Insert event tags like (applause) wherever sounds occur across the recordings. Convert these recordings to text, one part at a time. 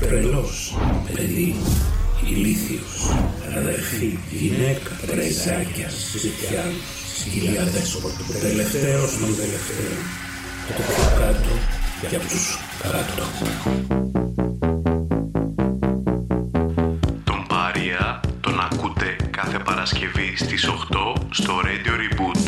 τρελός, παιδί, ηλίθιος, αδερφή, γυναίκα, πρεζάκια, ζητιά, σκυλιά δέσποτο, τελευταίος των τελευταίων, από το κάτω και από τους κάτω. Τον Πάρια τον ακούτε κάθε Παρασκευή στις 8 στο Radio Reboot.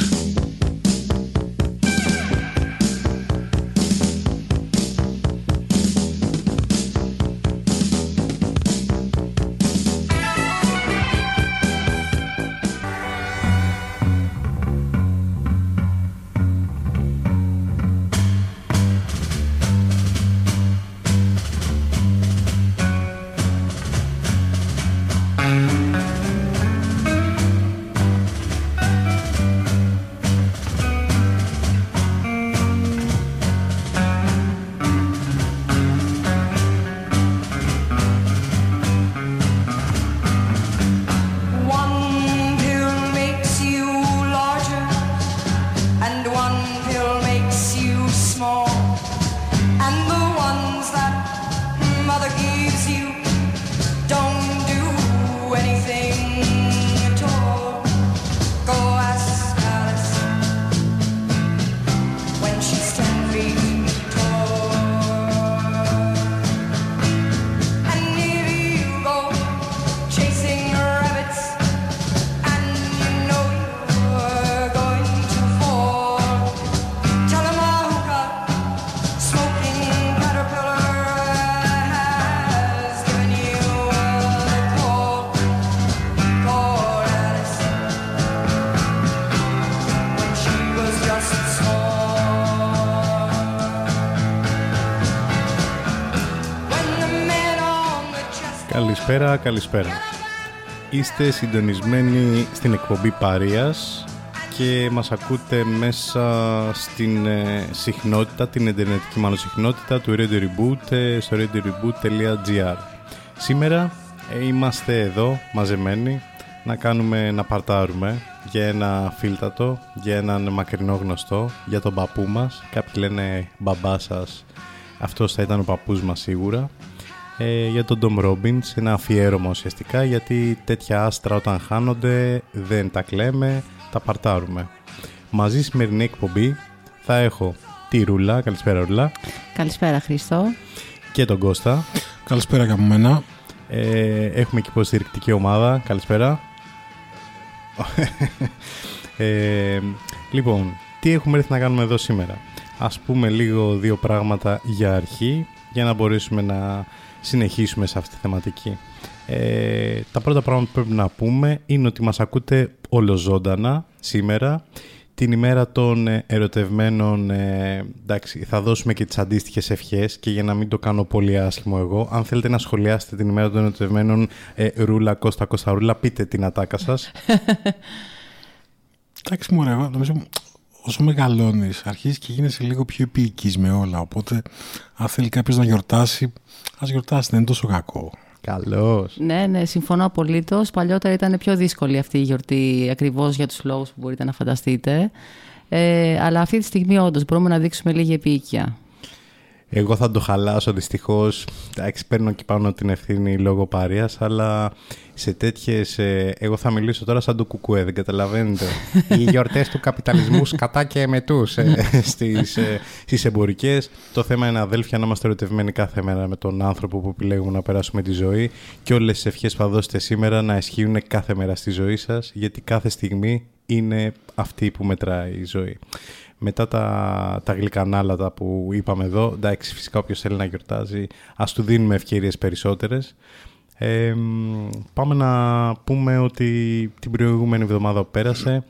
Καλησπέρα, καλησπέρα. Είστε συντονισμένοι στην εκπομπή Παρίας και μας ακούτε μέσα στην ε, συχνότητα, την εντερνετική μάλλον συχνότητα του Radio Reboot ε, στο radioreboot.gr Σήμερα ε, είμαστε εδώ μαζεμένοι να κάνουμε, να παρτάρουμε για ένα φίλτατο, για έναν μακρινό γνωστό, για τον παππού μας. Κάποιοι λένε μπαμπά σας, αυτός θα ήταν ο παππούς μας σίγουρα ε, για τον Tom Robbins, ένα αφιέρωμα ουσιαστικά γιατί τέτοια άστρα όταν χάνονται δεν τα κλαίμε, τα παρτάρουμε. Μαζί στη σημερινή εκπομπή θα έχω τη Ρούλα, καλησπέρα Ρούλα, Καλησπέρα Χρήστο. και τον Κώστα. Καλησπέρα και από μένα. Ε, έχουμε και υποστηρικτική ομάδα, καλησπέρα. ε, λοιπόν, τι έχουμε έρθει να κάνουμε εδώ σήμερα; Ας πούμε λίγο δύο πράγματα για αρχή, για να μπορέσουμε να συνεχίσουμε σε αυτή τη θεματική. Ε, τα πρώτα πράγματα που πρέπει να πούμε είναι ότι μας ακούτε ολοζώντανα σήμερα την ημέρα των ε, ερωτευμένων, ε, εντάξει, θα δώσουμε και τις αντίστοιχες ευχές και για να μην το κάνω πολύ άσχημο εγώ, αν θέλετε να σχολιάσετε την ημέρα των ερωτευμένων ε, Ρούλα, Κώστα, Κώστα, Ρούλα, πείτε την ατάκα σας. (laughs) Εντάξει, μου εγώ νομίζω όσο μεγαλώνεις αρχίζεις και γίνεσαι λίγο πιο επίοικης με όλα. Οπότε, αν θέλει κάποιος να γιορτάσει, ας γιορτάσει, δεν είναι τόσο κακό. Καλώς. Ναι, ναι, συμφωνώ απολύτως. Παλιότερα ήταν πιο δύσκολη αυτή η γιορτή ακριβώς για τους λόγους που μπορείτε να φανταστείτε. Ε, αλλά αυτή τη στιγμή όντως μπορούμε να δείξουμε λίγη επίοικια. Εγώ θα το χαλάσω δυστυχώς. Εντάξει, παίρνω και πάνω την ευθύνη λόγω παρεία, αλλά σε τέτοιες. εγώ θα μιλήσω τώρα σαν το κουκουέ, δεν καταλαβαίνετε. (laughs) Οι γιορτές του καπιταλισμού κατά και εμετού στις στις εμπορικές. Το θέμα είναι, αδέλφια, να είμαστε ερωτευμένοι κάθε μέρα με τον άνθρωπο που επιλέγουμε να περάσουμε τη ζωή και όλες τις ευχές που θα δώσετε σήμερα να ισχύουν κάθε μέρα στη ζωή σας, γιατί κάθε στιγμή είναι αυτή που μετράει η ζωή μετά τα, τα γλυκανάλατα που είπαμε εδώ, εντάξει, φυσικά όποιος θέλει να γιορτάζει, ας του δίνουμε ευκαιρίες περισσότερες. Ε, πάμε να πούμε ότι την προηγούμενη εβδομάδα που πέρασε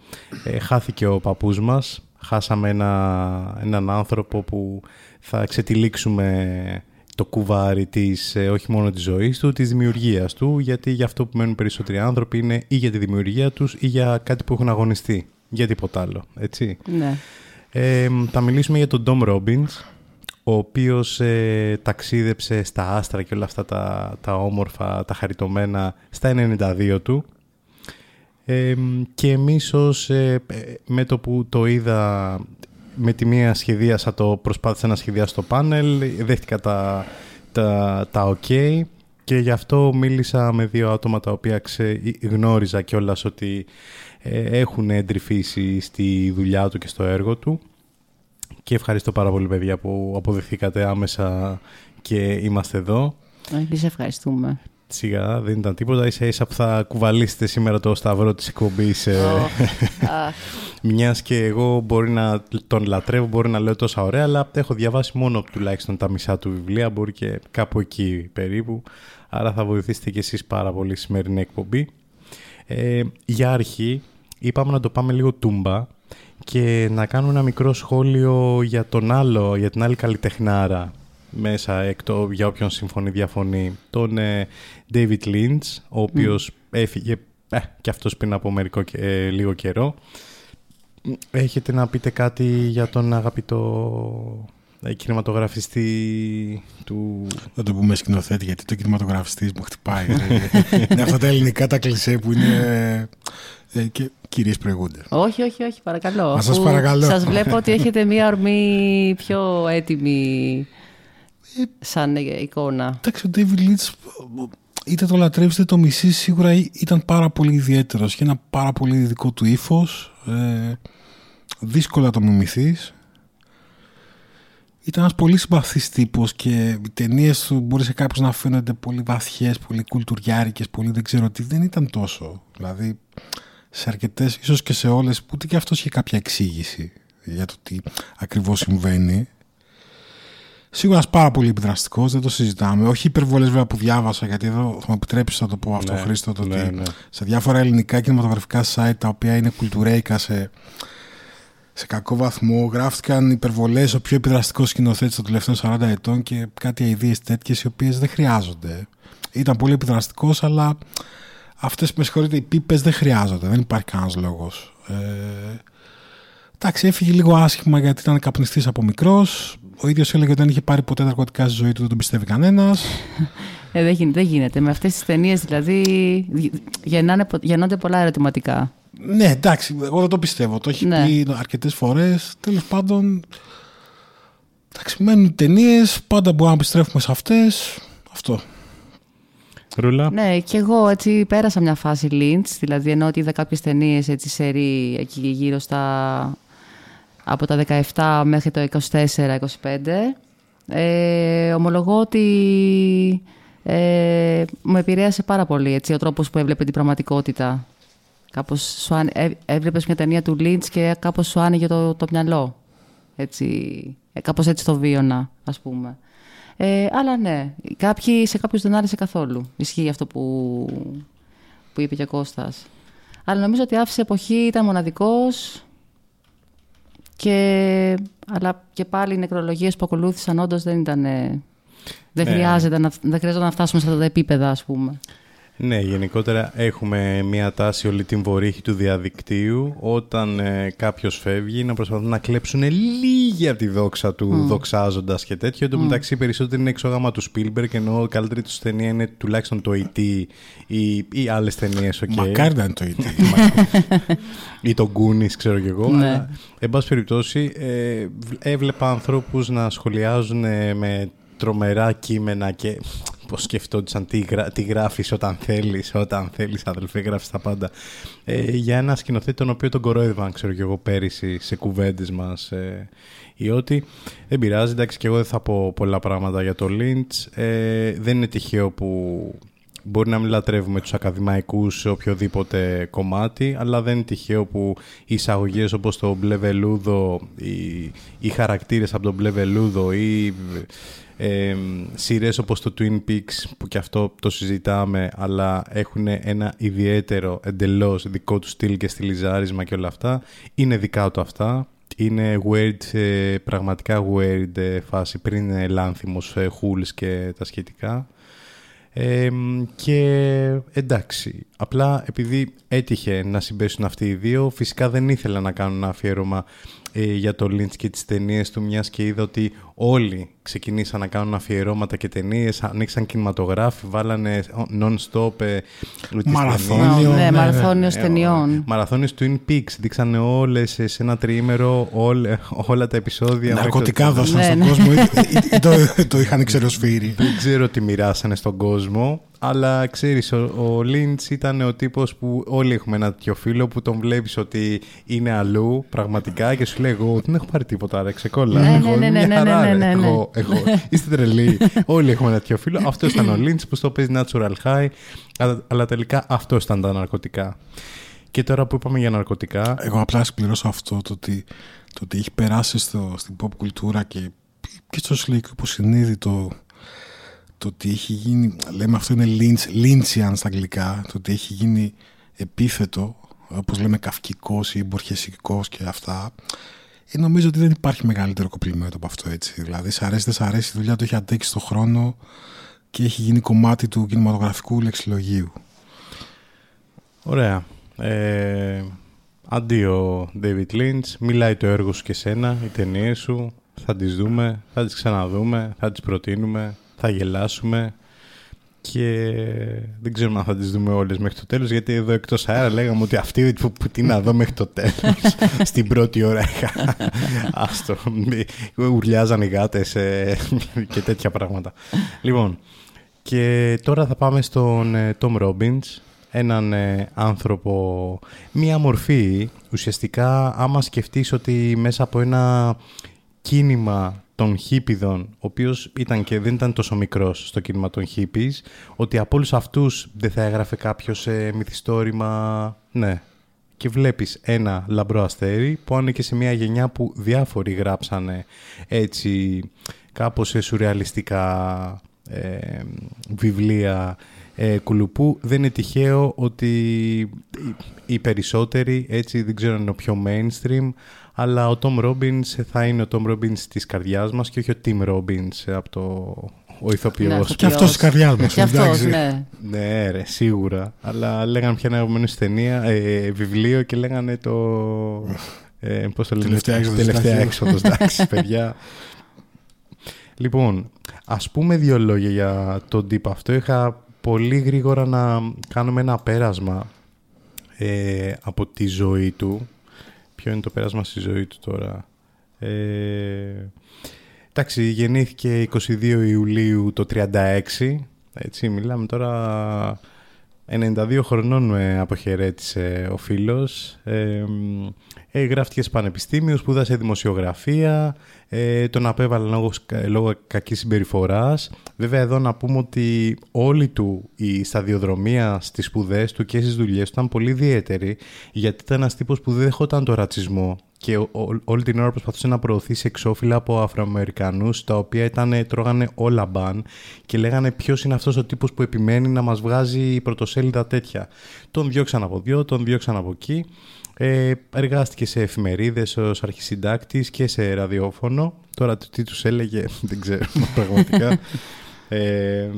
ε, χάθηκε ο παππούς μας. Χάσαμε ένα, έναν άνθρωπο που θα ξετυλίξουμε το κουβάρι της, ε, όχι μόνο της ζωής του, της δημιουργίας του, γιατί για αυτό που μένουν περισσότεροι άνθρωποι είναι ή για τη δημιουργία τους ή για κάτι που έχουν αγωνιστεί, για τίποτα άλλο, έτσι. Ναι. Ε, θα μιλήσουμε για τον Tom Robbins, ο οποίος ε, ταξίδεψε στα άστρα και όλα αυτά τα, τα όμορφα, τα χαριτωμένα στα 92 του. Ε, και εμείς ως, ε, με το που το είδα με τη μία σχεδίασα το, προσπάθησα να σχεδιάσω το πάνελ, δέχτηκα τα, τα, τα ok και γι' αυτό μίλησα με δύο άτομα τα οποία ξε, γνώριζα κιόλας ότι ε, έχουν εντρυφήσει στη δουλειά του και στο έργο του και ευχαριστώ πάρα πολύ παιδιά που αποδεχθήκατε άμεσα και είμαστε εδώ. Εμείς ευχαριστούμε. Σιγά, δεν ήταν τίποτα. Ίσα ίσα που θα κουβαλήσετε σήμερα το σταυρό της εκπομπής. ε, (laughs) Μιας και εγώ μπορεί να τον λατρεύω, μπορεί να λέω τόσα ωραία, αλλά έχω διαβάσει μόνο τουλάχιστον τα μισά του βιβλία, μπορεί και κάπου εκεί περίπου. Άρα θα βοηθήσετε κι εσείς πάρα πολύ στη σημερινή εκπομπή. Ε, για αρχή, είπαμε να το πάμε λίγο τούμπα και να κάνουμε ένα μικρό σχόλιο για τον άλλο, για την άλλη καλλιτεχνάρα μέσα εκτό, για όποιον συμφωνεί διαφωνεί τον ε, David Lynch ο οποίος έφυγε ε, και αυτός πριν από μερικό, και- ε, λίγο καιρό έχετε να πείτε κάτι για τον αγαπητό ε, κινηματογραφιστή του... Δεν το πούμε σκηνοθέτη γιατί το κινηματογραφιστής μου χτυπάει. ρε. (laughs) είναι αυτά τα ελληνικά τα κλισέ που είναι. Ε, και κυρίες προηγούνται. Όχι, όχι, όχι, παρακαλώ. Μα σας Αφού παρακαλώ. Σας βλέπω ότι έχετε μία ορμή πιο έτοιμη σαν ε, εικόνα. Εντάξει, ο David Lynch είτε το λατρεύεις είτε το μισή σίγουρα ή- ήταν πάρα πολύ ιδιαίτερος και ένα πάρα πολύ δικό του ύφος. Ε, δύσκολα να το μιμηθείς. Ήταν ένας πολύ συμπαθής τύπος και οι ταινίες του μπορεί σε κάποιους να φαίνονται πολύ βαθιές, πολύ κουλτουριάρικες, πολύ δεν ξέρω τι. Δεν ήταν τόσο. Δηλαδή, σε αρκετές, ίσως και σε όλες, ούτε και αυτός είχε κάποια εξήγηση για το τι ακριβώς συμβαίνει. Σίγουρα ένας πάρα πολύ επιδραστικός, δεν το συζητάμε. Όχι υπερβολές βέβαια που διάβασα, γιατί εδώ θα μου επιτρέψεις να το πω αυτό, Ναι, Χρήστο, το ναι, ότι ναι. σε διάφορα ελληνικά κινηματογραφικά site τα οποία είναι κουλτουρέικα σε, σε κακό βαθμό, γράφτηκαν υπερβολές ο πιο επιδραστικός σκηνοθέτης των τελευταίων 40 ετών και κάτι αειδίε τέτοιες οι οποίες δεν χρειάζονται. Ήταν πολύ επιδραστικός, αλλά αυτές με συγχωρείτε οι πίπες δεν χρειάζονται. Δεν υπάρχει κανένας λόγος. Ε, εντάξει, έφυγε λίγο άσχημα γιατί ήταν καπνιστής από μικρός. Ο ίδιος έλεγε ότι δεν είχε πάρει ποτέ ναρκωτικά στη ζωή του, δεν τον πιστεύει κανένας. Ε, δεν, γίνεται, δεν γίνεται. Με αυτές τις ταινίες δηλαδή γεννάνε, πο- γεννώνται πολλά ερωτηματικά. Ναι, εντάξει, εγώ δεν το πιστεύω. Το έχει Ναι. πει αρκετές φορές. Τέλος πάντων. Εντάξει, μένουν ταινίες, πάντα μπορούμε να επιστρέφουμε σε αυτές. Αυτό. Ρούλα. Ναι, και εγώ έτσι πέρασα μια φάση Lynch, δηλαδή ενώ ότι είδα κάποιες ταινίες έτσι σερί εκεί γύρω στα από τα 17 μέχρι το 24-25. Ε, ομολογώ ότι ε, μου επηρέασε πάρα πολύ έτσι, ο τρόπος που έβλεπε την πραγματικότητα. Κάπως σου άνε- έ- έβλεπες μια ταινία του Lynch και κάπως σου άνοιγε το, το μυαλό. Έτσι, ε, κάπως έτσι το βίωνα, ας πούμε. Ε, αλλά ναι, κάποιοι, σε κάποιους δεν άρεσε καθόλου. Ισχύει αυτό που, που είπε και ο Κώστας. Αλλά νομίζω ότι άφησε εποχή, ήταν μοναδικός και, αλλά και πάλι οι νεκρολογίες που ακολούθησαν όντως δεν ήταν... ε, Δεν, Ναι. χρειάζεται να, δεν χρειάζεται να φτάσουμε σε αυτά τα επίπεδα, ας πούμε. Ναι, γενικότερα έχουμε μια τάση όλη την βορύχη του διαδικτύου όταν ε, κάποιος φεύγει να προσπαθούν να κλέψουν λίγη από τη δόξα του mm. δοξάζοντας και τέτοιο. Εν τω μεταξύ περισσότερο είναι εξόγαμα του Spielberg ενώ η καλύτερη τους ταινία είναι τουλάχιστον το E.T. ή, ή άλλες ταινίες. Okay. Μακάρι να είναι το ίδιο. (laughs) ή τον Goonies, ξέρω κι εγώ. Ναι. Αλλά, εν πάση περιπτώσει, ε, β- έβλεπα ανθρώπους να σχολιάζουν ε, με τρομερά κείμενα και πώς σκεφτόντουσαν τι, γρα, τι γράφεις όταν θέλεις, όταν θέλεις αδελφέ γράφεις τα πάντα. Ε, για ένα σκηνοθέτη τον οποίο τον κορόιδευαν, ξέρω κι εγώ, πέρυσι σε κουβέντες μας ε, ή ότι δεν πειράζει, εντάξει και εγώ δεν θα πω πολλά πράγματα για το Lynch. Ε, δεν είναι τυχαίο που Μπορεί να μην λατρεύουμε τους ακαδημαϊκούς σε οποιοδήποτε κομμάτι, αλλά δεν είναι τυχαίο που οι εισαγωγές όπως το μπλε βελούδο, οι, οι χαρακτήρες από το μπλε βελούδο ή ε, σειρές όπως το Twin Peaks, που και αυτό το συζητάμε, αλλά έχουν ένα ιδιαίτερο εντελώς δικό τους στυλ και στυλιζάρισμα και όλα αυτά, είναι δικά του αυτά. είναι weird, ε, πραγματικά weird ε, φάση πριν ε, Λάνθιμος, ε, Hools και τα σχετικά. Ε, και εντάξει, απλά επειδή έτυχε να συμπέσουν αυτοί οι δύο, φυσικά δεν ήθελα να κάνω ένα αφιέρωμα ε, για το Lynch και τις ταινίες του, μιας και είδα ότι όλοι ξεκινήσαν να κάνουν αφιερώματα και ταινίες, ανοίξαν κινηματογράφοι, βάλανε non-stop ε, τις Μαραθώνιο. ταινίες. Ναι, ναι, ναι. μαραθώνιος Ε, ταινιών. Μαραθώνιος Twin Peaks, δείξανε όλες ε, σε ένα τριήμερο όλα, όλα τα επεισόδια. Ναρκωτικά μέχρι το- δώσαν Ναι, στον ναι. κόσμο ή, ή το, το είχαν ξεροσφύρει. Δεν ξέρω τι μοιράσανε στον κόσμο, αλλά ξέρεις, ο, ο Λίντς ήταν ο τύπος που όλοι έχουμε ένα τέτοιο φίλο που τον βλέπεις ότι είναι αλλού πραγματικά και σου λέει εγώ δεν έχω πάρει τίποτα ρε ξεκόλλα. Ναι, Εγώ ναι, ναι, μια ναι, χαρά, ναι, ρε. Ναι, ναι. Εγώ, εγώ. Είστε τρελοί. όλοι έχουμε ένα τέτοιο φίλο. Αυτό ήταν ο Λίντς που στο παίζει natural high, αλλά, αλλά τελικά αυτό ήταν τα ναρκωτικά. Και τώρα που είπαμε για ναρκωτικά, Εγώ απλά συμπληρώσω αυτό το ότι, το ότι έχει περάσει στο, στην pop κουλτούρα και, και στο συλλογικό υποσυνείδητο το ότι έχει γίνει, λέμε αυτό είναι lynch, lynchian στα αγγλικά, το ότι έχει γίνει επίθετο, όπως λέμε καυκικός ή μπορχεσικός και αυτά, ε, νομίζω ότι δεν υπάρχει μεγαλύτερο κοπλιμέντο από αυτό έτσι. Δηλαδή, σ' αρέσει, δεν σ' αρέσει, η δουλειά του έχει αντέξει στον χρόνο και έχει γίνει κομμάτι του κινηματογραφικού λεξιλογίου. Ωραία. Ε, αντίο, David Lynch. Μιλάει το έργο σου και σένα, οι ταινίες σου. Θα τις δούμε, θα τις ξαναδούμε, θα τις προτείνουμε, θα γελάσουμε και δεν ξέρουμε αν θα τις δούμε όλες μέχρι το τέλος γιατί εδώ εκτός αέρα λέγαμε ότι αυτή που, που τι να δω μέχρι το τέλος. (laughs) Στην πρώτη ώρα είχα άστο ουρλιάζαν οι γάτες ε, και τέτοια πράγματα. Λοιπόν και τώρα θα πάμε στον ε, Tom Robbins, έναν ε, άνθρωπο, μία μορφή, ουσιαστικά άμα σκεφτείς ότι μέσα από ένα κίνημα των χίπιδων, ο οποίος ήταν και δεν ήταν τόσο μικρός στο κίνημα των χίπης, ότι από όλους αυτούς δεν θα έγραφε κάποιος ε, μυθιστόρημα, ναι. Και βλέπεις ένα λαμπρό αστέρι που ανήκε σε μια γενιά που διάφοροι γράψανε έτσι κάπως ε, σουρεαλιστικά ε, βιβλία ε, κουλουπού. Δεν είναι τυχαίο ότι οι- οι περισσότεροι, έτσι δεν ξέρω αν είναι ο πιο mainstream, αλλά ο Tom Robbins θα είναι ο Tom Robbins της καρδιάς μας και όχι ο Tim Robbins από το ο ηθοποιός. Ναι, Και αυτός της καρδιάς μας. Και αυτός, εντάξει. ναι. Ναι, ρε, σίγουρα. Αλλά λέγανε πια ένα στη ταινία, ε, βιβλίο και λέγανε το. Ε, πώς το λένε, Τελευταία έξοδος, Τελευταία εντάξει. έξοδος, εντάξει, παιδιά. Λοιπόν, ας πούμε δύο λόγια για τον τύπο αυτό. Είχα πολύ γρήγορα να κάνουμε ένα πέρασμα ε, από τη ζωή του. Ποιο είναι το πέρασμα στη ζωή του τώρα. Ε, εντάξει, γεννήθηκε 22 Ιουλίου το 36. Έτσι, μιλάμε τώρα 92 χρονών με αποχαιρέτησε ο φίλος. Ε, ε, γράφτηκες στο πανεπιστήμιο, σπούδασε δημοσιογραφία, ε, τον απέβαλαν λόγω, λόγω κακής συμπεριφοράς. Βέβαια εδώ να πούμε ότι όλη του η σταδιοδρομία στις σπουδές του και στις δουλειές του ήταν πολύ ιδιαίτερη γιατί ήταν ένας τύπος που δεν δεχόταν το ρατσισμό και ο- ο- όλη την ώρα προσπαθούσε να προωθήσει εξώφυλλα από Αφροαμερικανούς τα οποία ήταν, τρώγανε όλα μπαν και λέγανε ποιος είναι αυτός ο τύπος που επιμένει να μας βγάζει πρωτοσέλιδα τέτοια. Τον διώξαν από δυο, τον διώξαν από εκεί. Ε, εργάστηκε σε εφημερίδες ως αρχισυντάκτης και σε ραδιόφωνο. Τώρα το τι τους έλεγε (laughs) δεν ξέρω πραγματικά. Ε,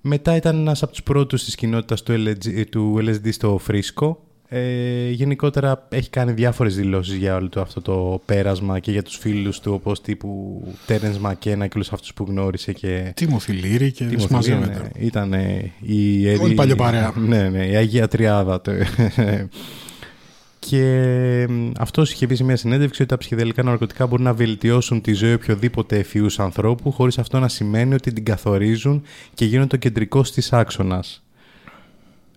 μετά ήταν ένας από τους πρώτους της κοινότητας του, LG, του LSD στο Φρίσκο. Ε, γενικότερα έχει κάνει διάφορες δηλώσεις για όλο το αυτό το πέρασμα και για τους φίλους του όπως τύπου Τέρενς Μακένα και όλους αυτούς που γνώρισε και Τίμωθη Λύρη και Τίμωθη συμμαζεύεται. Λίν, ναι, Ήταν ε, η... Όλη παλιοπαρέα. Ναι, ναι, η Αγία Τριάδα. Το- και μ, αυτός είχε πει σε μια συνέντευξη ότι τα ψυχεδελικά ναρκωτικά μπορούν να βελτιώσουν τη ζωή οποιοδήποτε ευφυού ανθρώπου, χωρίς αυτό να σημαίνει ότι την καθορίζουν και γίνονται ο κεντρικό της άξονας.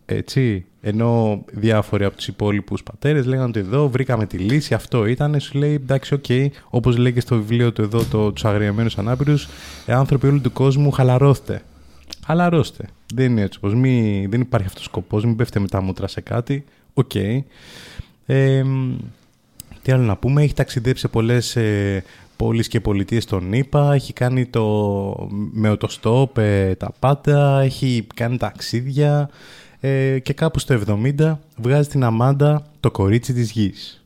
Έτσι, ενώ διάφοροι από τους υπόλοιπους πατέρες λέγανε ότι εδώ βρήκαμε τη λύση, αυτό ήταν. Σου λέει εντάξει, οκ, όπως λέει και στο βιβλίο του εδώ, το, τους αγριεμένους ανάπηρους, ε, άνθρωποι όλου του κόσμου, χαλαρώστε. Χαλαρώστε. Δεν είναι έτσι. Πως μη, δεν υπάρχει αυτός ο σκοπός, μην πέφτετε με τα μούτρα σε κάτι. Οκ. Ε, μ, τι άλλο να πούμε, έχει ταξιδέψει σε πολλές ε, πόλεις και πολιτείες στων ΗΠΑ, έχει κάνει το με οτοστόπ ε, τα πάντα, έχει κάνει ταξίδια ε, και κάπου στο 70 βγάζει την Αμάντα το κορίτσι της γης.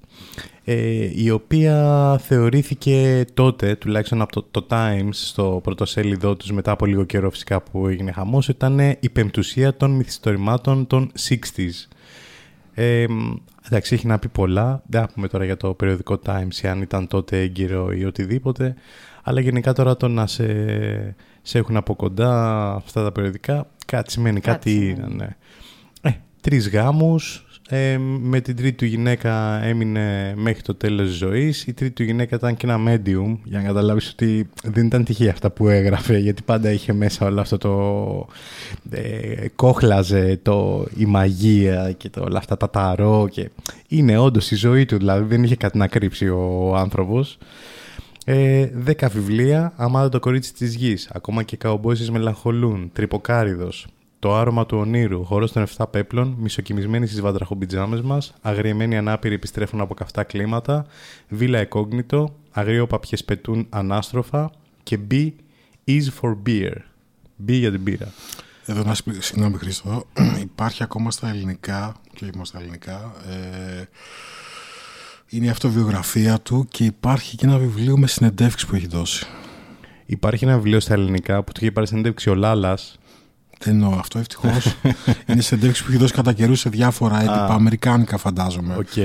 ε, η οποία θεωρήθηκε τότε, τουλάχιστον από το, το Times, στο πρωτοσέλιδό τους μετά από λίγο καιρό φυσικά που έγινε χαμός, ήταν η πεμπτουσία των μυθιστορημάτων των 60s. Ε, εντάξει, έχει να πει πολλά. Δεν θα πούμε τώρα για το περιοδικό Times, αν ήταν τότε έγκυρο ή οτιδήποτε. Αλλά γενικά τώρα το να σε, σε έχουν από κοντά αυτά τα περιοδικά, κάτι σημαίνει, κάτι, Κάτι σημαίνει. είναι. ναι. Ε, τρεις γάμους, ε, με την τρίτη του γυναίκα έμεινε μέχρι το τέλος της ζωής. Η τρίτη του γυναίκα ήταν και ένα medium, για να καταλάβεις ότι δεν ήταν τυχαία αυτά που έγραφε, γιατί πάντα είχε μέσα όλο αυτό το... Ε, κόχλαζε το, η μαγεία και το, όλα αυτά τα ταρό και είναι όντως η ζωή του, δηλαδή δεν είχε κάτι να κρύψει ο άνθρωπος. Ε, δέκα βιβλία, αμάδα το κορίτσι της γης, ακόμα και καομπόσεις μελαγχολούν, τρυποκάριδος, το άρωμα του ονείρου, χώρο των 7 πέπλων, μισοκυμισμένοι στις βαντραχομπιτζάμε μας, αγριεμένοι ανάπηροι επιστρέφουν από καυτά κλίματα, βίλα εκόγνητο, αγρίωπα πετούν ανάστροφα και B is for beer. B για την μπύρα. Εδώ να σου πει- συγγνώμη Χρήστο, (clears throat) υπάρχει ακόμα στα ελληνικά, και όχι μόνο στα ελληνικά, ε, είναι η αυτοβιογραφία του και υπάρχει και ένα βιβλίο με συνεντεύξεις που έχει δώσει. Υπάρχει ένα βιβλίο στα ελληνικά που του είχε πάρει συνέντευξη ο Λάλας. Δεν εννοώ αυτό ευτυχώς. (laughs) είναι συνεντεύξεις που έχει δώσει κατά καιρούς σε διάφορα έντυπα, αμερικάνικα φαντάζομαι. Οκ.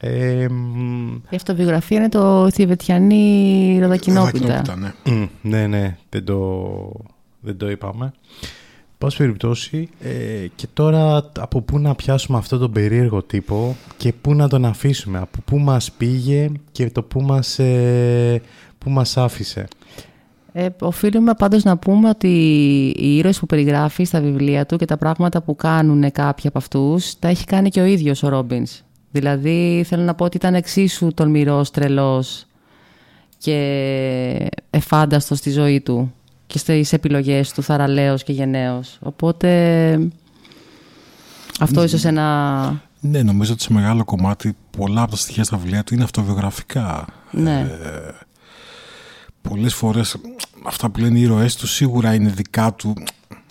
Ε, μ, Η αυτοβιογραφία είναι το Θηβετιανή Ροδακινόπιτα. Ροδακινόπιτα, ναι. Μμ, ναι, ναι, δεν το, δεν το είπαμε. Πάση περιπτώσει, ε, και τώρα από πού να πιάσουμε αυτό τον περίεργο τύπο και πού να τον αφήσουμε, από πού μας πήγε και το πού μας, ε, πού μας άφησε. Ε, οφείλουμε πάντως να πούμε ότι οι ήρωες που περιγράφει στα βιβλία του και τα πράγματα που κάνουν κάποιοι από αυτούς τα έχει κάνει και ο ίδιος ο Ρόμπινς. Δηλαδή θέλω να πω ότι ήταν εξίσου τολμηρός, τρελός και εφάνταστος στη ζωή του και στις επιλογές του, θαραλέος και γενναίος. Οπότε αυτό ίσως ένα... Ναι, νομίζω ότι σε μεγάλο κομμάτι πολλά από τα στοιχεία στα βιβλία του είναι αυτοβιογραφικά. Ναι. Ε, πολλές φορές αυτά που λένε οι ήρωές τους σίγουρα είναι δικά του.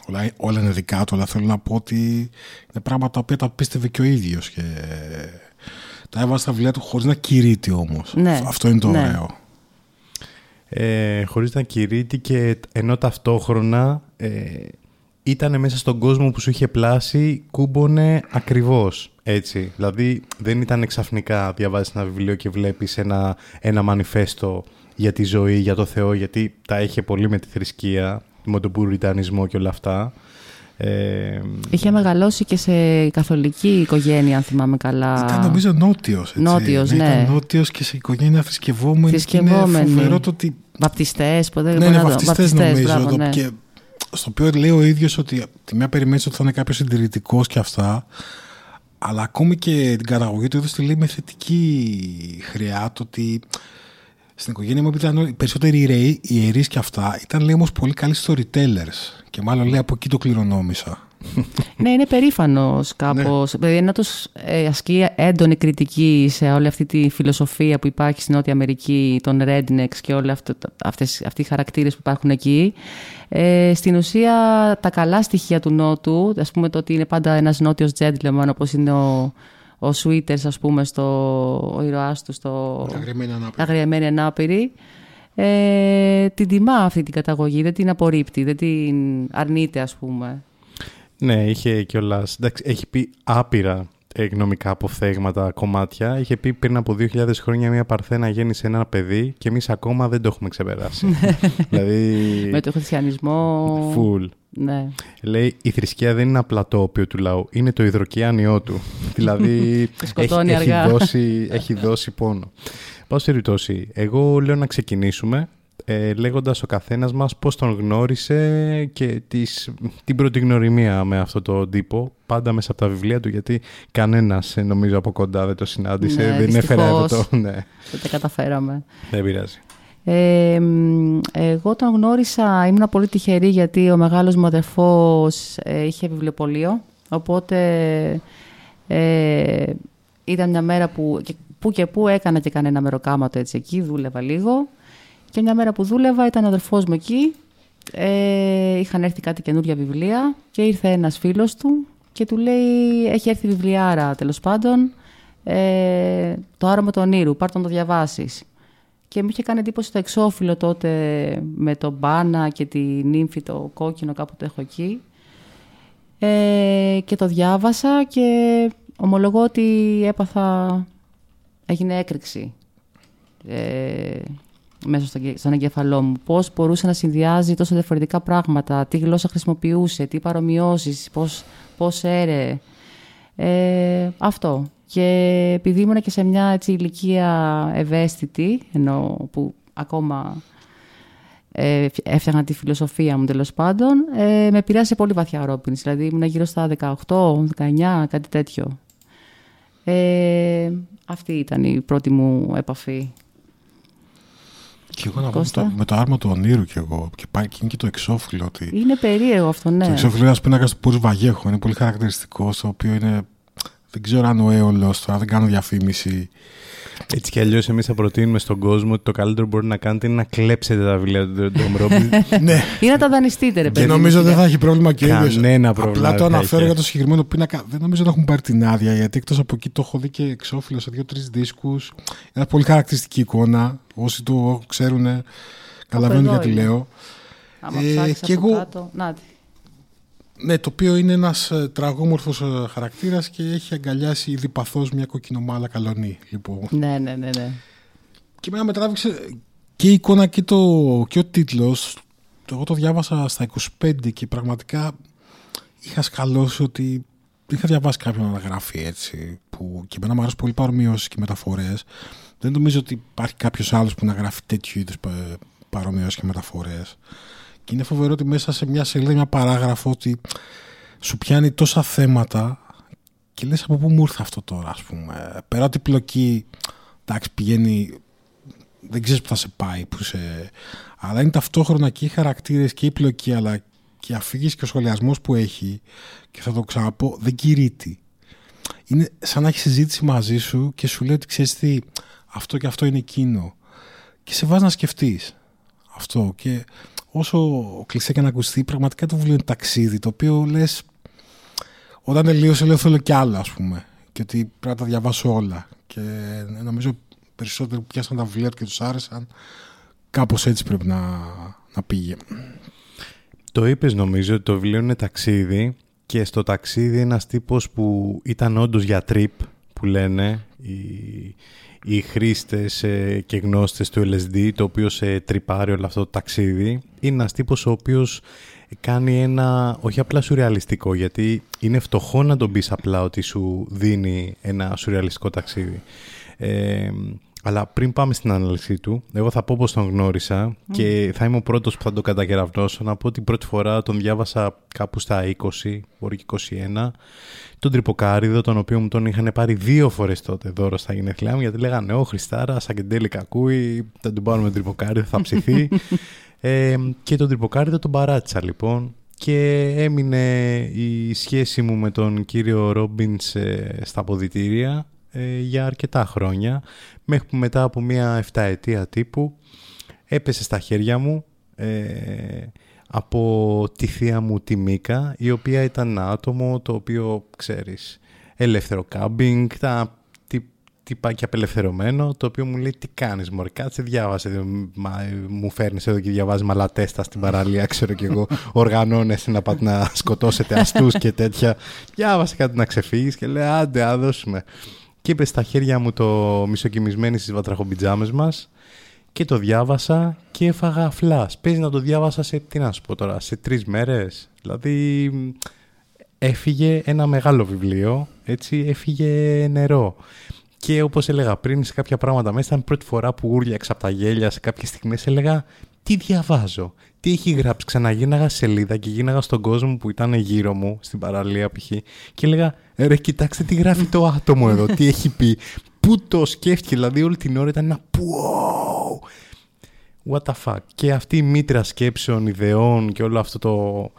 Όλα, όλα είναι δικά του, αλλά θέλω να πω ότι είναι πράγματα τα οποία τα πίστευε και ο ίδιος. Και τα έβαζε στα βιβλία του χωρίς να κηρύττει όμως. Ναι, Αυτό είναι το ναι. ωραίο. Ε, χωρίς να κηρύττει και ενώ ταυτόχρονα ε, ήταν μέσα στον κόσμο που σου είχε πλάσει, κούμπονε ακριβώς έτσι. Δηλαδή δεν ήταν ξαφνικά διαβάζεις ένα βιβλίο και βλέπεις ένα, ένα μανιφέστο για τη ζωή, για το Θεό, γιατί τα είχε πολύ με τη θρησκεία, με τον πουριτανισμό και όλα αυτά. Ε, Είχε μεγαλώσει και σε καθολική οικογένεια, αν θυμάμαι καλά. Ήταν νομίζω νότιος. Έτσι. Νότιος, ναι. Ήταν νότιος και σε οικογένεια θρησκευόμενη. και Θρησκευόμενη. Είναι φοβερό το ότι Βαπτιστές, ποτέ δεν Ναι, μπορώ είναι να δω. βαπτιστές νομίζω. μπράβο, το- ναι. και στο οποίο λέει ο ίδιος ότι τη μία περιμένεις ότι θα είναι κάποιος συντηρητικός και αυτά, αλλά ακόμη και την καταγωγή του είδους τη λέει με θετική χρειά το ότι στην οικογένεια μου ήταν όλοι- οι περισσότεροι ιερεί, ιερείς και αυτά, ήταν λέει όμως πολύ καλοί storytellers και μάλλον λέει από εκεί το κληρονόμησα. Ναι, είναι περήφανος κάπως. Ναι. Δηλαδή, ενώ τους ασκεί έντονη κριτική σε όλη αυτή τη φιλοσοφία που υπάρχει στην Νότια Αμερική, των rednecks και όλα αυτά, αυτές, αυτοί οι χαρακτήρες που υπάρχουν εκεί. Ε, στην ουσία, τα καλά στοιχεία του Νότου, ας πούμε το ότι είναι πάντα ένας νότιος gentleman, όπως είναι ο, ο Sweeters, ας πούμε, στο, ο ήρωάς του στο Αγριεμένη ανάπηρη. αγριεμένη ανάπηρη. Ε, την τιμά αυτή την καταγωγή, δεν την απορρίπτει, δεν την αρνείται, ας πούμε. Ναι, είχε κιόλας. Έχει πει άπειρα ε, γνωμικά αποφθέγματα, κομμάτια. Είχε πει πριν από 2.000 χρόνια μια Παρθένα γέννησε ένα παιδί και εμείς ακόμα δεν το έχουμε ξεπεράσει. (laughs) δηλαδή. Με το χριστιανισμό. Full. Ναι. Λέει η θρησκεία δεν είναι απλά το όπιο του λαού, είναι το υδροκιάνιό του. (laughs) δηλαδή έχει, σκοτώνει έχει, αργά. δώσει, έχει δώσει πόνο. Πάω σε περιπτώσει. Εγώ λέω να ξεκινήσουμε ε, λέγοντας ο καθένας μας πώς τον γνώρισε και τις, την πρώτη γνωριμία με αυτό το τύπο, πάντα μέσα από τα βιβλία του, γιατί κανένας ε, νομίζω από κοντά δεν το συνάντησε, Ναι, δεν έφερα εδώ δυστυχώς. το... Ναι, Δεν τα καταφέραμε. δεν πειράζει. Ε, μ, εγώ τον γνώρισα, ήμουν πολύ τυχερή γιατί ο μεγάλος μου αδερφός ε, είχε βιβλιοπωλείο. Οπότε ε, ήταν μια μέρα που, και, που και που έκανα και κανένα μεροκάματο έτσι εκεί, δούλευα λίγο. Και μια μέρα που δούλευα ήταν ο αδερφός μου εκεί. Ε, είχαν έρθει κάτι καινούρια βιβλία και ήρθε ένας φίλος του και του λέει, έχει έρθει βιβλιάρα τέλος πάντων, ε, το άρωμα του ονείρου, πάρ' το να το διαβάσεις. Και μου είχε κάνει εντύπωση το εξώφυλλο τότε με τον μπάνα και τη νύμφη, το κόκκινο κάπου το έχω εκεί. Ε, και το διάβασα και ομολογώ ότι έπαθα, έγινε έκρηξη ε, μέσα στο, στον εγκεφαλό μου. Πώς μπορούσε να συνδυάζει τόσο διαφορετικά πράγματα, τι γλώσσα χρησιμοποιούσε, τι παρομοιώσεις, πώς, πώς έρε. Ε, αυτό. Και επειδή ήμουν και σε μια έτσι, ηλικία ευαίσθητη, ενώ που ακόμα ε, έφτιαχνα τη φιλοσοφία μου τέλος πάντων, ε, με επηρέασε πολύ βαθιά ο Ρόμπινς. Δηλαδή ήμουν γύρω στα 18, 19, κάτι τέτοιο. Ε, αυτή ήταν η πρώτη μου επαφή. Και εγώ να πω με Κώστα. το, με το άρμα του ονείρου κι εγώ. Και πάει και είναι και το εξώφυλλο. Ότι Είναι περίεργο αυτό, ναι. Το εξώφυλλο είναι ένας πίνακας του Πούρ Βαγέχο. Είναι πολύ χαρακτηριστικός. Το οποίο είναι. Δεν ξέρω αν ο έολος τώρα, δεν κάνω διαφήμιση. Έτσι κι αλλιώς, εμείς θα προτείνουμε στον κόσμο ότι το καλύτερο που μπορεί να κάνετε είναι να κλέψετε τα βιβλία του Tom Robbins. (laughs) ναι. Ή να τα δανειστείτε, ρε Και παιδί. νομίζω δεν θα έχει πρόβλημα και ο ίδιος. Κανένα πρόβλημα Απλά το δεν θα αναφέρω είχε. για το συγκεκριμένο πίνακα. Δεν νομίζω να έχουν πάρει την άδεια γιατί εκτός από εκεί το έχω δει και εξώφυλλο σε δύο-τρεις δίσκους. Είναι πολύ χαρακτηριστική εικόνα. Όσοι το ξέρουν, καταλαβαίνουν εδώ γιατί είναι. λέω. Άμα Ε, ψάξεις και από εγώ- κάτω... Να, Ναι, το οποίο είναι ένας τραγόμορφος χαρακτήρας και έχει αγκαλιάσει ήδη παθώς μια κοκκινομάλα καλονή. Λοιπόν. ναι, ναι, ναι, ναι. Και εμένα με τράβηξε και η εικόνα και, το, και ο τίτλος. Εγώ το διάβασα στα 25 και πραγματικά είχα σκαλώσει ότι είχα διαβάσει κάποιον να γράφει έτσι που και εμένα μου αρέσουν πολύ παρομοιώσεις και μεταφορές. Δεν νομίζω ότι υπάρχει κάποιος άλλος που να γράφει τέτοιου είδους πα- παρομοιώσεις και μεταφορές. Και είναι φοβερό ότι μέσα σε μια σελίδα, μια παράγραφο ότι σου πιάνει τόσα θέματα και λες από πού μου ήρθε αυτό τώρα ας πούμε; Πέρα ότι η πλοκή εντάξει πηγαίνει δεν ξέρεις που θα σε πάει που σε... αλλά είναι ταυτόχρονα και οι χαρακτήρες και η πλοκή αλλά και η αφήγηση και ο σχολιασμός που έχει και θα το ξαναπώ δεν κηρύττει είναι σαν να έχεις συζήτηση μαζί σου και σου λέει ότι ξέρεις τι αυτό και αυτό είναι εκείνο και σε βάζεις να σκεφτείς αυτό και όσο κλεισέ και να ακουστεί πραγματικά το βιβλίο είναι ταξίδι το οποίο λες όταν τελείωσε λέω θέλω κι άλλο ας πούμε και ότι πρέπει να τα διαβάσω όλα. Και νομίζω περισσότεροι που πιάσαν τα βιβλία του και τους άρεσαν κάπως έτσι πρέπει να, να πήγε. Το είπες νομίζω ότι το βιβλίο είναι ταξίδι και στο ταξίδι ένας τύπος που ήταν όντως για trip που λένε οι, οι χρήστες ε, και γνώστες του LSD το οποίο σε τρυπάρει όλο αυτό το ταξίδι είναι ένας τύπος ο οποίος κάνει ένα όχι απλά σουρεαλιστικό γιατί είναι φτωχό να τον πεις απλά ότι σου δίνει ένα σουρεαλιστικό ταξίδι. Ε, αλλά πριν πάμε στην ανάλυση του, εγώ θα πω πως τον γνώρισα και θα είμαι ο πρώτος που θα το κατακεραυνώσω. Να πω ότι πρώτη φορά τον διάβασα κάπου στα 20, μπορεί και 21. Τον Τρυποκάριδο, τον οποίο μου τον είχαν πάρει δύο φορές τότε δώρο στα γενέθλιά μου, γιατί λέγανε «Ω Χριστάρα, σαν και τέλει κακούι, θα τον πάρουμε τον Τρυποκάριδο, θα ψηθεί». (laughs) ε, και τον Τρυποκάριδο τον παράτησα λοιπόν και έμεινε η σχέση μου με τον κύριο Ρόμπινς ε, στα ποδητήρια ε, για αρκετά χρόνια μέχρι που μετά από μια 7 ετία τύπου έπεσε στα χέρια μου ε, από τη θεία μου τη Μίκα η οποία ήταν ένα άτομο το οποίο ξέρεις ελεύθερο κάμπινγκ τα τι- τυπάκι απελευθερωμένο το οποίο μου λέει τι κάνεις μωρέ κάτσε διάβασε μα, μου φέρνεις εδώ και διαβάζεις μαλατέστα στην παραλία ξέρω και εγώ οργανώνεσαι να πάτε να σκοτώσετε αστούς και τέτοια διάβασε κάτι να ξεφύγεις και λέει άντε α δώσουμε και είπε στα χέρια μου το μισοκιμισμένοι στις βατραχομπιτζάμες μας και το διάβασα και έφαγα φλάς. Παίζει να το διάβασα σε, τι να σου πω τώρα, σε τρεις μέρες. Δηλαδή μ, έφυγε ένα μεγάλο βιβλίο, έτσι έφυγε νερό. Και όπως έλεγα πριν, σε κάποια πράγματα μέσα ήταν η πρώτη φορά που ούρλιαξα από τα γέλια σε κάποιες στιγμές έλεγα τι διαβάζω, τι έχει γράψει; Ξαναγίναγα σελίδα και γίναγα στον κόσμο που ήταν γύρω μου, στην παραλία π.χ. Και έλεγα ρε κοιτάξτε τι γράφει το άτομο εδώ, τι έχει πει. Πού το σκέφτηκε, δηλαδή όλη την ώρα ήταν ένα wow. What the fuck. Και αυτή η μήτρα σκέψεων, ιδεών και όλο αυτό το...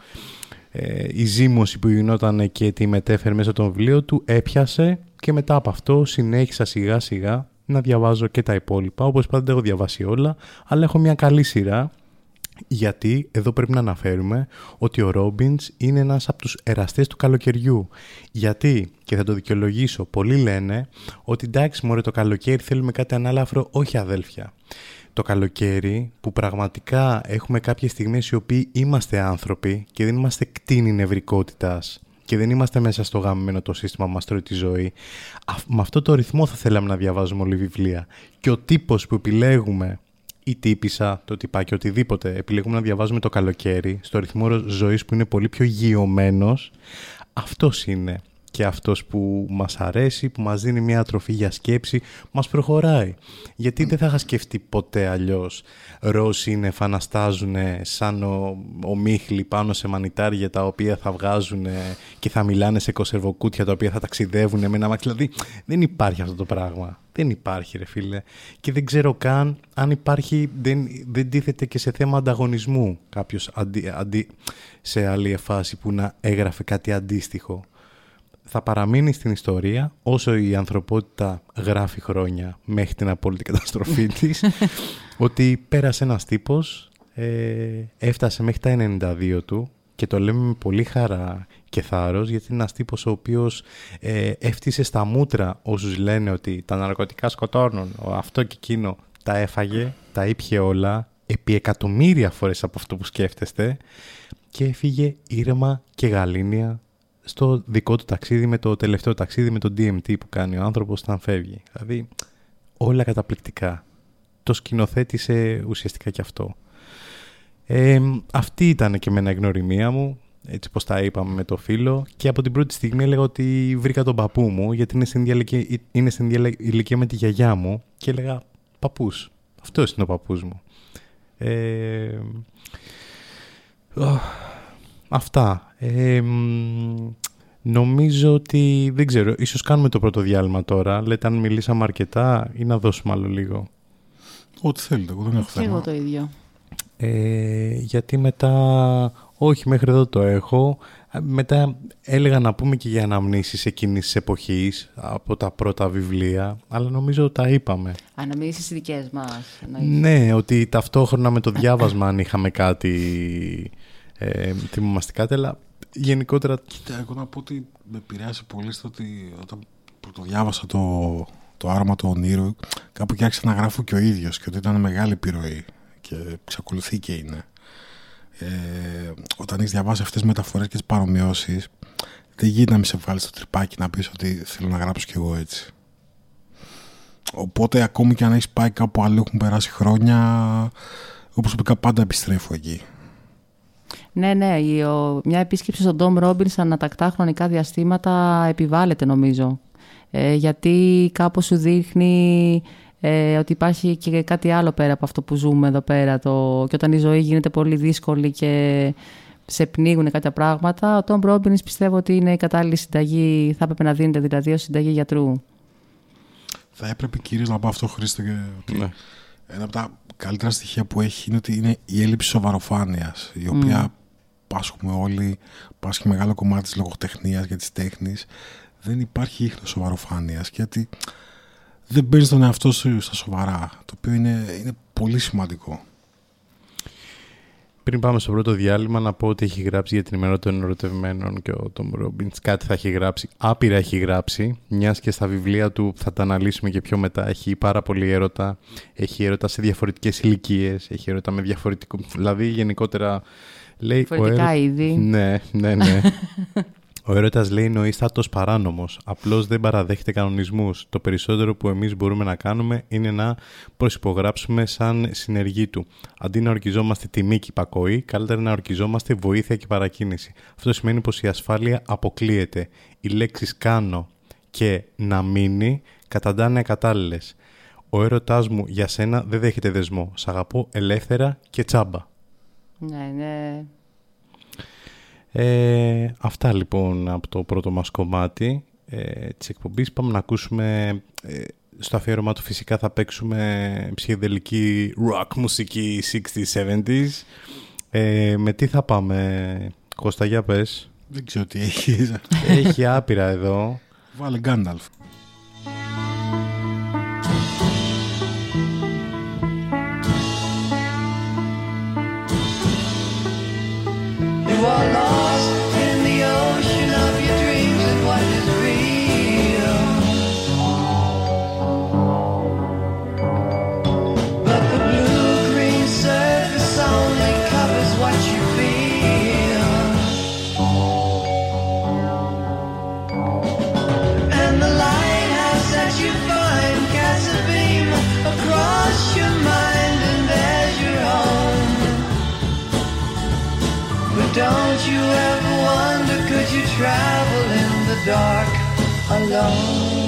Ε, η ζήμωση που γινόταν και τη μετέφερε μέσα το βιβλίο του έπιασε και μετά από αυτό συνέχισα σιγά σιγά να διαβάζω και τα υπόλοιπα όπως πάντα δεν έχω διαβάσει όλα αλλά έχω μια καλή σειρά Γιατί εδώ πρέπει να αναφέρουμε ότι ο Ρόμπινς είναι ένας από τους εραστές του καλοκαιριού. Γιατί, και θα το δικαιολογήσω, πολλοί λένε ότι εντάξει μωρέ το καλοκαίρι θέλουμε κάτι ανάλαφρο, όχι αδέλφια. Το καλοκαίρι που πραγματικά έχουμε κάποιες στιγμές οι οποίοι είμαστε άνθρωποι και δεν είμαστε κτίνη νευρικότητας και δεν είμαστε μέσα στο γαμμένο το σύστημα που μας τρώει τη ζωή. Με αυτό το ρυθμό θα θέλαμε να διαβάζουμε όλη βιβλία. Και ο τύπος που επιλέγουμε η τύπησα, το τυπάκι, οτιδήποτε επιλέγουμε να διαβάζουμε το καλοκαίρι, στο ρυθμό ζωής που είναι πολύ πιο γιωμένος, αυτός είναι και αυτός που μας αρέσει, που μας δίνει μια τροφή για σκέψη, μας προχωράει. Γιατί δεν θα είχα σκεφτεί ποτέ αλλιώς. Ρώσοι είναι, φαναστάζουν σαν ο, ο Μίχλη πάνω σε μανιτάρια τα οποία θα βγάζουν και θα μιλάνε σε κοσερβοκούτια τα οποία θα ταξιδεύουν με ένα μάξι. Δηλαδή δεν υπάρχει αυτό το πράγμα. Δεν υπάρχει ρε φίλε. Και δεν ξέρω καν αν υπάρχει, δεν, δεν τίθεται και σε θέμα ανταγωνισμού κάποιος αντί, αντί, σε άλλη φάση που να έγραφε κάτι αντίστοιχο θα παραμείνει στην ιστορία όσο η ανθρωπότητα γράφει χρόνια μέχρι την απόλυτη καταστροφή (laughs) της. Ότι πέρασε ένας τύπος, ε, έφτασε μέχρι τα 92 του και το λέμε με πολύ χαρά και θάρρος γιατί είναι ένας τύπος ο οποίος ε, έφτιασε στα μούτρα όσους λένε ότι τα ναρκωτικά σκοτώνουν, αυτό και εκείνο τα έφαγε, τα ήπια όλα επί εκατομμύρια φορές από αυτό που σκέφτεστε και έφυγε ήρεμα και γαλήνια στο δικό του ταξίδι με το τελευταίο ταξίδι με το DMT που κάνει ο άνθρωπος όταν φεύγει. Δηλαδή όλα καταπληκτικά. Το σκηνοθέτησε ουσιαστικά και αυτό. Ε, αυτή ήταν και με ένα γνωριμία μου, έτσι πως τα είπαμε με το φίλο και από την πρώτη στιγμή έλεγα ότι βρήκα τον παππού μου γιατί είναι στην, ηλικία, είναι στην ηλικία με τη γιαγιά μου και έλεγα παππούς, αυτός είναι ο παππούς μου. Ε, αυτά. Ε, νομίζω ότι, δεν ξέρω, ίσως κάνουμε το πρώτο διάλειμμα τώρα. Λέτε αν μιλήσαμε αρκετά ή να δώσουμε άλλο λίγο. Ό,τι θέλετε, εγώ δεν έχω θέμα. Και εγώ το ίδιο. Ε, γιατί μετά, όχι μέχρι εδώ το έχω, μετά έλεγα να πούμε και για αναμνήσεις εκείνης της εποχής από τα πρώτα βιβλία, αλλά νομίζω τα είπαμε. Αναμνήσεις δικές μας. Ναι, ότι ταυτόχρονα με το διάβασμα αν είχαμε κάτι ε, θυμόμαστε αλλά γενικότερα... Κοίτα, εγώ να πω ότι με επηρέασε πολύ στο ότι όταν το διάβασα το, το άρωμα του ονείρου, κάπου και άρχισα να γράφω και ο ίδιος και ότι ήταν μεγάλη επιρροή και εξακολουθεί και είναι. Ε, όταν έχεις διαβάσει αυτές τις μεταφορές και τις παρομοιώσεις, δεν γίνεται να μην σε βάλει στο τρυπάκι να πεις ότι θέλω να γράψω κι εγώ έτσι. Οπότε ακόμη και αν έχεις πάει κάπου αλλού έχουν περάσει χρόνια, όπως είπα πάντα επιστρέφω εκεί. Ναι, ναι. μια επίσκεψη στον Ντόμ Ρόμπινς ανατακτά χρονικά διαστήματα επιβάλλεται νομίζω. Ε, γιατί κάπως σου δείχνει ε, ότι υπάρχει και κάτι άλλο πέρα από αυτό που ζούμε εδώ πέρα. Το, και όταν η ζωή γίνεται πολύ δύσκολη και σε πνίγουν κάποια πράγματα, ο Τόμ Ρόμπινς πιστεύω ότι είναι η κατάλληλη συνταγή, θα έπρεπε να δίνεται δηλαδή ως συνταγή γιατρού. Θα έπρεπε κυρίως να πω αυτό Χρήστο και ναι. ένα από τα καλύτερα στοιχεία που έχει είναι ότι είναι η έλλειψη σοβαροφάνειας η οποία πάσχουμε όλοι, πάσχει μεγάλο κομμάτι της λογοτεχνίας και της τέχνης, δεν υπάρχει ίχνος σοβαροφάνειας γιατί δεν παίζει τον εαυτό σου στα σοβαρά, το οποίο είναι, είναι πολύ σημαντικό. Πριν πάμε στο πρώτο διάλειμμα, να πω ότι έχει γράψει για την ημέρα των ερωτευμένων και ο Τόμ Ρόμπιντ. Κάτι θα έχει γράψει. Άπειρα έχει γράψει. Μιας και στα βιβλία του θα τα αναλύσουμε και πιο μετά. Έχει πάρα πολύ έρωτα. Έχει έρωτα σε διαφορετικές ηλικίες. Έχει έρωτα με διαφορετικό. Δηλαδή, γενικότερα Λέει, Φορητικά είδη. Ναι, ναι, ναι. (laughs) Ο έρωτα λέει είναι ο ίστατο παράνομος. Απλώς δεν παραδέχεται κανονισμούς. Το περισσότερο που εμείς μπορούμε να κάνουμε είναι να προσυπογράψουμε σαν συνεργή του. Αντί να ορκιζόμαστε τιμή και υπακοή, καλύτερα να ορκιζόμαστε βοήθεια και παρακίνηση. Αυτό σημαίνει πως η ασφάλεια αποκλείεται. Οι λέξεις κάνω και να μείνει καταντάνε ακατάλληλες. Ο έρωτάς μου για σένα δεν δέχεται δεσμό. Σ' αγαπώ ελεύθερα και τσάμπα. Ναι, ναι. Ε, αυτά λοιπόν από το πρώτο μας κομμάτι ε, της εκπομπής. Πάμε να ακούσουμε, ε, στο αφιέρωμα του φυσικά θα παίξουμε ψυχεδελική rock μουσική 60s, 70s. Ε, με τι θα πάμε, Κώστα, για πες. Δεν ξέρω τι έχει. Έχει άπειρα εδώ. Βάλε Γκάνταλφ. you alone. travel in the dark alone.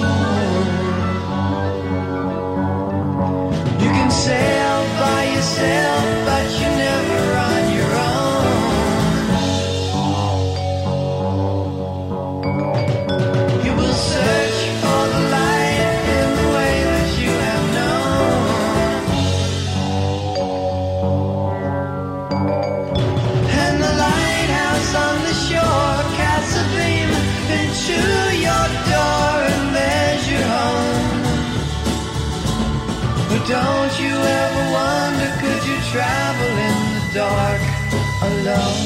You can sail by yourself, but you never. Don't you ever wonder, could you travel in the dark alone?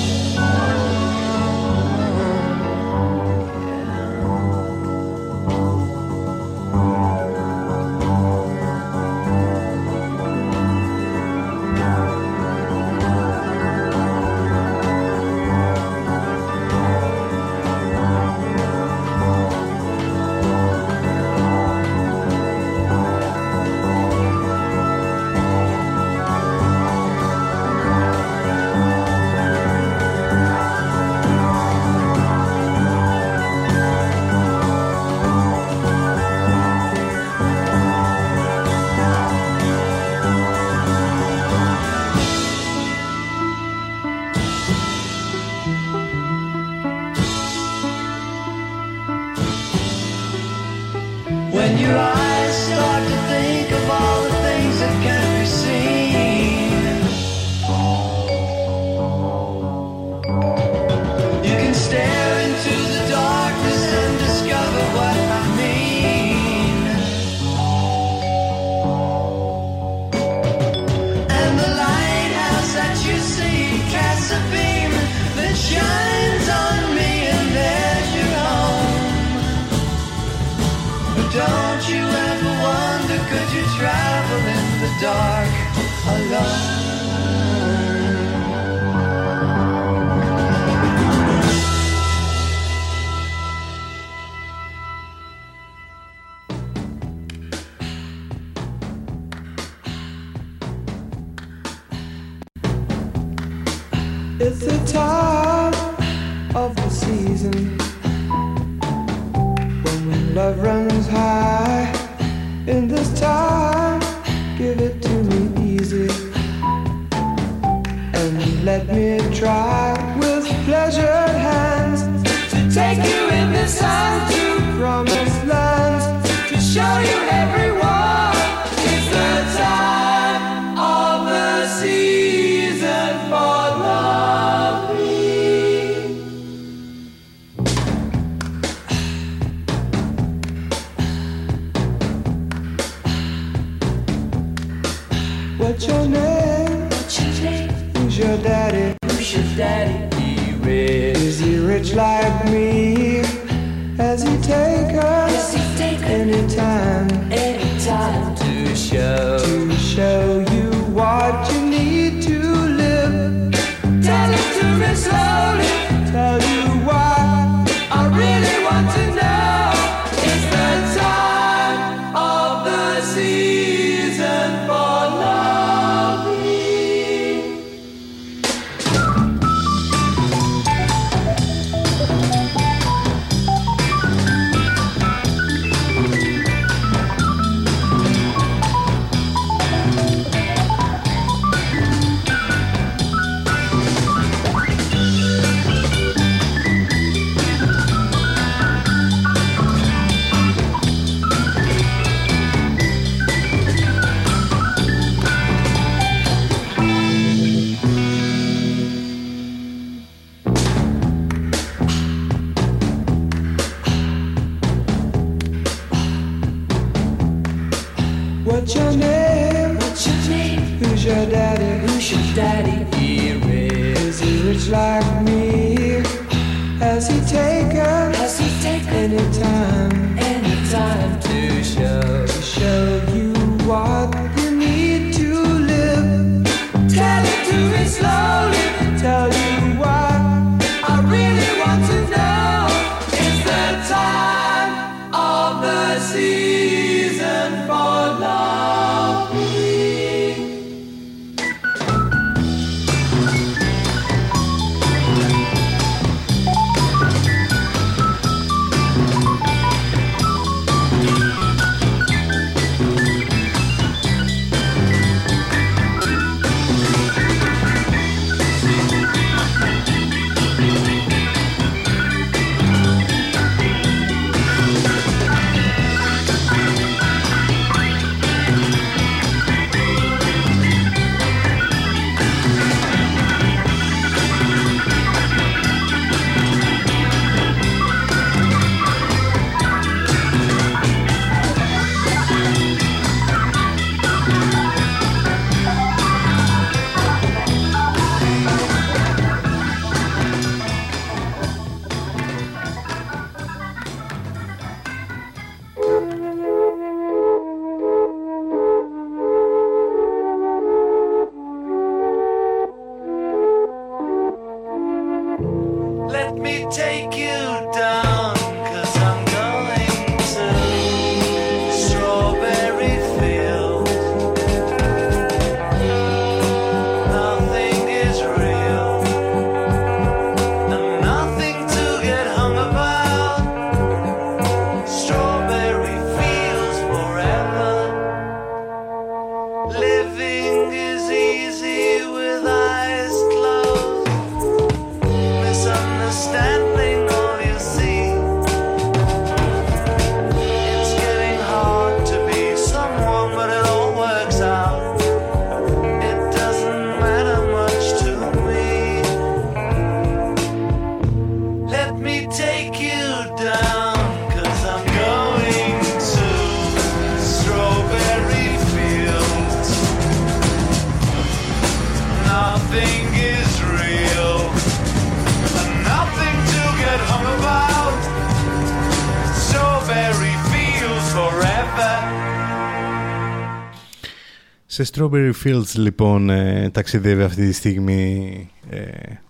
Σε Strawberry Fields λοιπόν ε, ταξιδεύει αυτή τη στιγμή ε,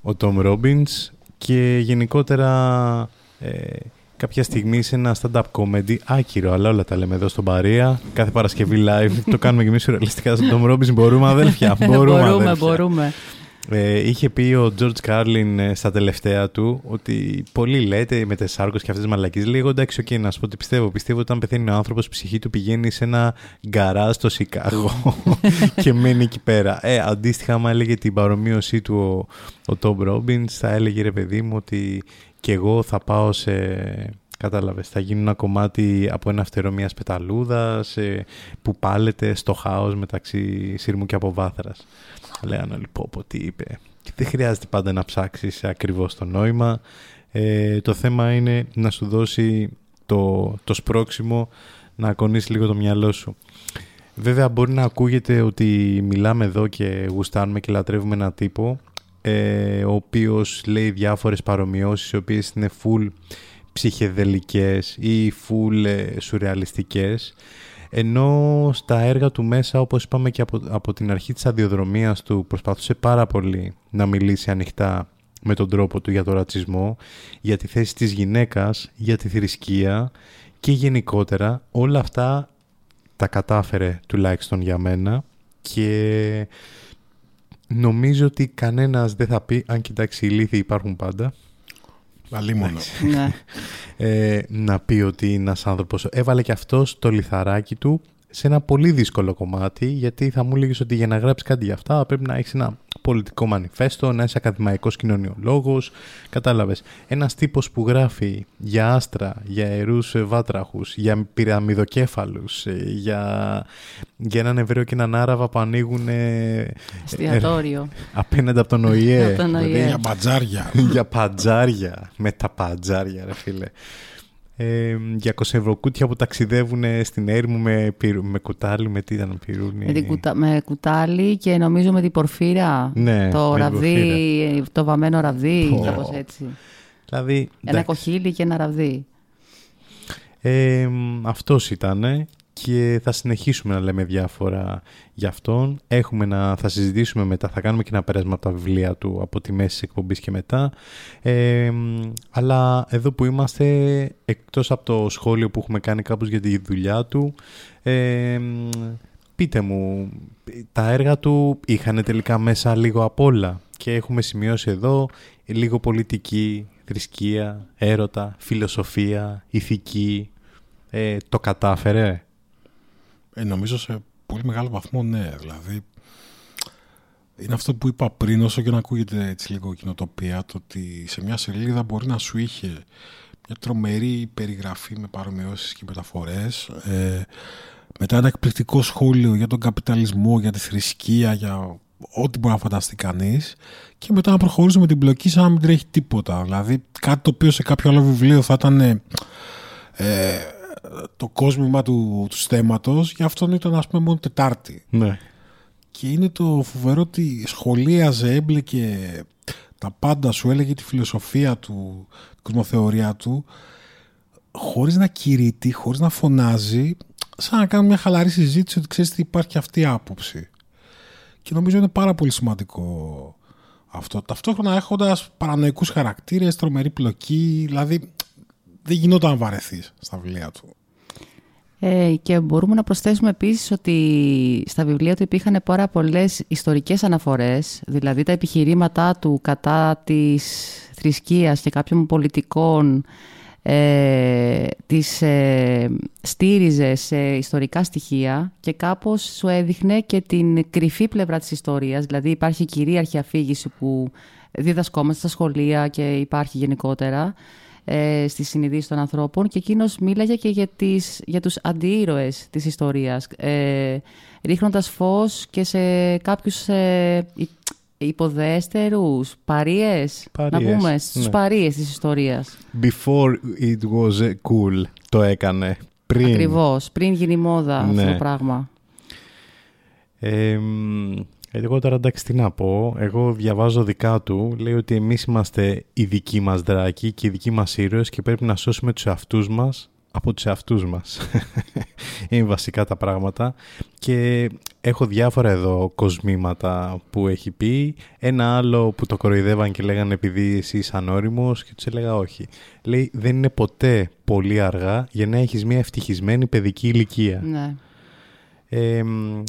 ο Tom Robbins και γενικότερα ε, κάποια στιγμή σε ένα stand-up comedy άκυρο, αλλά όλα τα λέμε εδώ στον Παρία. Κάθε Παρασκευή live το κάνουμε και εμείς (laughs) σουρεαλιστικά στον Tom Robbins. Μπορούμε αδέλφια, (laughs) μπορούμε, μπορούμε, αδέλφια. μπορούμε. Ε, είχε πει ο George Carlin ε, στα τελευταία του ότι πολλοί λέτε μετά σάρκος και αυτές τις μαλακίες. Λέει εγώ εντάξει, οκ, να σου πω τι πιστεύω. Πιστεύω ότι όταν πεθαίνει ο άνθρωπος, η ψυχή του πηγαίνει σε ένα γκαράζ στο Σικάγο (laughs) και μένει εκεί πέρα. Ε, αντίστοιχα, άμα έλεγε την παρομοίωσή του ο, ο Tom Robbins, θα έλεγε ρε παιδί μου ότι και εγώ θα πάω σε... Κατάλαβες, θα γίνει ένα κομμάτι από ένα φτερό μιας πεταλούδας ε, που πάλεται στο χάος μεταξύ σύρμου και αποβάθρας. Λέγανε όλοι πω πω τι είπε. Και δεν χρειάζεται πάντα να ψάξεις ακριβώς το νόημα. Ε, το θέμα είναι να σου δώσει το, το σπρώξιμο να ακονίσει λίγο το μυαλό σου. Βέβαια μπορεί να ακούγεται ότι μιλάμε εδώ και γουστάνουμε και λατρεύουμε έναν τύπο ε, ο οποίος λέει διάφορες παρομοιώσεις οι οποίες είναι full ψυχεδελικές ή full ε, σουρεαλιστικές ενώ στα έργα του μέσα όπως είπαμε και από, από την αρχή της αδειοδρομίας του προσπαθούσε πάρα πολύ να μιλήσει ανοιχτά με τον τρόπο του για τον ρατσισμό, για τη θέση της γυναίκας, για τη θρησκεία και γενικότερα όλα αυτά τα κατάφερε τουλάχιστον για μένα και νομίζω ότι κανένας δεν θα πει, αν κοιτάξεις οι λύθοι υπάρχουν πάντα, Αλίμονο. ναι. ε, να πει ότι είναι ένας άνθρωπος. Έβαλε και αυτός το λιθαράκι του σε ένα πολύ δύσκολο κομμάτι, γιατί θα μου έλεγες ότι για να γράψεις κάτι για αυτά πρέπει να έχεις ένα πολιτικό μανιφέστο, να είσαι ακαδημαϊκός κοινωνιολόγος, κατάλαβες. Ένας τύπος που γράφει για άστρα, για αερούς ε, βάτραχους, για πυραμιδοκέφαλους, ε, για, για έναν Εβραίο και έναν Άραβα που ανοίγουν ε, Εστιατόριο. απέναντι από τον ΟΗΕ. Από τον ΟΗΕ. Δηλαδή, Για μπατζάρια. για πατζάρια. Με τα πατζάρια, ρε φίλε. Ε, για κοσευροκούτια που ταξιδεύουν στην έρημο με, πυρ- με κουτάλι, με τι ήταν πυρούνι. Με, την κουτα... με κουτάλι και νομίζω με την πορφύρα. Ναι, το με την ραβδί, το βαμμένο ραβδί, Πω. κάπως έτσι. Δηλαδή, Ένα εντάξει. κοχύλι και ένα ραβδί. Ε, αυτός ήταν και θα συνεχίσουμε να λέμε διάφορα για αυτόν. Έχουμε να, θα συζητήσουμε μετά, θα κάνουμε και ένα πέρασμα από τα βιβλία του από τη μέση της εκπομπής και μετά. Ε, αλλά εδώ που είμαστε, εκτός από το σχόλιο που έχουμε κάνει κάπως για τη δουλειά του, ε, πείτε μου, τα έργα του είχαν τελικά μέσα λίγο απ' όλα; Και έχουμε σημειώσει εδώ λίγο πολιτική, θρησκεία, έρωτα, φιλοσοφία, ηθική. Ε, το κατάφερε; Ε, νομίζω σε πολύ μεγάλο βαθμό ναι. Δηλαδή, είναι αυτό που είπα πριν, όσο και να ακούγεται έτσι λίγο κοινοτοπία, το ότι σε μια σελίδα μπορεί να σου είχε μια τρομερή περιγραφή με παρομοιώσεις και μεταφορές, ε, μετά ένα εκπληκτικό σχόλιο για τον καπιταλισμό, για τη θρησκεία, για ό,τι μπορεί να φανταστεί κανείς και μετά να προχωρήσει με την πλοκή σαν να μην τρέχει τίποτα. Δηλαδή κάτι το οποίο σε κάποιο άλλο βιβλίο θα ήταν ε, ε, το κόσμημα του, του στέματος, για αυτόν ήταν ας πούμε μόνο Τετάρτη. Ναι. Και είναι το φοβερό ότι σχολίαζε, έμπλεκε τα πάντα, σου έλεγε τη φιλοσοφία του, την κοσμοθεωρία του, χωρίς να κηρύττει, χωρίς να φωνάζει, σαν να κάνουμε μια χαλαρή συζήτηση ότι ξέρεις τι υπάρχει και αυτή η άποψη. Και νομίζω είναι πάρα πολύ σημαντικό αυτό. Ταυτόχρονα έχοντας παρανοϊκούς χαρακτήρες, τρομερή πλοκή, δηλαδή δεν γινόταν να βαρεθείς στα βιβλία του. Ε, και μπορούμε να προσθέσουμε επίσης ότι στα βιβλία του υπήρχαν πάρα πολλές ιστορικές αναφορές, δηλαδή τα επιχειρήματά του κατά της θρησκείας και κάποιων πολιτικών ε, τις ε, στήριζε σε ιστορικά στοιχεία και κάπως σου έδειχνε και την κρυφή πλευρά της ιστορίας, δηλαδή υπάρχει κυρίαρχη αφήγηση που διδασκόμαστε στα σχολεία και υπάρχει γενικότερα ε, στη συνειδήση των ανθρώπων και εκείνος μίλαγε και για, τις, για τους αντίήρωες της ιστορίας, ε, ρίχνοντας φως και σε κάποιους ε, υ- υποδέστερους, παρείες, να Παρείες, πούμε, στους ναι. παρείες της ιστορίας. Before it was uh, cool το έκανε. Πριν. Ακριβώς, πριν γίνει μόδα αυτό Ναι. το πράγμα. Ε, μ, εγώ τώρα εντάξει τι να πω. Εγώ διαβάζω δικά του. Λέει ότι εμείς είμαστε οι δικοί μας δράκοι και οι δικοί μας ήρωες και πρέπει να σώσουμε τους εαυτούς μας από τους εαυτούς μας. (laughs) Είναι βασικά τα πράγματα. Και έχω διάφορα εδώ κοσμήματα που έχει πει. Ένα άλλο που το κοροϊδεύαν και λέγανε επειδή εσύ είσαι ανώριμος και τους έλεγα όχι. Λέει δεν είναι ποτέ πολύ αργά για να έχεις μια ευτυχισμένη παιδική ηλικία. Ναι. Ε, μ,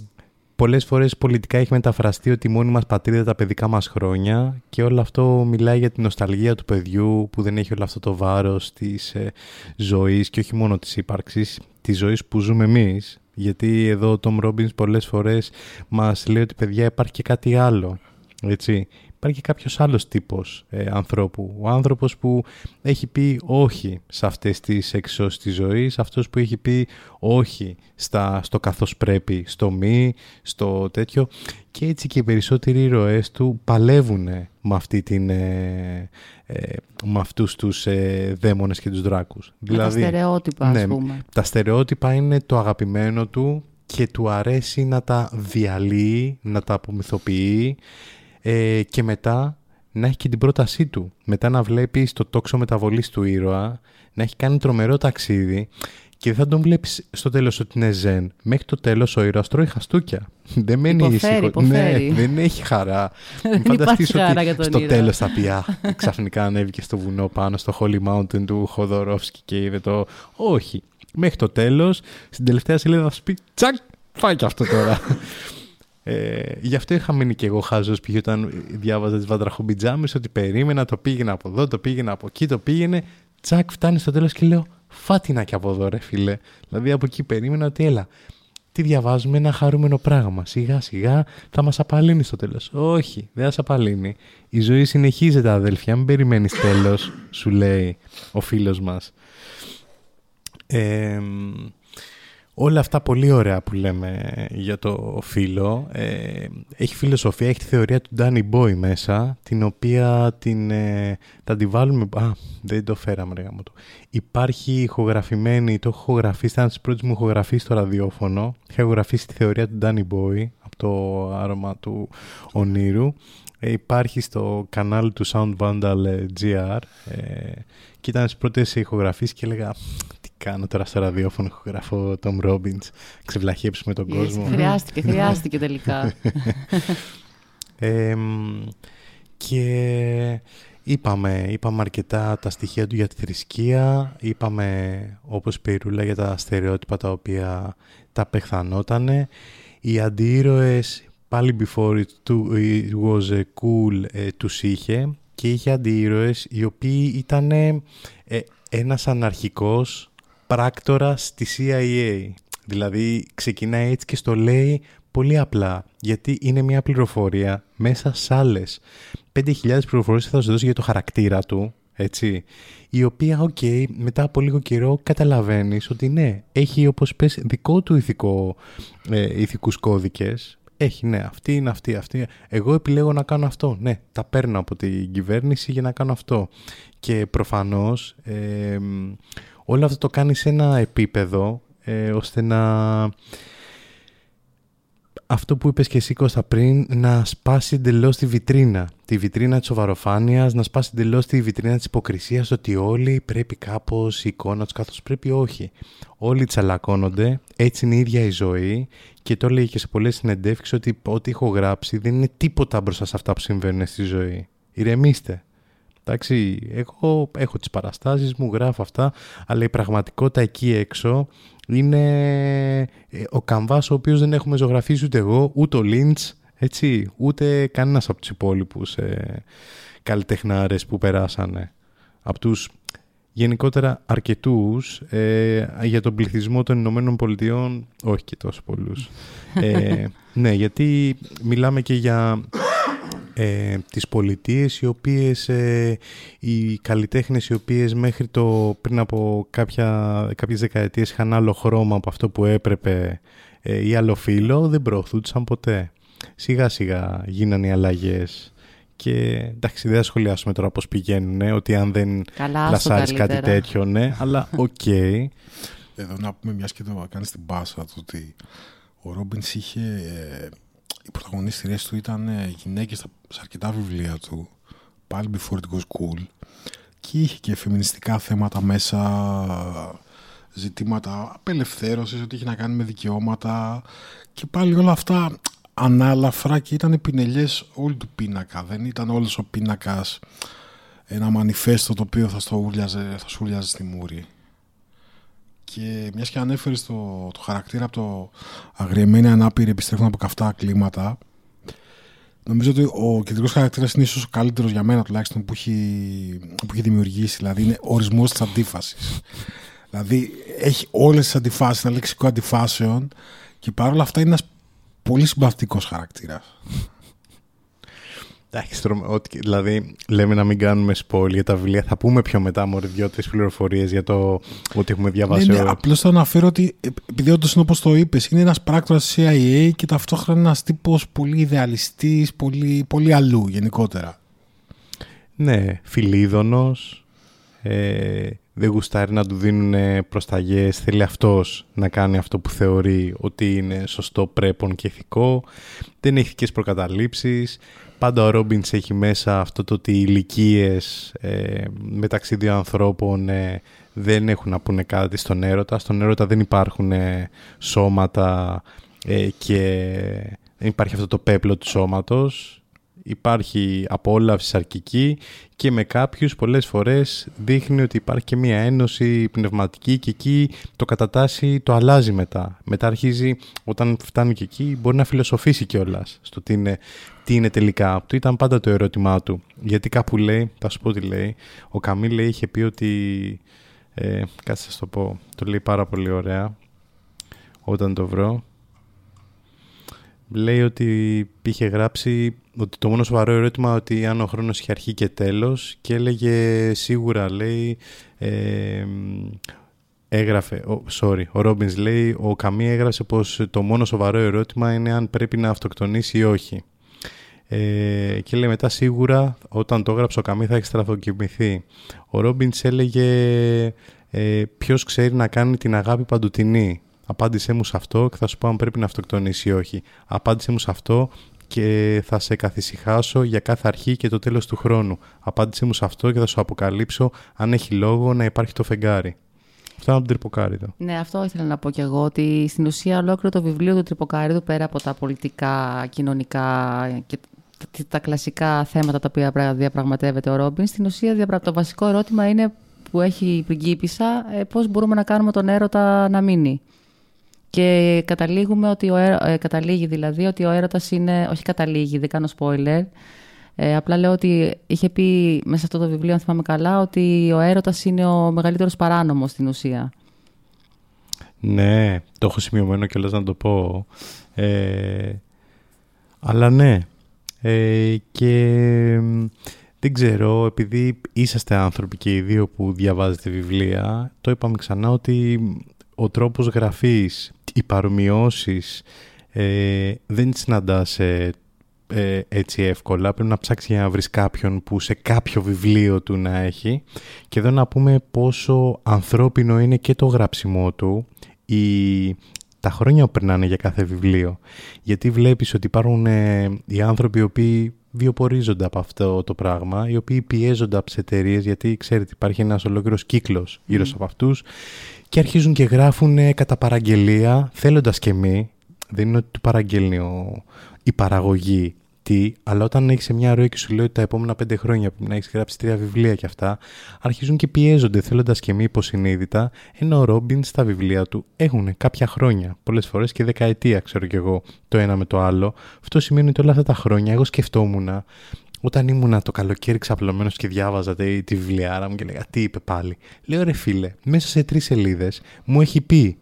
πολλές φορές πολιτικά έχει μεταφραστεί ότι η μόνη μας πατρίδα τα παιδικά μας χρόνια και όλο αυτό μιλάει για την νοσταλγία του παιδιού που δεν έχει όλο αυτό το βάρος της ε, ζωής και όχι μόνο της ύπαρξης, της ζωής που ζούμε εμείς. Γιατί εδώ ο Τόμ Ρόμπινς πολλές φορές μας λέει ότι παιδιά υπάρχει και κάτι άλλο. Έτσι. Υπάρχει και κάποιος άλλος τύπος ε, ανθρώπου. Ο άνθρωπος που έχει πει όχι σε αυτές τις εξώσεις της ζωής, αυτός που έχει πει όχι στα, στο καθώς πρέπει, στο μη, στο τέτοιο. Και έτσι και οι περισσότεροι ήρωές του παλεύουν με, αυτή την, ε, ε, με αυτούς τους ε, δαίμονες και τους δράκους. Με τα στερεότυπα, ναι, ας πούμε. τα στερεότυπα είναι το αγαπημένο του και του αρέσει να τα διαλύει, να τα απομυθοποιεί ε, και μετά να έχει και την πρότασή του. Μετά να βλέπει το τόξο μεταβολής του ήρωα, να έχει κάνει τρομερό ταξίδι και δεν θα τον βλέπεις στο τέλος ότι είναι ζεν. Μέχρι το τέλος ο ήρωας τρώει χαστούκια. (laughs) Δεν μένει Υποφέρει, ήσυχο. υποφέρει. Ναι, (laughs) δεν έχει χαρά. (laughs) Μην Δεν φανταστείς υπάρχει χαρά ότι για τον στο ήρωα. τέλος θα πει «Α, ξαφνικά ανέβηκε στο βουνό πάνω στο Holy Mountain του Χοδωρόφσκι και είδε το... Όχι. Μέχρι το τέλος, στην τελευταία σελίδα θα σου πει τσακ, φάει και αυτό τώρα. Ε, γι' αυτό είχα μείνει και εγώ χάζος π.χ. όταν διάβαζα τις βατραχομπιτζάμες ότι περίμενα, το πήγαινα από εδώ, το πήγαινα από εκεί, το πήγαινε. Τσακ, φτάνει στο τέλος και λέω φάτινα και από εδώ ρε φίλε. Δηλαδή από εκεί περίμενα ότι έλα, τι διαβάζουμε, ένα χαρούμενο πράγμα. Σιγά σιγά θα μας απαλύνει στο τέλος. Όχι, δεν θα σε απαλύνει. Η ζωή συνεχίζεται αδέλφια, μην περιμένεις τέλος, σου λέει ο φίλος μας. Ε, όλα αυτά πολύ ωραία που λέμε για το φίλο. Ε, έχει φιλοσοφία, έχει τη θεωρία του Danny Boy μέσα, την οποία την, ε, θα τη βάλουμε... Α, δεν το φέραμε ρε γάμο το. Υπάρχει ηχογραφημένη, το έχω ηχογραφήσει, ήταν στις πρώτες μου ηχογραφίες στο ραδιόφωνο. Είχα ηχογραφήσει τη θεωρία του Danny Boy από το άρωμα του ονείρου. Ε, υπάρχει στο κανάλι του Sound Vandal ε, GR ε, και ήταν στις πρώτες ηχογραφίες και έλεγα τι κάνω τώρα στο ραδιόφωνο ηχογραφώ Tom Robbins ξεβλαχέψουμε τον κόσμο Χρειάστηκε, (laughs) χρειάστηκε τελικά. Ε, μ, και είπαμε, είπαμε αρκετά τα στοιχεία του για τη θρησκεία, είπαμε όπως είπε η Ρούλα για τα στερεότυπα τα οποία τα πεχθανότανε. Οι αντιήρωες πάλι before it, to- it was a cool ε, τους είχε και είχε αντιήρωες οι οποίοι ήταν ε, ένας αναρχικός πράκτορας στη CIA. Δηλαδή ξεκινάει έτσι και στο λέει πολύ απλά γιατί είναι μια πληροφορία μέσα σε άλλες 5.000 πληροφορίες θα σου δώσει για το χαρακτήρα του έτσι, η οποία, οκ, μετά από λίγο καιρό καταλαβαίνεις ότι ναι, έχει όπως πες δικό του ηθικό, ε, ηθικούς κώδικες, έχει ναι, αυτή είναι αυτή, αυτή. Εγώ επιλέγω να κάνω αυτό, ναι, τα παίρνω από την κυβέρνηση για να κάνω αυτό. Και προφανώς ε, μ, όλο αυτό το κάνει σε ένα επίπεδο ε, ώστε να αυτό που είπες και εσύ Κώστα πριν, να σπάσει εντελώς τη βιτρίνα. Τη βιτρίνα της σοβαροφάνειας, να σπάσει εντελώς τη βιτρίνα της υποκρισίας, ότι όλοι πρέπει κάπως η εικόνα τους καθώς πρέπει όχι. Όλοι τσαλακώνονται, έτσι είναι η ίδια η ζωή και το έλεγε και σε πολλές συνεντεύξεις ότι ό,τι έχω γράψει δεν είναι τίποτα μπροστά σε αυτά που συμβαίνουν στη ζωή. Ηρεμήστε. Εντάξει, εγώ έχω τις παραστάσεις μου, γράφω αυτά, αλλά η πραγματικότητα εκεί έξω είναι ε, ο καμβάς ο οποίος δεν έχουμε ζωγραφίσει ούτε εγώ, ούτε ο Λίντς, έτσι, ούτε κανένας από τους υπόλοιπους ε, καλλιτεχνάρες που περάσανε. Από τους γενικότερα αρκετούς ε, για τον πληθυσμό των Ηνωμένων Πολιτειών, όχι και τόσο πολλούς. ε, ναι, γιατί μιλάμε και για ε, τις πολιτείες οι οποίες ε, οι καλλιτέχνες οι οποίες μέχρι το πριν από κάποια, κάποιες δεκαετίες είχαν άλλο χρώμα από αυτό που έπρεπε ε, ή άλλο φύλο δεν προωθούνταν ποτέ σιγά σιγά γίνανε οι αλλαγές και εντάξει δεν θα σχολιάσουμε τώρα πώς πηγαίνουν ε, ότι αν δεν Καλά, άστο πλασάρεις κάτι καλύτερα. τέτοιο ναι αλλά (laughs) οκ Εδώ να πούμε μιας και το κάνεις την πάσα του ότι ο Ρόμπινς είχε. Ε, οι πρωταγωνίστριες του ήταν ε, γυναίκες στα- σε αρκετά βιβλία του. Πάλι before it was cool. Και είχε και φεμινιστικά θέματα μέσα. ζητήματα απελευθέρωσης, ό,τι έχει να κάνει με δικαιώματα και πάλι όλα αυτά ανάλαφρα και ήταν πινελιές όλου του πίνακα. Δεν ήταν όλος ο πίνακας ένα μανιφέστο το οποίο θα, στο ούλιαζε, θα σου ούλιαζε στη μούρη. Και μιας και ανέφερες το, το χαρακτήρα από το αγριεμένοι ανάπηροι επιστρέφουν από καυτά κλίματα, νομίζω ότι ο κεντρικός χαρακτήρας είναι ίσως ο καλύτερος για μένα τουλάχιστον που έχει, που έχει δημιουργήσει. Δηλαδή είναι ορισμός της αντίφασης. δηλαδή έχει όλες τις αντιφάσεις, ένα λεξικό αντιφάσεων και παρόλα αυτά είναι ένας πολύ συμπαθητικός χαρακτήρας. Εντάξει, τρομα- ότι- δηλαδή λέμε να μην κάνουμε spoil για τα βιβλία. Θα πούμε πιο μετά μόλι δύο-τρεις πληροφορίες για το ότι έχουμε Ναι, διαβάσει. ναι, όλα. απλώς θα αναφέρω ότι ε, επειδή όντως είναι όπως το είπες, είναι ένας πράκτορας της CIA και ταυτόχρονα ένας τύπος πολύ ιδεαλιστής, πολύ, πολύ αλλού γενικότερα. Ναι, φιλίδωνος, ε, δεν γουστάρει να του δίνουν προσταγές, θέλει αυτός να κάνει αυτό που θεωρεί ότι είναι σωστό, πρέπον και ηθικό, δεν έχει ηθικές προκαταλήψεις, πάντα ο Ρόμπινς έχει μέσα αυτό το ότι οι ηλικίες ε, μεταξύ δύο ανθρώπων ε, δεν έχουν να πούνε κάτι στον έρωτα, στον έρωτα δεν υπάρχουν ε, σώματα ε, και δεν υπάρχει αυτό το πέπλο του σώματος, υπάρχει απόλαυση σαρκική και με κάποιους πολλές φορές δείχνει ότι υπάρχει και μια ένωση πνευματική και εκεί το κατατάσσει, το αλλάζει μετά. Μετά αρχίζει, όταν φτάνει και εκεί, μπορεί να φιλοσοφήσει κιόλας στο τι είναι, τι είναι τελικά. Αυτό ήταν πάντα το ερώτημά του. Γιατί κάπου λέει, θα σου πω τι λέει, ο Καμί λέει, είχε πει ότι, ε, κάτσε να σου το πω, το λέει πάρα πολύ ωραία, όταν το βρω, λέει ότι είχε γράψει ότι το μόνο σοβαρό ερώτημα ότι αν ο χρόνος είχε αρχή και τέλος και έλεγε σίγουρα λέει ε, έγραφε, ο, sorry, ο Ρόμπινς λέει ο Καμί έγραψε πως το μόνο σοβαρό ερώτημα είναι αν πρέπει να αυτοκτονήσει ή όχι. Ε, και λέει μετά σίγουρα όταν το έγραψε ο Καμί θα έχει στραφοκοιμηθεί. Ο Ρόμπινς έλεγε ε, ποιος ξέρει να κάνει την αγάπη παντοτινή. Απάντησέ μου σε αυτό και θα σου πω αν πρέπει να αυτοκτονήσει ή όχι. Απάντησέ μου σε αυτό και θα σε καθησυχάσω για κάθε αρχή και το τέλος του χρόνου. Απάντησέ μου σε αυτό και θα σου αποκαλύψω αν έχει λόγο να υπάρχει το φεγγάρι. Αυτό είναι από τον Τρυποκάριδο. Ναι, αυτό ήθελα να πω κι εγώ, ότι στην ουσία ολόκληρο το βιβλίο του Τρυποκάριδου, πέρα από τα πολιτικά, κοινωνικά και τα, τα κλασικά θέματα τα οποία πρα- διαπραγματεύεται ο Ρόμπιν, στην ουσία διαπρα- το βασικό ερώτημα είναι που έχει η πριγκίπισσα, ε, πώς μπορούμε να κάνουμε τον έρωτα να μείνει. Και καταλήγουμε ότι ο έ- ε, καταλήγει δηλαδή ότι ο έρωτας είναι, όχι καταλήγει, δεν κάνω spoiler, ε, απλά λέω ότι είχε πει μέσα σε αυτό το βιβλίο, αν θυμάμαι καλά, ότι ο έρωτας είναι ο μεγαλύτερος παράνομος στην ουσία. Ναι, το έχω σημειωμένο κιόλας να το πω. Ε, αλλά ναι. Ε, και μ, δεν ξέρω, επειδή είσαστε άνθρωποι και οι δύο που διαβάζετε βιβλία, το είπαμε ξανά ότι ο τρόπος γραφής, οι παρομοιώσεις ε, δεν τις συναντάς ε, ε, έτσι εύκολα. Πρέπει να ψάξεις για να βρεις κάποιον που σε κάποιο βιβλίο του να έχει. Και εδώ να πούμε πόσο ανθρώπινο είναι και το γράψιμό του, η, τα χρόνια που περνάνε για κάθε βιβλίο. Γιατί βλέπεις ότι υπάρχουν ε, οι άνθρωποι οι οποίοι βιοπορίζονται από αυτό το πράγμα, οι οποίοι πιέζονται από τις εταιρείες, γιατί ξέρετε υπάρχει ένας ολόκληρος κύκλος γύρω από αυτούς και αρχίζουν και γράφουν ε, κατά παραγγελία, θέλοντας και μη, δεν είναι ότι του παραγγέλνει ο- η παραγωγή τι, αλλά όταν έχεις μια ροή και σου λέει ότι τα επόμενα πέντε χρόνια πρέπει να έχεις γράψει τρία βιβλία και αυτά, αρχίζουν και πιέζονται θέλοντας και μη υποσυνείδητα, ενώ ο Ρόμπιν στα βιβλία του έχουν κάποια χρόνια, πολλές φορές και δεκαετία, ξέρω κι εγώ, το ένα με το άλλο. Αυτό σημαίνει ότι όλα αυτά τα χρόνια εγώ σκεφτόμουν όταν ήμουνα το καλοκαίρι ξαπλωμένος και διάβαζα τη, τη βιβλιάρα μου και λέγα τι είπε πάλι. Λέω ρε φίλε, μέσα σε τρεις σελίδες μου έχει πει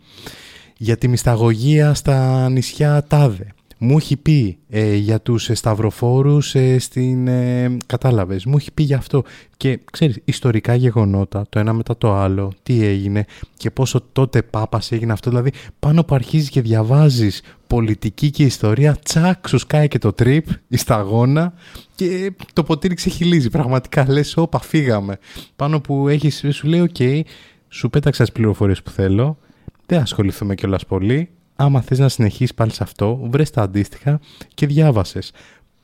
για τη μυσταγωγία στα νησιά Τάδε. Μου έχει πει ε, για τους ε, σταυροφόρους ε, στην... Ε, κατάλαβες, μου έχει πει για αυτό. Και ξέρεις, ιστορικά γεγονότα, το ένα μετά το άλλο, τι έγινε και πόσο τότε πάπας έγινε αυτό. Δηλαδή, πάνω που αρχίζεις και διαβάζεις πολιτική και ιστορία, τσακ, σου σκάει και το trip, η σταγόνα και το ποτήρι ξεχειλίζει. Πραγματικά λες, όπα, φύγαμε. Πάνω που έχεις, σου λέει, οκ, σου πέταξα τις πληροφορίες που θέλω, δεν ασχοληθούμε κιόλας πολύ. Άμα θες να συνεχίσεις πάλι σε αυτό, βρες τα αντίστοιχα και διάβασέ τες.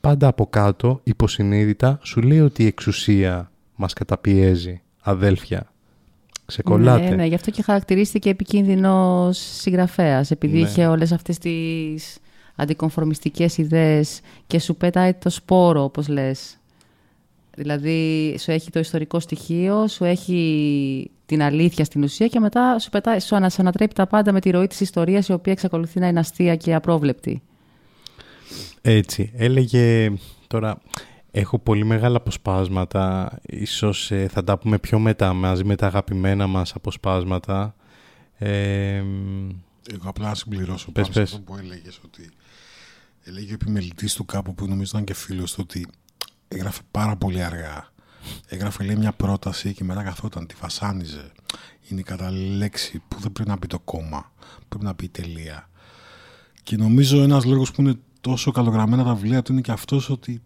Πάντα από κάτω, υποσυνείδητα, σου λέει ότι η εξουσία μας καταπιέζει, αδέλφια. Ξεκολλάτε. Ναι, ναι, γι' αυτό και χαρακτηρίστηκε επικίνδυνος συγγραφέας, επειδή Ναι. είχε όλες αυτές τις αντικομφορμιστικές ιδέες και σου πέταει το σπόρο, όπως λες. Δηλαδή, σου έχει το ιστορικό στοιχείο, σου έχει την αλήθεια στην ουσία και μετά σου, πετάει, σου ανα- σου ανατρέπει τα πάντα με τη ροή της ιστορίας η οποία εξακολουθεί να είναι αστεία και απρόβλεπτη. Έτσι, έλεγε τώρα έχω πολύ μεγάλα αποσπάσματα, ίσως ε, θα τα πούμε πιο μετά μαζί με τα αγαπημένα μας αποσπάσματα. Ε, Εγώ απλά να συμπληρώσω Πες, πάνω σε πες. αυτό που έλεγες ότι έλεγε ο επιμελητής του κάπου που νομίζω ήταν και φίλος του ότι έγραφε πάρα πολύ αργά. Έγραφε λέει μια πρόταση και μετά καθόταν, τη βασάνιζε. Είναι η κατάλληλη λέξη που δεν πρέπει να πει το κόμμα, πρέπει να πει η τελεία; Και νομίζω ένας λόγος που είναι τόσο καλογραμμένα τα βιβλία του είναι και αυτός ότι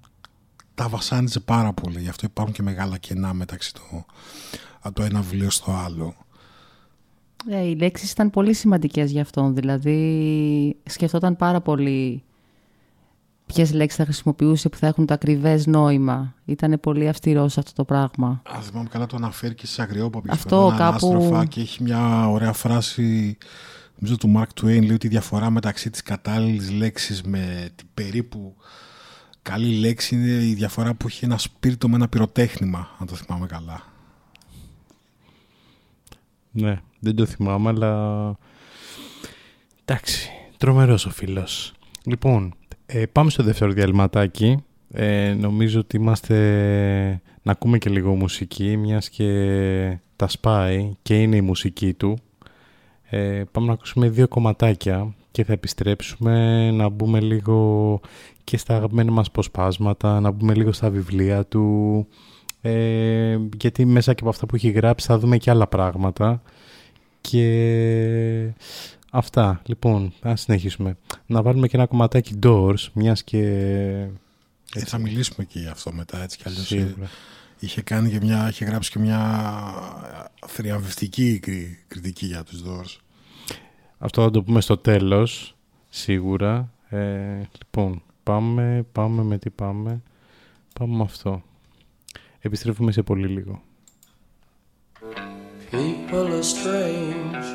τα βασάνιζε πάρα πολύ. Γι' αυτό υπάρχουν και μεγάλα κενά μεταξύ το, από το ένα βιβλίο στο άλλο. Ε, οι λέξεις ήταν πολύ σημαντικές για αυτόν. Δηλαδή, σκεφτόταν πάρα πολύ ποιες λέξεις θα χρησιμοποιούσε που θα έχουν το ακριβές νόημα. Ήταν πολύ αυστηρός σε αυτό το πράγμα. Αν θυμάμαι καλά, το αναφέρει και σε αγριόπαπη. Αυτό κάπου- Ανάστροφα και έχει μια ωραία φράση. Νομίζω του Mark Twain λέει ότι η διαφορά μεταξύ της κατάλληλης λέξης με την περίπου καλή λέξη είναι η διαφορά που έχει ένα σπίρτο με ένα πυροτέχνημα, αν το θυμάμαι καλά. ναι, δεν το θυμάμαι, αλλά... Εντάξει, τρομερός ο φίλος. Λοιπόν, ε, πάμε στο δεύτερο διαλυματάκι. Ε, νομίζω ότι είμαστε να ακούμε και λίγο μουσική, μιας και τα σπάει και είναι η μουσική του. Ε, πάμε να ακούσουμε δύο κομματάκια και θα επιστρέψουμε να μπούμε λίγο και στα αγαπημένα μας αποσπάσματα, να μπούμε λίγο στα βιβλία του, ε, γιατί μέσα και από αυτά που έχει γράψει θα δούμε και άλλα πράγματα και αυτά. Λοιπόν, ας συνεχίσουμε. Να βάλουμε και ένα κομματάκι Doors, μιας και... Ε, θα μιλήσουμε και γι' αυτό μετά, έτσι κι αλλιώς. ε, Σίγουρα. Είχε, κάνει και μια, είχε γράψει και μια θριαμβευτική κρι- κριτική για τους Doors. Αυτό θα το πούμε στο τέλος, σίγουρα. Ε, λοιπόν, πάμε, πάμε με τι πάμε. Πάμε με αυτό. Επιστρέφουμε σε πολύ λίγο. People are strange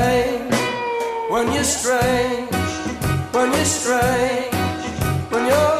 Name. When you're strange, when you're strange, when you're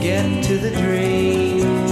get to the dream.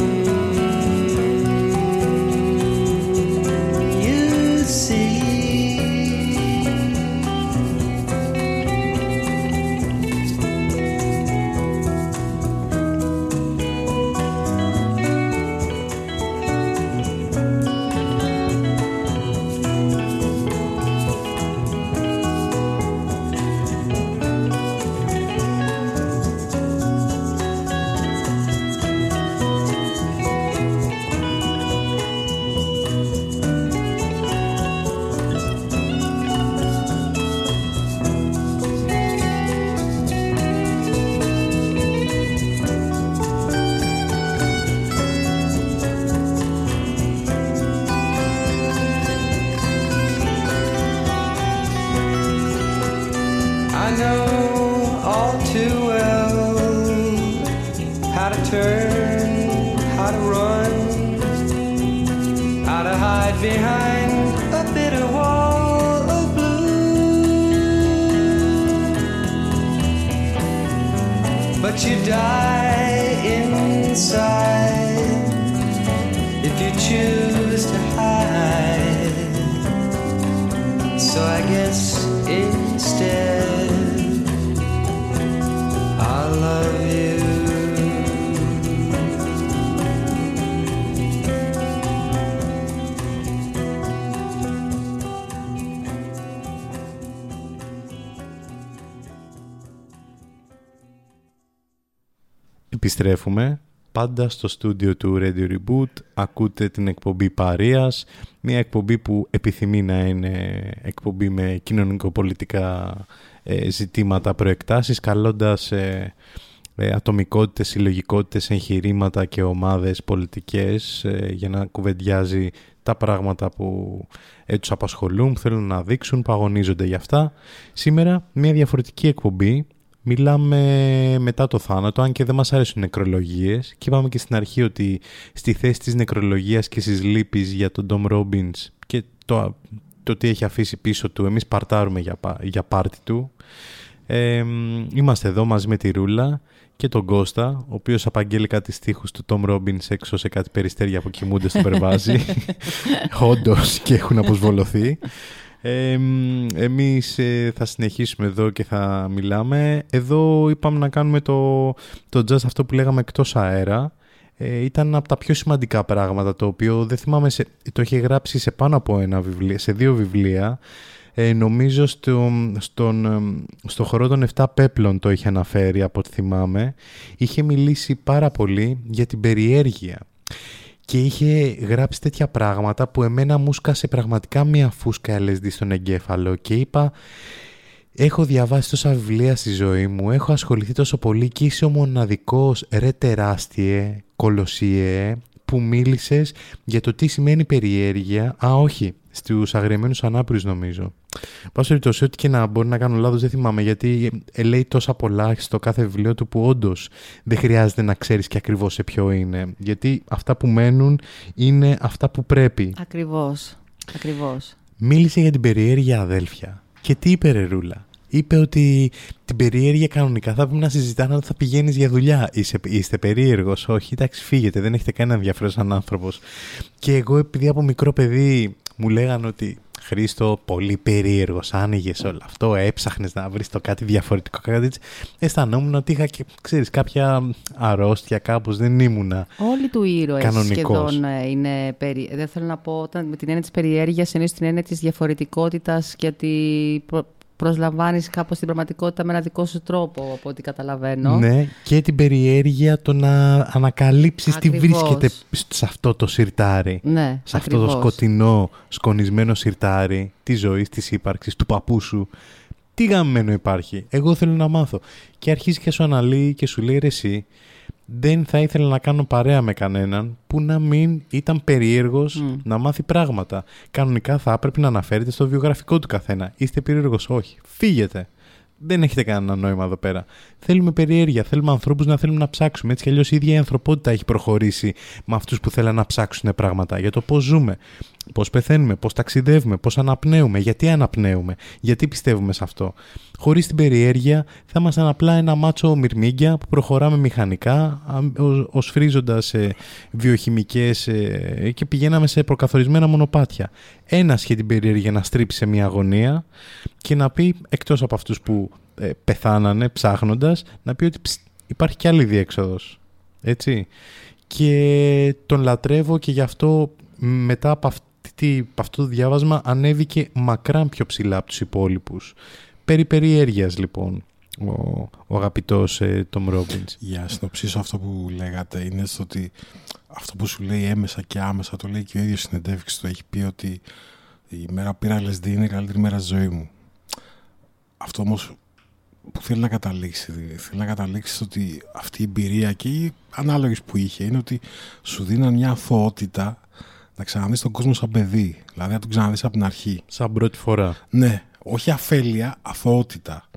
Επιστρέφουμε. Πάντα στο στούντιο του Radio Reboot ακούτε την εκπομπή Παρίας, μια εκπομπή που επιθυμεί να είναι εκπομπή με κοινωνικοπολιτικά ε, ζητήματα προεκτάσεις, καλώντας ε, ε, ατομικότητες, συλλογικότητες, εγχειρήματα και ομάδες πολιτικές ε, για να κουβεντιάζει τα πράγματα που ε, τους απασχολούν, που θέλουν να δείξουν, που αγωνίζονται για αυτά. Σήμερα μια διαφορετική εκπομπή Μιλάμε μετά το θάνατο, αν και δεν μας αρέσουν οι νεκρολογίες και είπαμε και στην αρχή ότι στη θέση της νεκρολογίας και στις λύπης για τον Ντόμ Ρόμπινς και το, το τι έχει αφήσει πίσω του, εμείς παρτάρουμε για, πα- για πάρτι του. Ε, είμαστε εδώ μαζί με τη Ρούλα και τον Κώστα, ο οποίος απαγγέλει κάτι στίχους του Τόμ Ρόμπινς έξω σε κάτι περιστέρια που κοιμούνται στο Περβάζι. (laughs) Όντως και έχουν αποσβολωθεί. Ε, μ, εμείς ε, θα συνεχίσουμε εδώ και θα μιλάμε. Εδώ είπαμε να κάνουμε το, το jazz αυτό που λέγαμε εκτός αέρα. Ε, ήταν από τα πιο σημαντικά πράγματα το οποίο δεν θυμάμαι, σε, το είχε γράψει σε πάνω από ένα βιβλίο, σε δύο βιβλία. Ε, νομίζω στο, στον, εμ, στο χορό των 7 πέπλων το είχε αναφέρει από ό,τι θυμάμαι. Είχε μιλήσει πάρα πολύ για την περιέργεια και είχε γράψει τέτοια πράγματα που εμένα μου σκάσε πραγματικά μία φούσκα LSD στον εγκέφαλο και είπα έχω διαβάσει τόσα βιβλία στη ζωή μου, έχω ασχοληθεί τόσο πολύ και είσαι ο μοναδικός ρε τεράστιε, κολοσιέ που μίλησες για το τι σημαίνει περιέργεια. Α, όχι, στους αγριεμένους ανάπηρους νομίζω. Πάω περιπτώσει, ό,τι και να μπορεί να κάνω λάθος δεν θυμάμαι γιατί ε, λέει τόσα πολλά στο κάθε βιβλίο του που όντως δεν χρειάζεται να ξέρεις και ακριβώς σε ποιο είναι. Γιατί αυτά που μένουν είναι αυτά που πρέπει. Ακριβώς. Ακριβώς. Μίλησε για την περιέργεια αδέλφια. Και τι είπε ρε Ρούλα; Είπε ότι την περιέργεια κανονικά θα πρέπει να συζητάνε όταν θα πηγαίνεις για δουλειά. Είσαι, είστε περίεργος, όχι, εντάξει, φύγετε, δεν έχετε κανένα ενδιαφέρον σαν άνθρωπος. Και εγώ, επειδή από μικρό παιδί μου λέγανε ότι Χρήστο, πολύ περίεργος, άνοιγες όλο αυτό, έψαχνες να βρεις το κάτι διαφορετικό, κάτι έτσι. Αισθανόμουν ότι είχα και, ξέρεις, κάποια αρρώστια κάπως, δεν ήμουνα. Όλοι του ήρωες Κανονικός. σχεδόν ε, είναι. Περι... Δεν θέλω να πω όταν, με την έννοια της περιέργειας, εννοείς την έννοια της διαφορετικότητας και ότι προ- προσλαμβάνεις κάπως την πραγματικότητα με ένα δικό σου τρόπο, από ό,τι καταλαβαίνω. Ναι, και την περιέργεια το να ανακαλύψεις τι Ακριβώς. βρίσκεται σε αυτό το σιρτάρι. Ναι, σε αυτό το ακριβώς. σκοτεινό, σκονισμένο σιρτάρι τη ζωής, της ύπαρξης, του παππού σου. Τι γαμμένο υπάρχει. Εγώ θέλω να μάθω. Και αρχίζει και σου αναλύει και σου λέει ρε εσύ, δεν θα ήθελα να κάνω παρέα με κανέναν που να μην ήταν περίεργος να μάθει πράγματα. Κανονικά θα έπρεπε να αναφέρεται στο βιογραφικό του καθένα. Είστε περίεργος, όχι. Φύγετε. Δεν έχετε κανένα νόημα εδώ πέρα. Θέλουμε περιέργεια, θέλουμε ανθρώπους να θέλουμε να ψάξουμε. Έτσι κι αλλιώς η ίδια η ανθρωπότητα έχει προχωρήσει με αυτούς που θέλουν να ψάξουν πράγματα για το πώς ζούμε, πώς πεθαίνουμε, πώς ταξιδεύουμε, πώς αναπνέουμε, γιατί αναπνέουμε, γιατί πιστεύουμε σε αυτό. Χωρίς την περιέργεια θα ήμασταν απλά ένα μάτσο μυρμήγκια που προχωράμε μηχανικά, ως φρίζοντας ε, βιοχημικές ε, και πηγαίναμε σε προκαθορισμένα μονοπάτια. Ένας είχε την περιέργεια να στρίψει σε μια αγωνία και να πει, εκτός από αυτούς που ε, πεθάνανε ψάχνοντας, να πει ότι «Ψ, υπάρχει κι άλλη διέξοδος. Έτσι. Και τον λατρεύω και γι' αυτό μετά από, αυτή, από αυτό το διάβασμα ανέβηκε μακράν πιο ψηλά από τους υπόλοιπους. Περί περιέργειας λοιπόν ο, ο αγαπητός ε, Tom Robbins. Για να συνοψίσω αυτό που λέγατε είναι στο ότι αυτό που σου λέει έμεσα και άμεσα το λέει και ο ίδιος συνεντεύξεις του έχει πει ότι η μέρα που πήρα LSD είναι η καλύτερη μέρα της ζωή μου. Αυτό όμως που θέλει να καταλήξει θέλει να καταλήξεις στο ότι αυτή η εμπειρία και οι ανάλογες που είχε είναι ότι σου δίναν μια αθωότητα να ξαναδείς τον κόσμο σαν παιδί δηλαδή να τον ξαναδείς από την αρχή Σαν πρώτη φορά. ναι, όχι αφέλεια, αθωότητα.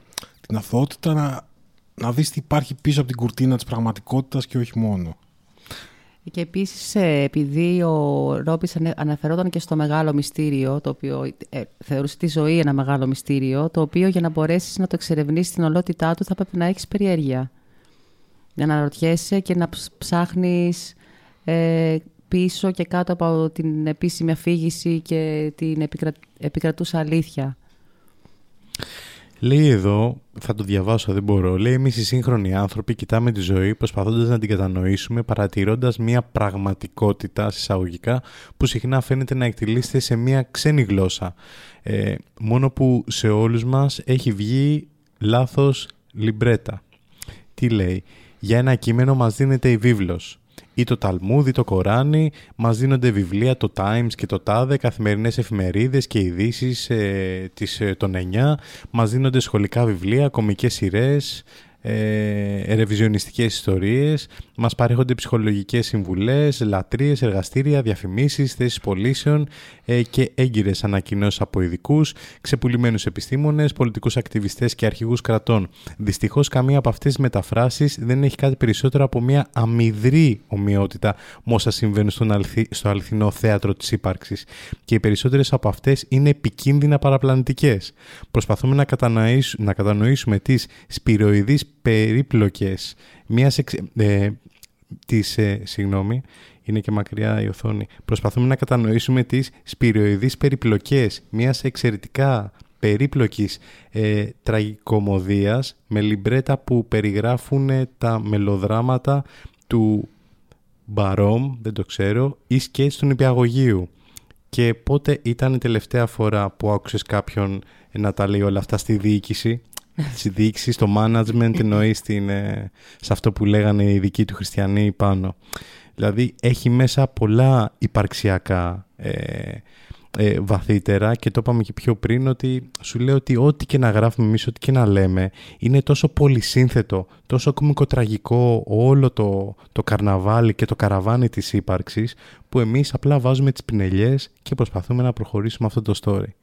Την αθωότητα να, να δεις τι υπάρχει πίσω από την κουρτίνα της πραγματικότητας και όχι μόνο. Και επίσης ε, επειδή ο Ρόμπις ανε- αναφερόταν και στο μεγάλο μυστήριο, το οποίο ε, θεωρούσε τη ζωή ένα μεγάλο μυστήριο, το οποίο για να μπορέσεις να το εξερευνήσεις στην ολότητά του θα πρέπει να έχεις περιέργεια. Για να αναρωτιέσαι και να ψ- ψάχνεις ε, πίσω και κάτω από την επίσημη αφήγηση και την επικρα... επικρατούσα αλήθεια. Λέει εδώ, θα το διαβάσω, δεν μπορώ. Λέει: Εμείς οι σύγχρονοι άνθρωποι κοιτάμε τη ζωή προσπαθώντας να την κατανοήσουμε, παρατηρώντας μια πραγματικότητα συσσαγωγικά που συχνά φαίνεται να εκτελήσεται σε μια ξένη γλώσσα. Ε, μόνο που σε όλους μας έχει βγει λάθος λιμπρέτα. Τι λέει, για ένα κείμενο μας δίνεται η βίβλος. Ή το Ταλμούδ ή το Κοράνι, μας δίνονται βιβλία, το Times και το Τάδε, καθημερινές εφημερίδες και ειδήσεις ε, της, ε, των 9, μας δίνονται σχολικά βιβλία, κομικές σειρές, ε, ερεβιζιονιστικές ιστορίες, μας παρέχονται ψυχολογικές συμβουλές, λατρείες, εργαστήρια, διαφημίσεις, θέσεις πωλήσεων ε, και έγκυρες ανακοινώσεις από ειδικούς, ξεπουλημένους επιστήμονες, πολιτικούς ακτιβιστές και αρχηγούς κρατών. Δυστυχώς καμία από αυτές τις μεταφράσεις δεν έχει κάτι περισσότερο από μια αμυδρή ομοιότητα με όσα συμβαίνουν στον αληθι- στο αληθινό θέατρο της ύπαρξης και οι περισσότερες από αυτές είναι επικίνδυνα παραπλανητικές. Προσπαθούμε να, κατανοήσουμε, να κατανοήσουμε τις σπυροειδείς περίπλοκες μιας εξ, ε, τις, ε, συγγνώμη, είναι και μακριά η οθόνη. Προσπαθούμε να κατανοήσουμε τις σπυροειδείς περιπλοκές μιας εξαιρετικά περίπλοκης ε, τραγικομωδίας με λιμπρέτα που περιγράφουν ε, τα μελοδράματα του Μπαρόμ, δεν το ξέρω, ή σκέτς του νηπιαγωγείου. Και πότε ήταν η τελευταία φορά που άκουσες κάποιον να τα λέει όλα αυτά στη διοίκηση, στη διοίκηση, στο management, εννοείς στην, ε, σε αυτό που λέγανε οι δικοί του χριστιανοί πάνω. Δηλαδή έχει μέσα πολλά υπαρξιακά ε, ε, βαθύτερα και το είπαμε και πιο πριν ότι σου λέω ότι ό,τι και να γράφουμε εμείς, ό,τι και να λέμε είναι τόσο πολυσύνθετο, τόσο κομικοτραγικό όλο το, το καρναβάλι και το καραβάνι της ύπαρξης που εμείς απλά βάζουμε τις πινελιές και προσπαθούμε να προχωρήσουμε αυτό το story.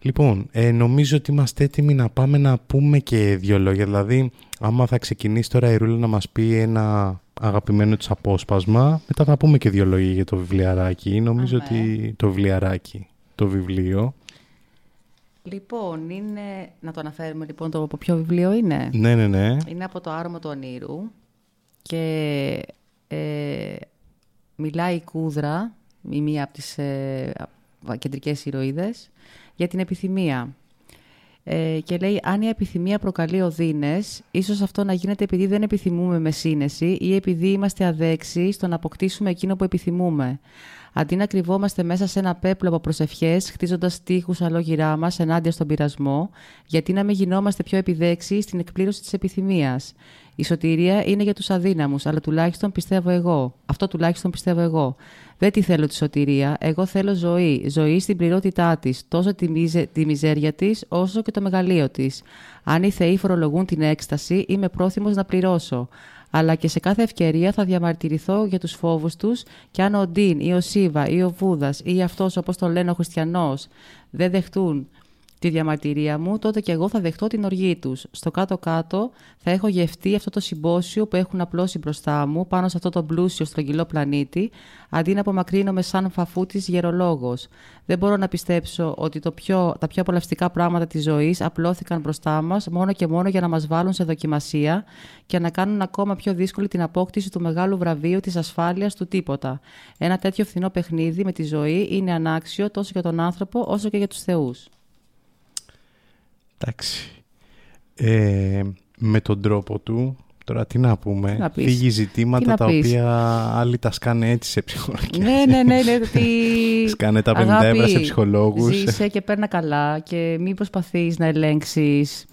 Λοιπόν, ε, νομίζω ότι είμαστε έτοιμοι να πάμε να πούμε και δύο λόγια. Δηλαδή, άμα θα ξεκινήσει τώρα η Ρούλα να μας πει ένα αγαπημένο της απόσπασμα, μετά θα πούμε και δύο λόγια για το βιβλιαράκι. Νομίζω Αμέ. ότι το βιβλιαράκι, το βιβλίο. Λοιπόν, είναι... να το αναφέρουμε λοιπόν το από ποιο βιβλίο είναι. Ναι, ναι, ναι. Είναι από το άρωμα του ονείρου και ε, μιλάει η Κούδρα, η μία από τις ε, α- κεντρικές ηρωίδες, για την επιθυμία. Ε, και λέει, αν η επιθυμία προκαλεί οδύνες, ίσως αυτό να γίνεται επειδή δεν επιθυμούμε με σύνεση ή επειδή είμαστε αδέξιοι στο να αποκτήσουμε εκείνο που επιθυμούμε. Αντί να κρυβόμαστε μέσα σε ένα πέπλο από προσευχές, χτίζοντας τείχου αλόγυρά μας ενάντια στον πειρασμό, γιατί να μην γινόμαστε πιο επιδέξιοι στην εκπλήρωση της επιθυμίας. Η σωτηρία είναι για τους αδύναμους, αλλά τουλάχιστον πιστεύω εγώ. Αυτό τουλάχιστον πιστεύω εγώ. Δεν τη θέλω τη σωτηρία. Εγώ θέλω ζωή. Ζωή στην πληρότητά της. Τόσο τη, μιζε, τη μιζέρια της, όσο και το μεγαλείο της. Αν οι θεοί φορολογούν την έκσταση, είμαι πρόθυμος να πληρώσω. Αλλά και σε κάθε ευκαιρία θα διαμαρτυρηθώ για τους φόβους τους και αν ο Ντίν ή ο Σίβα ή ο Βούδας ή αυτός όπως τον λένε ο χριστιανός δεν δεχτούν τη διαμαρτυρία μου, τότε και εγώ θα δεχτώ την οργή τους. Στο κάτω-κάτω θα έχω γευτεί αυτό το συμπόσιο που έχουν απλώσει μπροστά μου πάνω σε αυτό το πλούσιο στρογγυλό πλανήτη, αντί να απομακρύνομαι σαν φαφούτης γερολόγος. Δεν μπορώ να πιστέψω ότι το πιο, τα πιο απολαυστικά πράγματα της ζωής απλώθηκαν μπροστά μας μόνο και μόνο για να μας βάλουν σε δοκιμασία και να κάνουν ακόμα πιο δύσκολη την απόκτηση του μεγάλου βραβείου της ασφάλειας του τίποτα. Ένα τέτοιο φθηνό παιχνίδι με τη ζωή είναι ανάξιο τόσο για τον άνθρωπο όσο και για τους θεούς. Εντάξει. Ε, με τον τρόπο του, τώρα τι να πούμε, να πεις. φύγει Τι ζητήματα να τα πεις. οποία άλλοι τα σκάνε έτσι σε ψυχολογία. ναι, ναι, ναι, ναι. Ότι... (laughs) Σκάνε τα 50 Αγάπη, ευρώ σε ψυχολόγους. Ζήσε και παίρνα καλά και μην προσπαθείς να ελέγξεις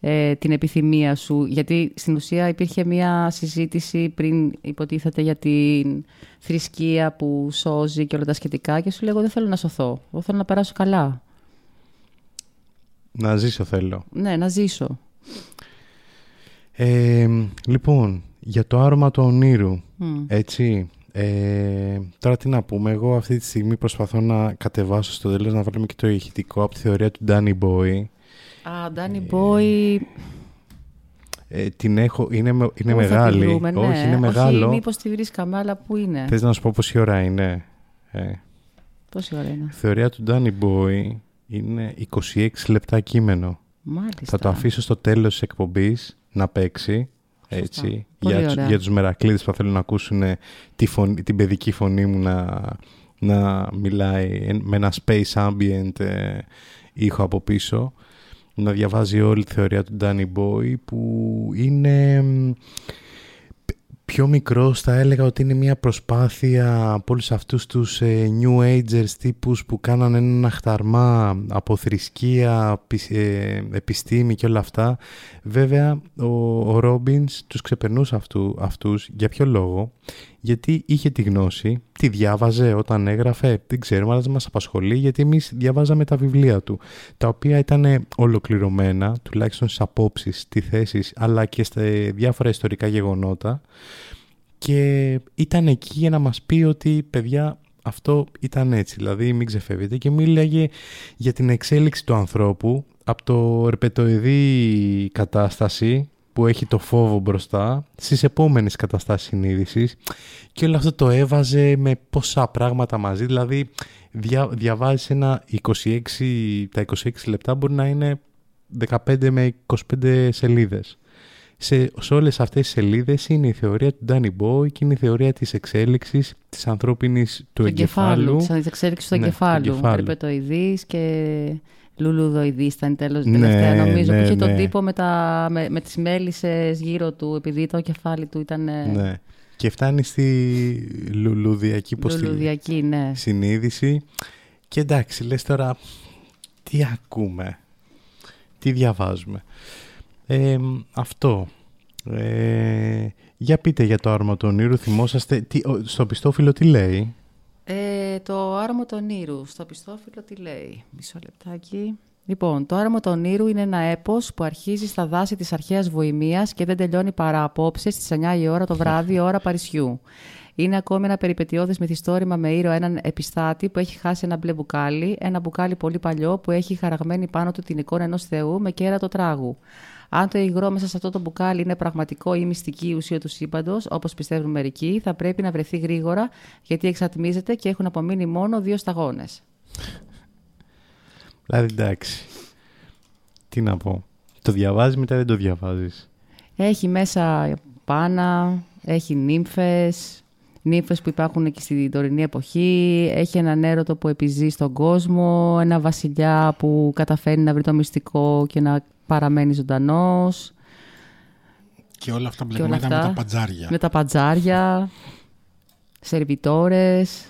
ε, την επιθυμία σου. Γιατί στην ουσία υπήρχε μια συζήτηση πριν υποτίθεται για την θρησκεία που σώζει και όλα τα σχετικά και σου λέω εγώ δεν θέλω να σωθώ. Εγώ θέλω να περάσω καλά. Να ζήσω θέλω. Ναι, να ζήσω. Ε, λοιπόν, για το άρωμα του ονείρου, Μμ. έτσι. Ε, τώρα τι να πούμε, εγώ αυτή τη στιγμή προσπαθώ να κατεβάσω στο τέλος να βάλουμε και το ηχητικό από τη θεωρία του Danny Boy. Α, Danny Boy. Ε, την έχω, είναι, με- είναι πού θα τη μεγάλη. βρούμε, ναι. Όχι, είναι μεγάλο. Όχι, μήπως τη βρίσκαμε, αλλά πού είναι; Θες να σου πω πόση ώρα είναι. Ε, Πόση ώρα είναι; η θεωρία του Danny Boy είναι 26 λεπτά κείμενο. Μάλιστα. Θα το αφήσω στο τέλος της εκπομπής να παίξει. Έτσι, Πολύ για, τους- ωραία. για τους μερακλείδες που θέλουν να ακούσουν ε, τη φωνή, την παιδική φωνή μου να, να μιλάει εν- με ένα space ambient ε, ήχο από πίσω να διαβάζει όλη τη θεωρία του Danny Boy που είναι μ, π- πιο μικρός θα έλεγα ότι είναι μια προσπάθεια από όλους αυτούς τους ε, New Agers τύπους που κάνανε ένα χταρμά από θρησκεία, πι- ε, επιστήμη και όλα αυτά. Βέβαια ο, ο Robbins τους ξεπερνούσε αυτού, αυτούς. Για ποιο λόγο; Γιατί είχε τη γνώση, τη διάβαζε όταν έγραφε, δεν ξέρουμε, αλλά δεν μας απασχολεί, γιατί εμείς διαβάζαμε τα βιβλία του, τα οποία ήταν ολοκληρωμένα, τουλάχιστον στις απόψεις, στις θέσεις, αλλά και στα διάφορα ιστορικά γεγονότα. Και ήταν εκεί για να μας πει ότι παιδιά αυτό ήταν έτσι, δηλαδή μην ξεφεύγετε. Και μίλαγε για την εξέλιξη του ανθρώπου από το ερπετοειδή κατάσταση που έχει το φόβο μπροστά στις επόμενες καταστάσεις συνείδησης και όλο αυτό το έβαζε με πόσα πράγματα μαζί, δηλαδή δια, διαβάζεις ένα 26, τα 26 λεπτά μπορεί να είναι 15 με 25 σελίδες σε, σε όλες αυτές τις σελίδες είναι η θεωρία του Danny Boy και είναι η θεωρία της εξέλιξης της ανθρώπινης του εγκεφάλου. Της εξέλιξης του Ναι, του εγκεφάλου. εγκεφάλου. Περπετοειδή και λουλουδοειδής ήταν τέλος Ναι, τελευταία. Νομίζω ναι, που είχε ναι. τον τύπο με, τα, με, με τις μέλισσες γύρω του, επειδή το κεφάλι του ήταν. ε, Ναι. Και φτάνει στη λουλουδιακή πώς τη- Λουλουδιακή, ναι. συνείδηση και εντάξει λες τώρα τι ακούμε, τι διαβάζουμε. Ε, αυτό. Ε, για πείτε για το άρμα του ονείρου, θυμόσαστε, τι, ο- στο πιστόφυλλο τι λέει; Ε, το άρωμο των ήρου. Στο πιστόφυλλο τι λέει; Μισό λεπτάκι. Λοιπόν, το άρωμο των ήρου είναι ένα έπος που αρχίζει στα δάση της αρχαίας βοημίας και δεν τελειώνει παρά απόψε στις 9 η ώρα το βράδυ, ώρα Παρισιού. Είναι ακόμη ένα περιπετειώδες μυθιστόρημα με ήρωα έναν επιστάτη που έχει χάσει ένα μπλε μπουκάλι, ένα μπουκάλι πολύ παλιό που έχει χαραγμένη πάνω του την εικόνα ενός θεού με κέρατο τράγου. Αν το υγρό μέσα σε αυτό το μπουκάλι είναι πραγματικό ή μυστική ουσία του σύμπαντος, όπως πιστεύουν μερικοί, θα πρέπει να βρεθεί γρήγορα γιατί εξατμίζεται και έχουν απομείνει μόνο δύο σταγόνες. Δηλαδή εντάξει, τι να πω. Το διαβάζεις μετά δεν το διαβάζεις. Έχει μέσα πάνα, έχει νύμφες, νύμφες που υπάρχουν και στην τωρινή εποχή, έχει έναν έρωτο που επιζεί στον κόσμο, ένα βασιλιά που καταφέρει να βρει το μυστικό και να παραμένει ζωντανός, Και όλα αυτά Και όλα μπλεγμένα με αυτά τα παντζάρια. με τα παντζάρια, σερβιτόρες.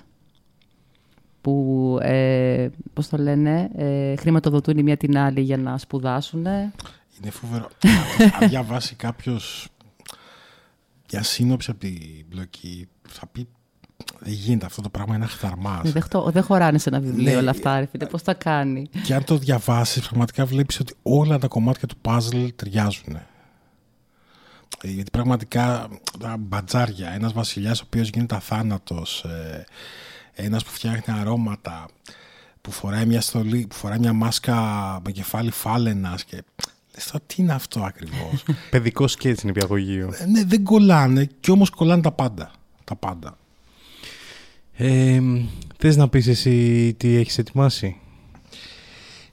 που, ε, πώς το λένε, ε, χρηματοδοτούν η μία την άλλη για να σπουδάσουν. Είναι φοβερό. Αν διαβάσει κάποιος μια σύνοψη από την μπλοκή, θα πει δεν γίνεται αυτό το πράγμα, είναι αχθαρμά. Δεν, χτω- δεν χωράνε σε ένα βιβλίο Ναι. όλα αυτά, ρε φίλε. Πώς τα κάνει. Και αν το διαβάσεις, πραγματικά βλέπεις ότι όλα τα κομμάτια του puzzle ταιριάζουν. Ε, Γιατί πραγματικά τα μπατζάρια, ένας βασιλιάς ο οποίος γίνεται αθάνατος, ένας που φτιάχνει αρώματα, που φοράει μια στολή, που φοράει μια μάσκα με κεφάλι φάλαινας και. Λες τώρα τι είναι αυτό ακριβώς; (laughs) Παιδικό σκέτσι νηπιαγωγείο. ναι, δεν κολλάνε και όμως κολλάνε τα πάντα. Τα πάντα. Ε, θες να πεις εσύ τι έχεις ετοιμάσει;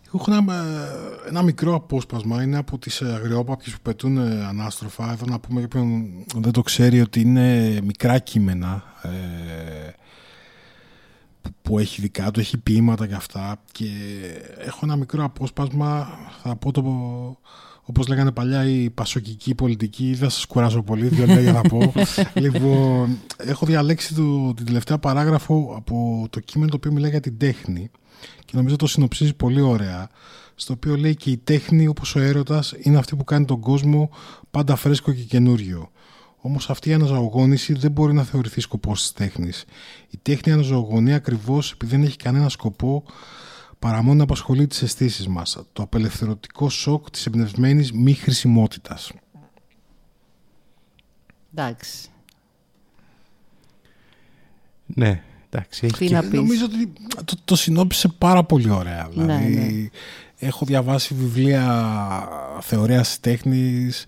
Εγώ έχω ένα, ε, ένα μικρό απόσπασμα, είναι από τις ε, αγριόπαπιες που πετούν ε, ανάστροφα. Εδώ να πούμε για όποιον δεν το ξέρει ότι είναι μικρά κείμενα ε, που, που έχει δικά του, έχει ποίηματα και αυτά και έχω ένα μικρό απόσπασμα, θα πω το όπως λέγανε παλιά οι πασοκικοί πολιτικοί, δεν θα σας κουράσω πολύ, δύο λόγια θα πω. (laughs) λοιπόν, έχω διαλέξει το, την τελευταία παράγραφο από το κείμενο το οποίο μιλάει για την τέχνη και νομίζω το συνοψίζει πολύ ωραία στο οποίο λέει και η τέχνη όπως ο έρωτας είναι αυτή που κάνει τον κόσμο πάντα φρέσκο και καινούριο. Όμως αυτή η αναζωογόνηση δεν μπορεί να θεωρηθεί σκοπός της τέχνης. Η τέχνη αναζωογονεί ακριβώς επειδή δεν έχει κανένα σκοπό παρά μόνο να απασχολεί τις αισθήσεις μας. Το απελευθερωτικό σοκ της εμπνευσμένης μη χρησιμότητας. Εντάξει. Ναι, εντάξει. Έχει Τι και- να πεις. Νομίζω ότι το, το συνόψισε πάρα πολύ ωραία. Δηλαδή, Ναι, ναι. έχω διαβάσει βιβλία θεωρίας τέχνης.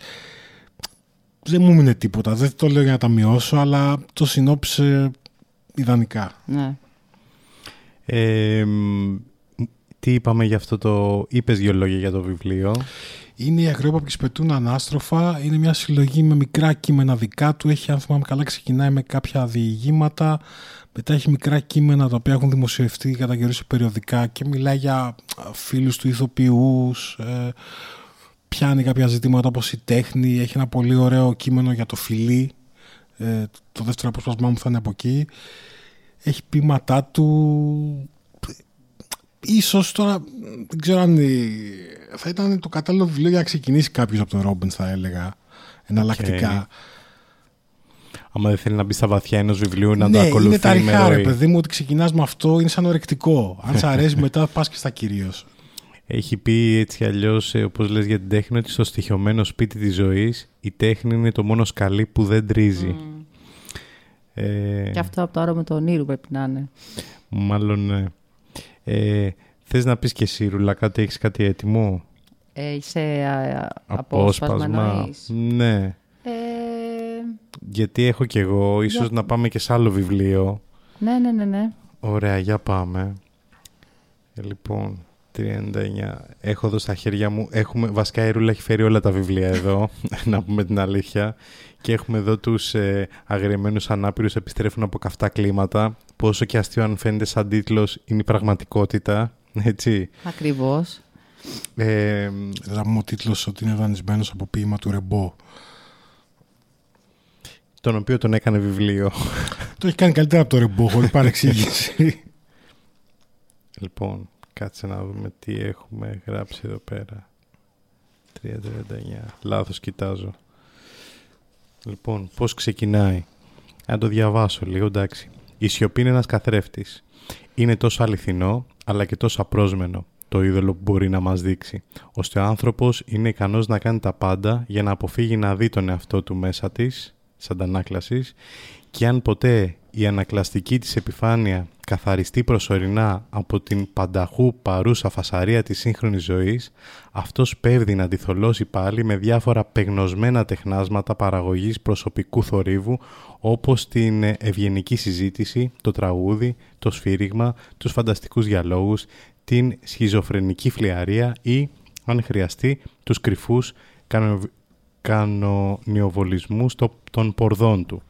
Δεν μου έμεινε τίποτα. Δεν το λέω για να τα μειώσω, αλλά το συνόψισε ιδανικά. Ναι. Ε, μ, τι είπαμε για αυτό το... Είπες δύο λόγια για το βιβλίο. Είναι οι αγριόπαπκες πετούν ανάστροφα. Είναι μια συλλογή με μικρά κείμενα δικά του. Έχει, αν θυμάμαι καλά, ξεκινάει με κάποια διηγήματα. Μετά έχει μικρά κείμενα τα οποία έχουν δημοσιευτεί κατά καιρούς σε περιοδικά και μιλάει για α, φίλους του ηθοποιούς. Ε, πιάνει κάποια ζητήματα όπως η τέχνη. Έχει ένα πολύ ωραίο κείμενο για το φιλί. Ε, το δεύτερο απόσπασμά μου θα είναι από εκεί. Έχει ποίηματά του. Ίσως τώρα, δεν ξέρω αν η- θα ήταν το κατάλληλο βιβλίο για να ξεκινήσει κάποιος από τον Ρόμπινς, θα έλεγα. Εναλλακτικά. Άμα δεν θέλει να μπει στα βαθιά ενός βιβλίου να ναι, το ακολουθεί είναι τα με ριχά, ρε ροή. παιδί μου, ότι ξεκινάς με αυτό, είναι σαν ορεκτικό. Αν σ' αρέσει, (laughs) μετά πας και στα κυρίως. Έχει πει έτσι αλλιώς, όπως λες για την τέχνη, ότι στο στοιχειωμένο σπίτι της ζωής η τέχνη είναι το μόνο σκαλί που δεν τρίζει. Ε, Και αυτό από το άρωμα του ονείρου πρέπει να είναι. Μάλλον ναι. Ε, θες να πεις και εσύ, Ρουλά, κάτι, έχεις κάτι έτοιμο; Ε, είσαι α, α, απόσπασμα εννοείς; Ναι. Ε, Γιατί έχω κι εγώ, ίσως Για- να πάμε και σε άλλο βιβλίο. ναι, ναι, ναι, ναι. Ωραία, για πάμε. Ε, λοιπόν, 39. Έχω εδώ στα χέρια μου. Έχουμε, βασικά η Ρούλα έχει φέρει όλα τα βιβλία εδώ, (laughs) να πούμε την αλήθεια. Και έχουμε εδώ τους ε, αγριεμένους ανάπηρους επιστρέφουν από καυτά κλίματα. Πόσο και αστείο αν φαίνεται σαν τίτλος είναι η πραγματικότητα. Έτσι. Ακριβώς. Ε, Δεν θα πούμε ο τίτλος ότι είναι δανεισμένος από ποίημα του Ρεμπό. τον οποίο τον έκανε βιβλίο. Το έχει κάνει καλύτερα από το Ρεμπό, χωρίς παρεξήγηση. Λοιπόν, κάτσε να δούμε τι έχουμε γράψει εδώ πέρα. 3.39. Λάθος κοιτάζω. Λοιπόν, πώς ξεκινάει; Να το διαβάσω λίγο, εντάξει. Η σιωπή είναι ένας καθρέφτης. Είναι τόσο αληθινό, αλλά και τόσο απρόσμενο το είδωλο που μπορεί να μας δείξει, ώστε ο άνθρωπος είναι ικανός να κάνει τα πάντα για να αποφύγει να δει τον εαυτό του μέσα της, σαν αντανάκλασης, και αν ποτέ η ανακλαστική της επιφάνεια καθαριστεί προσωρινά από την πανταχού παρούσα φασαρία της σύγχρονης ζωής, αυτός πέφτει να τη θολώσει πάλι με διάφορα πεγνωσμένα τεχνάσματα παραγωγής προσωπικού θορύβου, όπως την ευγενική συζήτηση, το τραγούδι, το σφύριγμα, τους φανταστικούς διαλόγους, την σχιζοφρενική φλιαρία ή, αν χρειαστεί, τους κρυφούς κανο... κανονιοβολισμούς το- των πορδών του.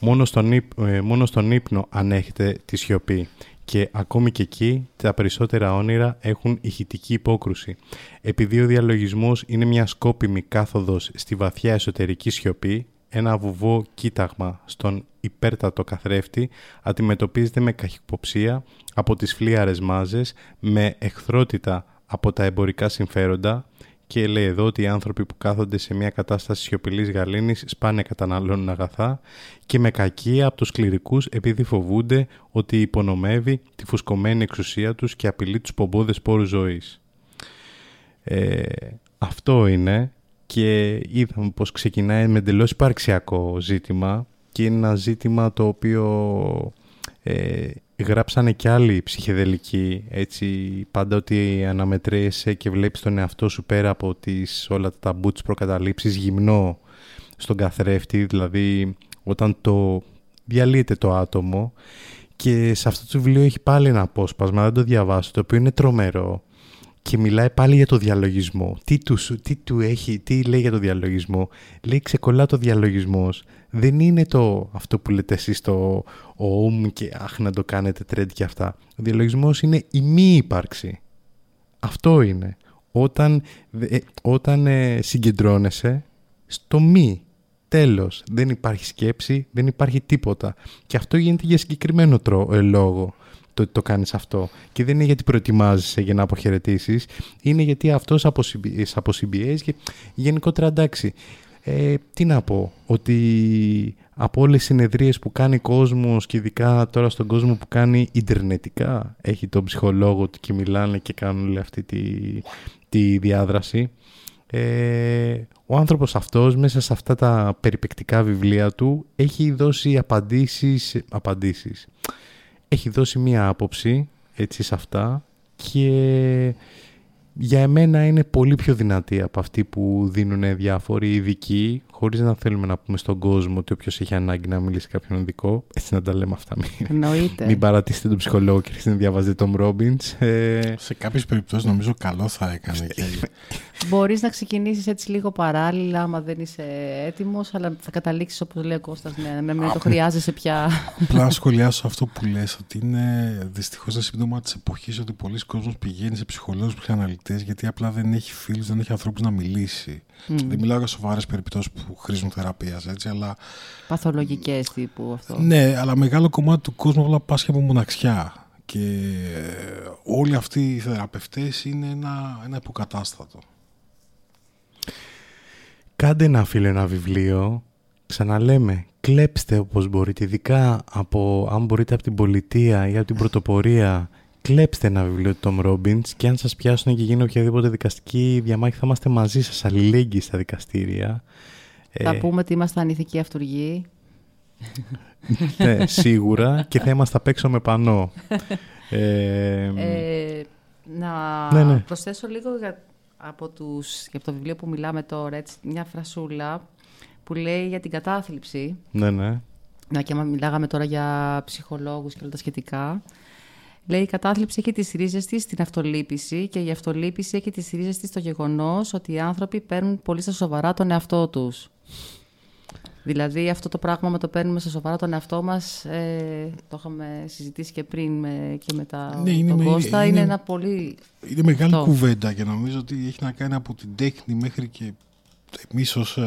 Μόνο στον, ύπ- ε, μόνο στον ύπνο ανέχεται τη σιωπή και ακόμη και εκεί τα περισσότερα όνειρα έχουν ηχητική υπόκρουση. Επειδή ο διαλογισμός είναι μια σκόπιμη κάθοδος στη βαθιά εσωτερική σιωπή, ένα βουβό κοίταγμα στον υπέρτατο καθρέφτη αντιμετωπίζεται με καχυποψία από τις φλίαρες μάζες, με εχθρότητα από τα εμπορικά συμφέροντα και λέει εδώ ότι οι άνθρωποι που κάθονται σε μια κατάσταση σιωπηλής γαλήνης σπάνια καταναλώνουν αγαθά και με κακία από τους κληρικούς επειδή φοβούνται ότι υπονομεύει τη φουσκωμένη εξουσία τους και απειλεί τους πομπόδες πόρους ζωής. Ε, αυτό είναι και είδαμε πως ξεκινάει με εντελώς υπαρξιακό ζήτημα και είναι ένα ζήτημα το οποίο ε, γράψανε κι άλλοι ψυχεδελικοί έτσι πάντα ότι αναμετρέεσαι και βλέπεις τον εαυτό σου πέρα από τις, όλα τα ταμπού της προκαταλήψεις γυμνό στον καθρέφτη δηλαδή όταν το διαλύεται το άτομο και σε αυτό το βιβλίο έχει πάλι ένα απόσπασμα, δεν το διαβάσω, το οποίο είναι τρομερό και μιλάει πάλι για το διαλογισμό. Τι του, τι του έχει, τι λέει για το διαλογισμό. Λέει ξεκολλά το διαλογισμός. Δεν είναι το αυτό που λέτε εσείς το «ομ» και «αχ να το κάνετε trend» και αυτά. Ο διαλογισμός είναι η μη ύπαρξη. Αυτό είναι. Όταν, ε, όταν ε, συγκεντρώνεσαι στο μη. Τέλος. Δεν υπάρχει σκέψη, δεν υπάρχει τίποτα. Και αυτό γίνεται για συγκεκριμένο τρό, ε, λόγο το ότι το κάνεις αυτό. Και δεν είναι γιατί προετοιμάζεσαι για να αποχαιρετήσεις, είναι γιατί αυτός αποσυμπιέζει και γενικότερα εντάξει. Ε, τι να πω, ότι από όλες τις συνεδρίες που κάνει κόσμος και ειδικά τώρα στον κόσμο που κάνει ιντερνετικά έχει τον ψυχολόγο του και μιλάνε και κάνουν όλη αυτή τη, τη διάδραση ε, ο άνθρωπος αυτός μέσα σε αυτά τα περιπεκτικά βιβλία του έχει δώσει απαντήσεις, απαντήσεις έχει δώσει μία άποψη έτσι σε αυτά και για εμένα είναι πολύ πιο δυνατή από αυτή που δίνουν διάφοροι ειδικοί χωρίς να θέλουμε να πούμε στον κόσμο ότι όποιος έχει ανάγκη να μιλήσει κάποιον ειδικό έτσι να τα λέμε αυτά μην, μην παρατήσετε τον ψυχολόγο και να διαβάζετε τον Ρόμπινς ε... Σε κάποιες περιπτώσεις νομίζω καλό θα έκανε και... Μπορείς να ξεκινήσεις έτσι λίγο παράλληλα άμα δεν είσαι έτοιμος αλλά θα καταλήξεις όπως λέει ο Κώστας ναι, με μην το χρειάζεσαι πια. Απλά να σχολιάσω αυτό που λες ότι είναι δυστυχώς ένα σύμπτωμα της εποχής ότι πολλοί κόσμος πηγαίνει σε ψυχολόγους ψυχαναλυτές γιατί απλά δεν έχει φίλους, δεν έχει ανθρώπους να μιλήσει. Mm. Δεν μιλάω για σοβαρές περιπτώσεις που χρήζουν θεραπείας, έτσι, αλλά. Παθολογικές τύπου αυτό. Ναι, αλλά μεγάλο κομμάτι του κόσμου όλα πάσχει από μοναξιά. Και όλοι αυτοί οι θεραπευτές είναι ένα, ένα υποκατάστατο. Κάντε ένα φίλο ένα βιβλίο, ξαναλέμε, κλέψτε όπως μπορείτε, ειδικά από, αν μπορείτε από την πολιτεία ή από την πρωτοπορία κλέψτε ένα βιβλίο του Tom Robbins και αν σας πιάσουν και γίνει οποιαδήποτε δικαστική διαμάχη θα είμαστε μαζί σας αλληλέγγυοι στα δικαστήρια. Θα ε, πούμε ότι είμαστε ανηθικοί αυτούργοι. ναι, σίγουρα και θα είμαστε απ' έξω με πανό. Ε, ε, να ναι, ναι. προσθέσω λίγο για, από, τους, για το βιβλίο που μιλάμε τώρα, έτσι, μια φρασούλα που λέει για την κατάθλιψη. Ναι, ναι. Να και μιλάγαμε τώρα για ψυχολόγους και όλα τα σχετικά. Λέει η κατάθλιψη έχει τις ρίζες της στην αυτολύπηση και η αυτολύπηση έχει τις ρίζες της στο γεγονός ότι οι άνθρωποι παίρνουν πολύ στα σοβαρά τον εαυτό τους. Δηλαδή αυτό το πράγμα με το παίρνουμε στα σοβαρά τον εαυτό μας, ε, το είχαμε συζητήσει και πριν με, και με τα, Ναι, είναι τον με- Κώστα, είναι, είναι- ένα πολύ... Είναι μεγάλη Αυτό. κουβέντα και νομίζω ότι έχει να κάνει από την τέχνη μέχρι και εμείς ως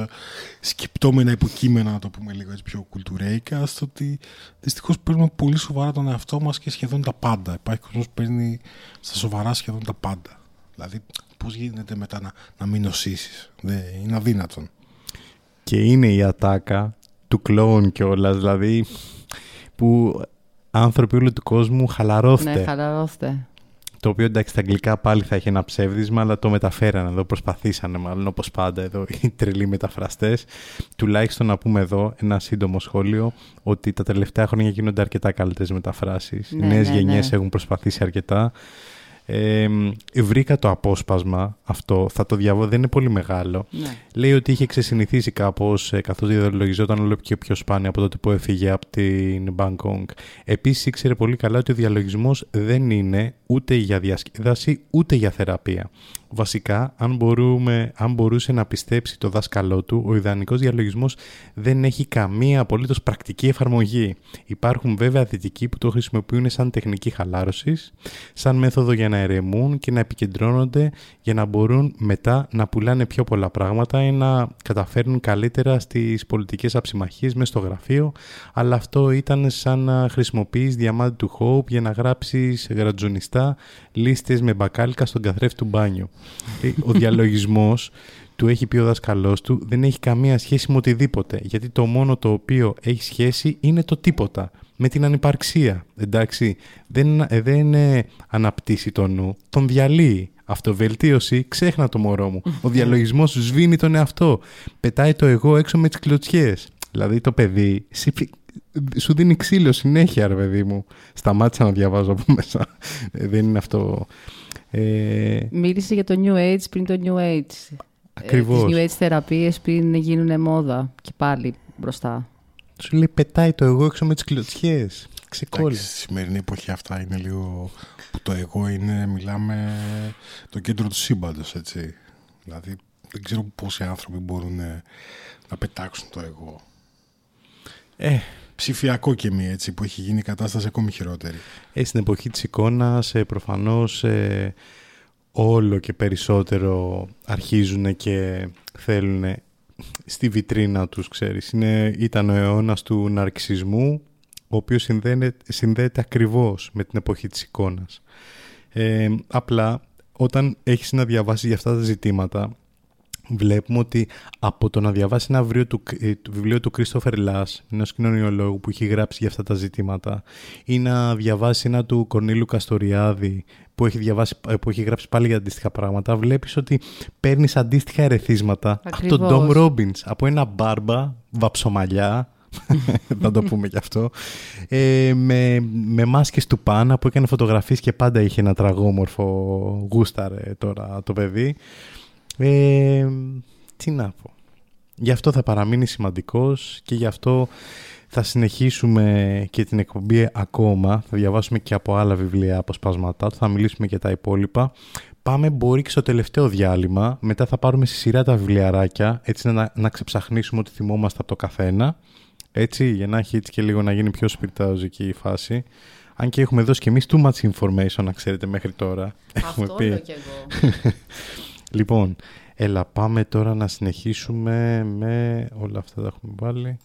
σκεπτόμενα υποκείμενα, να το πούμε λίγο έτσι πιο κουλτουρέικα, στο ότι δυστυχώς παίρνουμε πολύ σοβαρά τον εαυτό μας και σχεδόν τα πάντα. Υπάρχει κόσμος που παίρνει στα σοβαρά σχεδόν τα πάντα. Δηλαδή, πώς γίνεται μετά να, να μην νοσήσεις; Είναι αδύνατον. Και είναι η ατάκα του κλόουν κιόλας, δηλαδή που άνθρωποι όλου του κόσμου χαλαρώστε. Ναι, χαλαρώστε. Το οποίο εντάξει στα αγγλικά πάλι θα έχει ένα ψεύδισμα, αλλά το μεταφέρανε εδώ, προσπαθήσανε μάλλον όπως πάντα εδώ οι (laughs) τρελοί μεταφραστές. Τουλάχιστον να πούμε εδώ ένα σύντομο σχόλιο ότι τα τελευταία χρόνια γίνονται αρκετά καλύτερες μεταφράσεις. Ναι, οι νέες ναι, γενιές ναι. έχουν προσπαθήσει αρκετά. Ε, βρήκα το απόσπασμα αυτό, θα το διαβώ, δεν είναι πολύ μεγάλο. Ναι. Λέει ότι είχε ξεσυνηθίσει κάπως ε, καθώς διαλογιζόταν όλο και πιο σπάνια από τότε που έφυγε από την Μπαγκόγκ. Επίσης ήξερε πολύ καλά ότι ο διαλογισμός δεν είναι ούτε για διασκέδαση ούτε για θεραπεία. Βασικά, αν, μπορούμε, αν μπορούσε να πιστέψει το δάσκαλό του, ο ιδανικός διαλογισμός δεν έχει καμία απολύτως πρακτική εφαρμογή. Υπάρχουν βέβαια δυτικοί που το χρησιμοποιούν σαν τεχνική χαλάρωσης, σαν μέθοδο για να ερεμούν και να επικεντρώνονται για να μπορούν μετά να πουλάνε πιο πολλά πράγματα ή να καταφέρνουν καλύτερα στις πολιτικές αψημαχίες μέσα στο γραφείο, αλλά αυτό ήταν σαν να χρησιμοποιείς διαμάτι του Hope για να γράψεις γρατζουνιστά λίστες με μπακάλικα στον καθρέφτη του μπάνιου. Ε, Ο διαλογισμός του έχει πει ο δάσκαλός του δεν έχει καμία σχέση με οτιδήποτε γιατί το μόνο το οποίο έχει σχέση είναι το τίποτα με την ανυπαρξία εντάξει. Δεν, ε, δεν ε, αναπτύσσει τον νου τον διαλύει. Αυτοβελτίωση ξέχνα το μωρό μου. Ο διαλογισμός σου σβήνει τον εαυτό. Πετάει το εγώ έξω με τις κλωτσιές. Δηλαδή το παιδί συ- σου δίνει ξύλο συνέχεια ρε παιδί μου σταμάτησα να διαβάζω από μέσα Ε, δεν είναι αυτό ε, Μίλησε για το New Age πριν το New Age. Ακριβώς. Ε, τις New Age θεραπείες πριν γίνουν μόδα και πάλι μπροστά. Σου λέει πετάει το εγώ έξω με τις κλωτσιές. Ξεκόλλη. Εντάξει, στη σημερινή εποχή αυτά είναι λίγο που το εγώ είναι, μιλάμε, το κέντρο του σύμπαντος, έτσι. Δηλαδή, δεν ξέρω πόσοι άνθρωποι μπορούν ε, να πετάξουν το εγώ. Ε, Ψηφιακό και μη, έτσι, που έχει γίνει η κατάσταση ακόμη χειρότερη. ε, στην εποχή της εικόνας ε, προφανώς ε, όλο και περισσότερο αρχίζουν και θέλουν στη βιτρίνα τους, ξέρεις. Είναι, ήταν ο αιώνας του ναρκισισμού, ο οποίος συνδέεται, συνδέεται ακριβώς με την εποχή της εικόνας. Ε, απλά, όταν έχεις να διαβάσεις για αυτά τα ζητήματα, βλέπουμε ότι από το να διαβάσει ένα βιβλίο του, ε, του βιβλίο του Christopher Lass, ενός κοινωνιολόγου που έχει γράψει για αυτά τα ζητήματα, ή να διαβάσει ένα του Κορνίλου Καστοριάδη που έχει, διαβάσει, ε, που έχει γράψει πάλι για αντίστοιχα πράγματα, βλέπεις ότι παίρνεις αντίστοιχα ερεθίσματα από τον Ντόμ Ακριβώς. Ρόμπινς, από ένα μπάρμπα, βαψομαλιά, (laughs) θα το πούμε κι αυτό, ε, με, με μάσκες του Πάνα που έκανε φωτογραφίες και πάντα είχε ένα τραγόμορφο γούσταρε τώρα το παιδί. Ε, τι να πω. Γι' αυτό θα παραμείνει σημαντικός και γι' αυτό θα συνεχίσουμε και την εκπομπή ακόμα. Θα διαβάσουμε και από άλλα βιβλία αποσπάσματά του. Θα μιλήσουμε και τα υπόλοιπα. Πάμε μπορεί και στο τελευταίο διάλειμμα. Μετά θα πάρουμε στη σειρά τα βιβλιαράκια. Έτσι να, να ξεψαχνίσουμε ό,τι θυμόμαστε από το καθένα. Έτσι, για να έχει έτσι και λίγο να γίνει πιο σπιρτάζικη η φάση. Αν και έχουμε δώσει και εμείς too much information, να ξέρετε, μέχρι τώρα. Έχουμε Αυτό πει. λέω κι εγώ. (laughs) Λοιπόν, έλα πάμε τώρα να συνεχίσουμε με όλα αυτά τα έχουμε βάλει.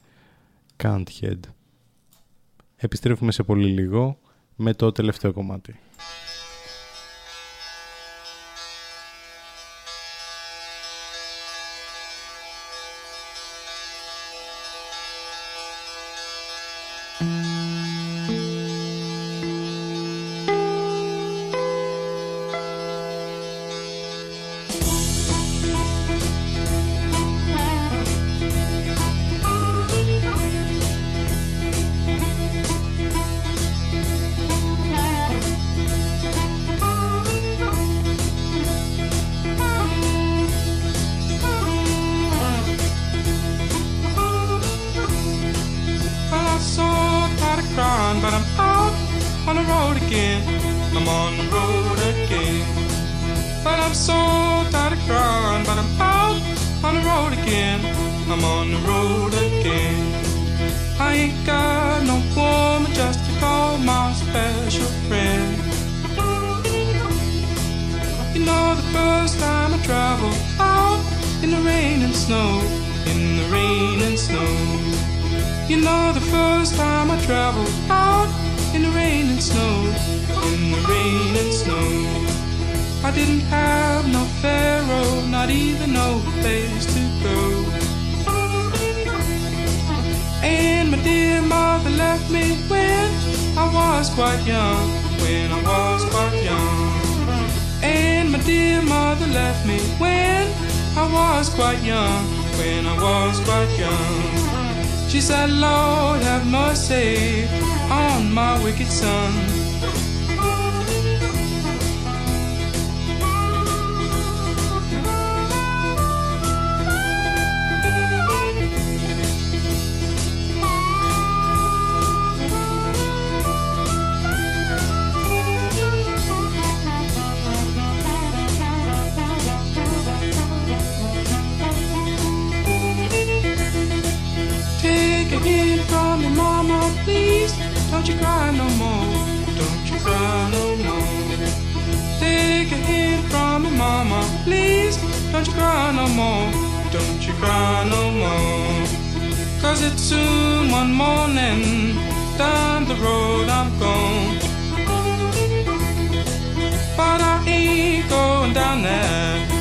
Can't head. Επιστρέφουμε σε πολύ λίγο με το τελευταίο κομμάτι. You cry no more. Don't you cry no more. Take a hint from your mama, please. Don't you cry no more. Don't you cry no more. Cause it's soon one morning. Down the road I'm gone. But I ain't going down that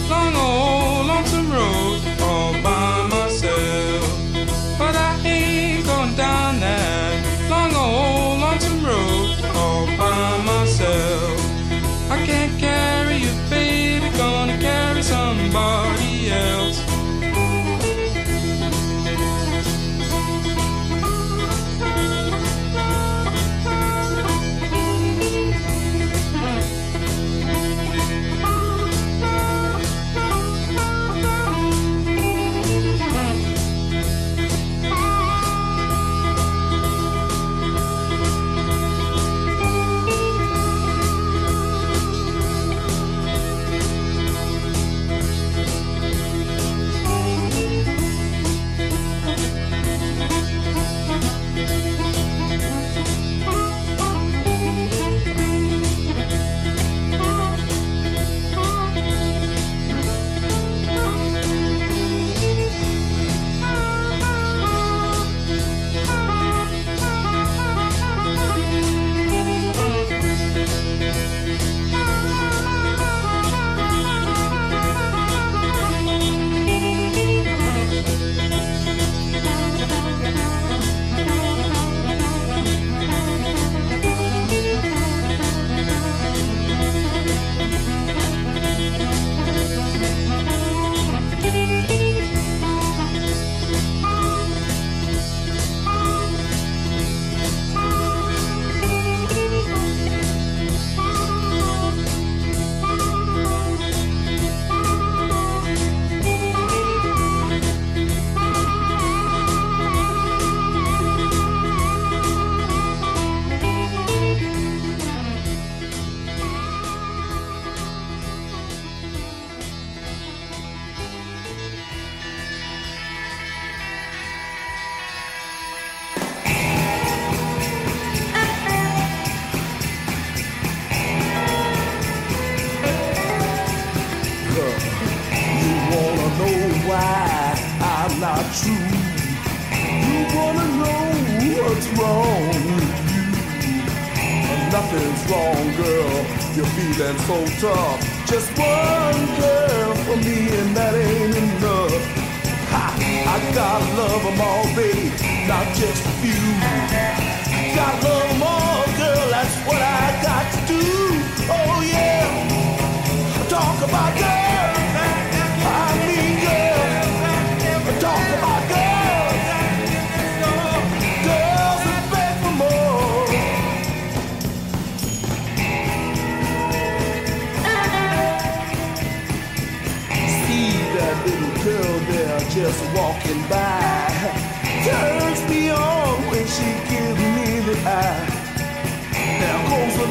and so tough.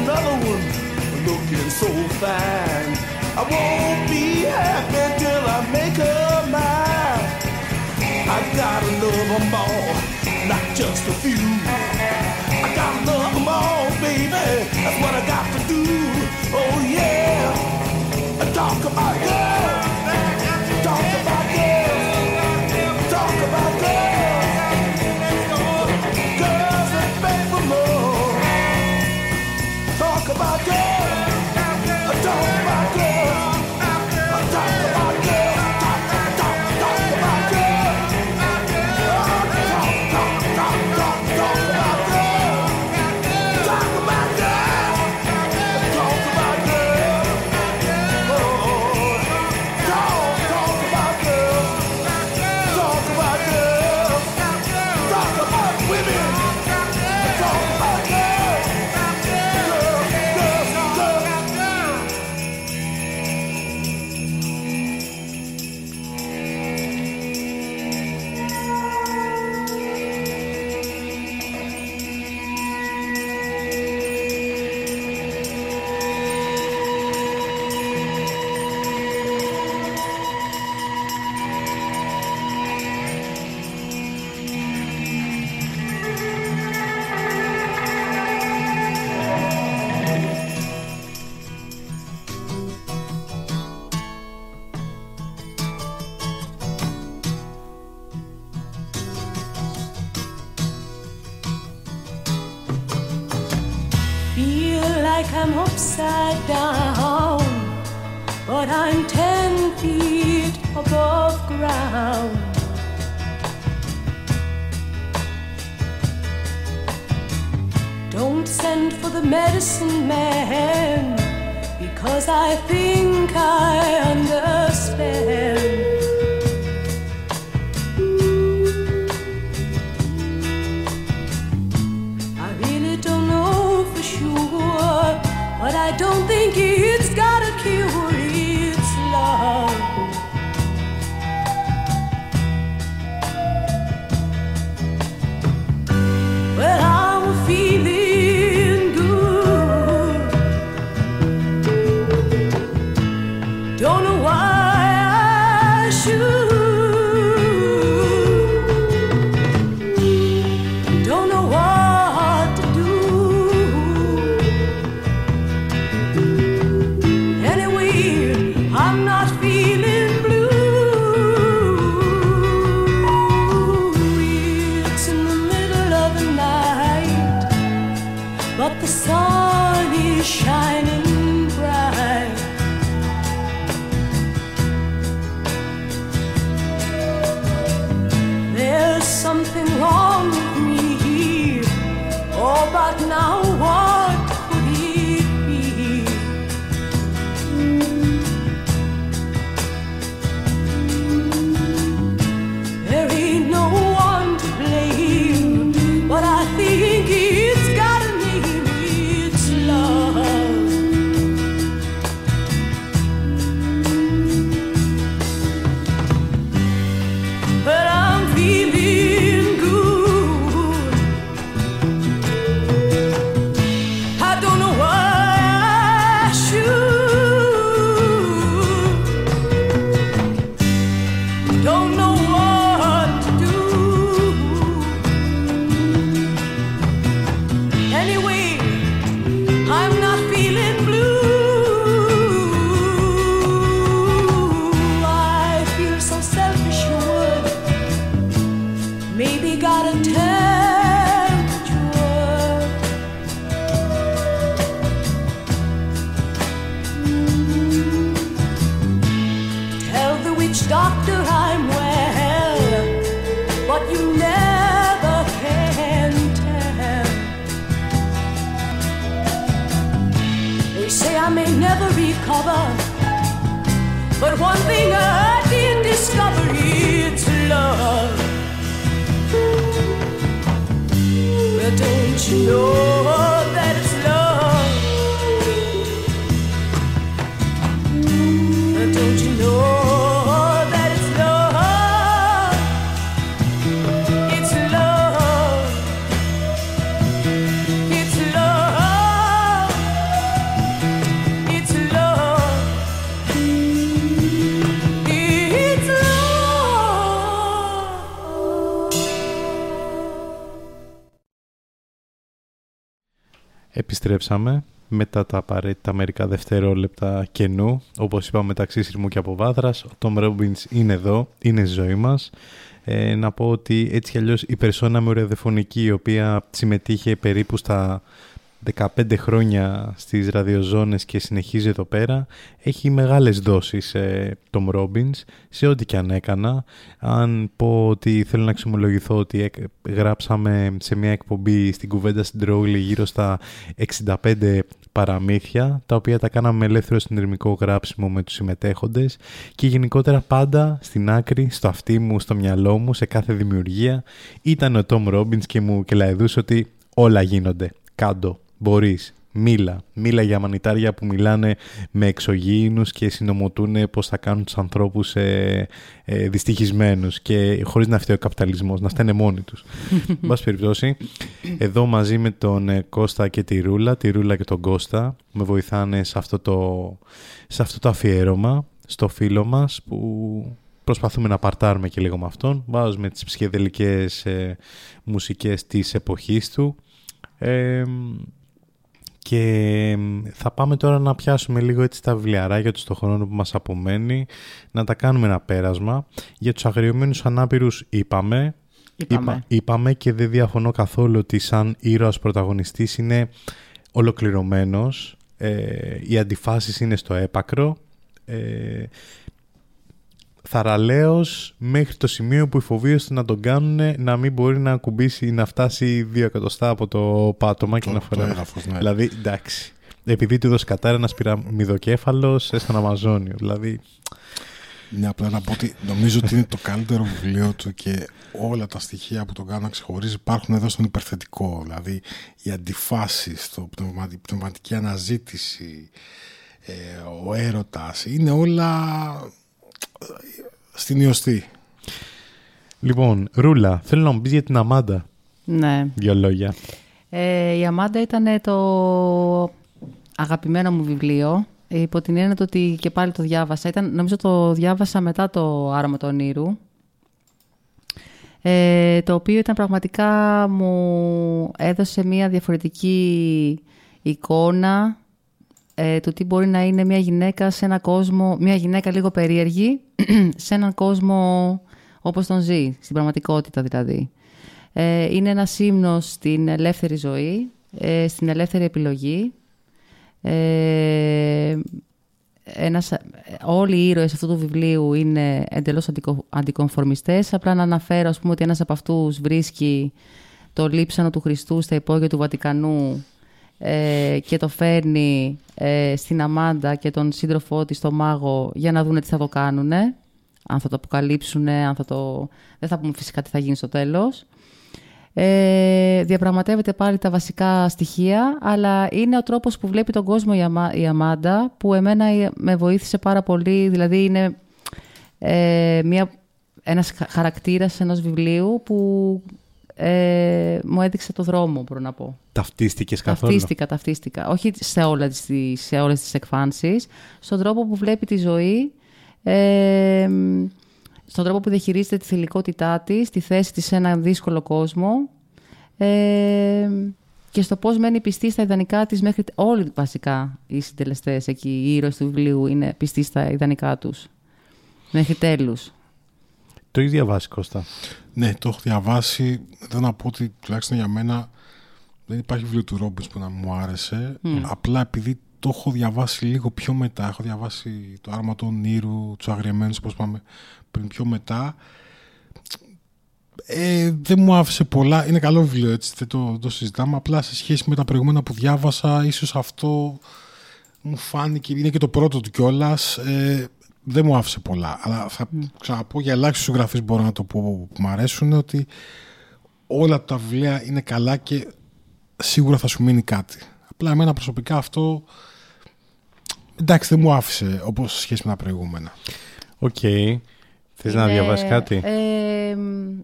Another one looking so fine. I won't be happy till I make her mine. I gotta love them all, not just a few. I gotta love them all, baby. That's what I got to do. Oh yeah. I Talk about girls. Upside down, but I'm ten feet above ground. Don't send for the medicine man because I think Επιστρέψαμε μετά τα απαραίτητα μερικά δευτερόλεπτα κενού. Όπως είπαμε μεταξύ Συρμού και Αποβάδρας, ο Tom Robbins είναι εδώ, είναι στη ζωή μας. Ε, να πω ότι έτσι κι αλλιώς η περσόνα με ωρεοδεφωνική, η οποία συμμετείχε περίπου στα 15 χρόνια στις ραδιοζώνες και συνεχίζει εδώ πέρα, έχει μεγάλες δόσεις ε, Tom Robbins σε ό,τι και αν έκανα. Αν πω ότι θέλω να εξομολογηθώ ότι έκ- γράψαμε σε μια εκπομπή στην κουβέντα στην Τρόγλη γύρω στα 65 παραμύθια, τα οποία τα κάναμε με ελεύθερο συνειρμικό γράψιμο με τους συμμετέχοντες και γενικότερα πάντα στην άκρη, στο αυτί μου, στο μυαλό μου, σε κάθε δημιουργία ήταν ο Tom Robbins και μου κελαεδούσε ότι όλα γίνονται. Κάντο, μπορείς, μίλα. Μίλα για μανιτάρια που μιλάνε με εξωγήινους και συνομωτούν πώς θα κάνουν τους ανθρώπους ε, ε, δυστυχισμένους και χωρίς να φταίει ο καπιταλισμός, να φταίνε μόνοι τους. (laughs) Εν πάση περιπτώσει, εδώ μαζί με τον ε, Κώστα και τη Ρούλα, τη Ρούλα και τον Κώστα, με βοηθάνε σε αυτό το, σε αυτό το αφιέρωμα, στο φίλο μας που προσπαθούμε να παρτάρουμε και λίγο με αυτόν. Βάζουμε τις ψυχεδελικές ε, μουσικές της εποχής του. Ε, και θα πάμε τώρα να πιάσουμε λίγο έτσι τα βιβλιαράκια του στο χρόνο που μας απομένει, να τα κάνουμε ένα πέρασμα. Για τους αγριωμένους ανάπηρους είπαμε, Είπαμε. είπαμε και δεν διαφωνώ καθόλου ότι σαν ήρωας πρωταγωνιστής είναι ολοκληρωμένος Ε, οι αντιφάσεις είναι στο έπακρο. Ε, θαραλέος μέχρι το σημείο που οι φοβίες του να τον κάνουν να μην μπορεί να ακουμπήσει να φτάσει δύο εκατοστά από το πάτωμα και Το- να το φοράει. έδαφος, ναι. Δηλαδή, εντάξει. Επειδή του δώσει κατάρα ένας πυραμιδοκέφαλος στον Αμαζόνιο. Δηλαδή, Ναι, απλά να πω ότι νομίζω ότι είναι το καλύτερο βιβλίο του και όλα τα στοιχεία που τον κάνουν να ξεχωρίζει υπάρχουν εδώ στον υπερθετικό. Δηλαδή οι αντιφάσεις, το πνευμα- η πνευματική αναζήτηση, ε, ο έρωτας, είναι όλα ε, στην ιωστή. λοιπόν, Ρούλα, θέλω να μου πεις για την Αμάντα. Ναι. Δύο λόγια. Ε, η Αμάντα ήταν το αγαπημένο μου βιβλίο. ε, Υπό την έννοια του ότι και πάλι το διάβασα. Ήταν, νομίζω το διάβασα μετά το Άρωμα του Ονείρου. Ε, το οποίο ήταν πραγματικά μου έδωσε μια διαφορετική εικόνα ε, του τι μπορεί να είναι μια γυναίκα σε ένα κόσμο, μια γυναίκα λίγο περίεργη, (clears throat) σε έναν κόσμο όπως τον ζει, στην πραγματικότητα δηλαδή. Ε, είναι ένας ύμνος στην ελεύθερη ζωή, ε, στην ελεύθερη επιλογή. Ε, ένας, όλοι οι ήρωες αυτού του βιβλίου είναι εντελώς αντικο, αντικομφορμιστές. Απλά να αναφέρω ας πούμε, ότι ένας από αυτούς βρίσκει το λείψανο του Χριστού στα υπόγεια του Βατικανού ε, και το φέρνει ε, στην Αμάντα και τον σύντροφό της, τον μάγο, για να δούνε τι θα το κάνουνε. Αν θα το αποκαλύψουν, αν θα το... Δεν θα πούμε φυσικά τι θα γίνει στο τέλος. Ε, διαπραγματεύεται πάλι τα βασικά στοιχεία, αλλά είναι ο τρόπος που βλέπει τον κόσμο η, Αμα- η Αμάντα, που εμένα ε, με βοήθησε πάρα πολύ. Δηλαδή είναι ε, μια, ένας χα- χαρακτήρας ενός βιβλίου που ε, μου έδειξε το δρόμο, μπορώ να πω. Ταυτίστηκες καθόλου. Ταυτίστηκα, ταυτίστηκα. Όχι σε, όλα τις, σε όλες τις εκφάνσεις, στον τρόπο που βλέπει τη ζωή, ε, στον τρόπο που διαχειρίζεται τη θηλυκότητά της, τη θέση της σε έναν δύσκολο κόσμο ε, και στο πώς μένει πιστή στα ιδανικά της μέχρι... Όλοι βασικά οι συντελεστές εκεί, οι ήρωες του βιβλίου είναι πιστοί στα ιδανικά τους. Μέχρι τέλους. Το έχεις διαβάσει, Κώστα; Ναι, το έχω διαβάσει. Θέλω να πω ότι τουλάχιστον για μένα δεν υπάρχει βιβλίο του Ρόμπινς που να μου άρεσε. Μμ. Απλά επειδή το έχω διαβάσει λίγο πιο μετά. Έχω διαβάσει το άρμα του Ονείρου, του Αγριεμένους, όπω πάμε πριν πιο μετά. Ε, δεν μου άφησε πολλά. Είναι καλό βιβλίο, έτσι, δεν το, δεν το συζητάμε. Απλά σε σχέση με τα προηγούμενα που διάβασα, ίσως αυτό μου φάνηκε, είναι και το πρώτο του κιόλας. Ε, δεν μου άφησε πολλά. Αλλά θα ξαναπώ για ελάχιστους συγγραφείς μπορώ να το πω που μου αρέσουν ότι όλα τα βιβλία είναι καλά και σίγουρα θα σου μείνει κάτι. Απλά εμένα προσωπικά αυτό εντάξει δεν μου άφησε όπως σε σχέση με τα προηγούμενα. Οκ. Θες να Είναι, διαβάσεις κάτι; ε, μ,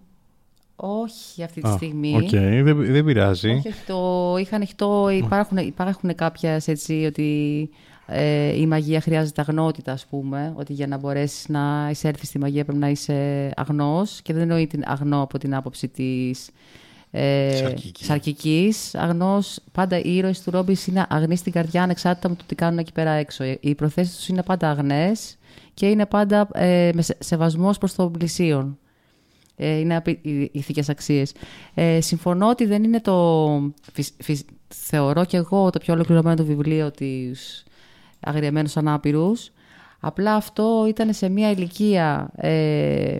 όχι αυτή τη Α, στιγμή. Οκ, δεν, δεν πειράζει. Όχι, όχι, το είχα ανοιχτό. Υπάρχουν, υπάρχουν κάποια έτσι ότι ε, η μαγεία χρειάζεται αγνότητα, ας πούμε. Ότι για να μπορέσεις να εισέλθεις στη μαγεία πρέπει να είσαι αγνός. Και δεν εννοεί την αγνό από την άποψη της ε, Σαρκικής. σαρκικής. Αγνός, πάντα οι ήρωες του Ρόμπινς είναι αγνοί στην καρδιά ανεξάρτητα με το τι κάνουν εκεί πέρα έξω. Οι προθέσεις τους είναι πάντα αγνές και είναι πάντα ε, με σε- σεβασμός προς τον πλησίον. Ε, είναι απει- οι ηθικές αξίες. Ε, συμφωνώ ότι δεν είναι το... φυσ- φυσ- θεωρώ και εγώ το πιο ολοκληρωμένο το βιβλίο της αγριεμένους ανάπηρους. Απλά αυτό ήταν σε μια ηλικία ε,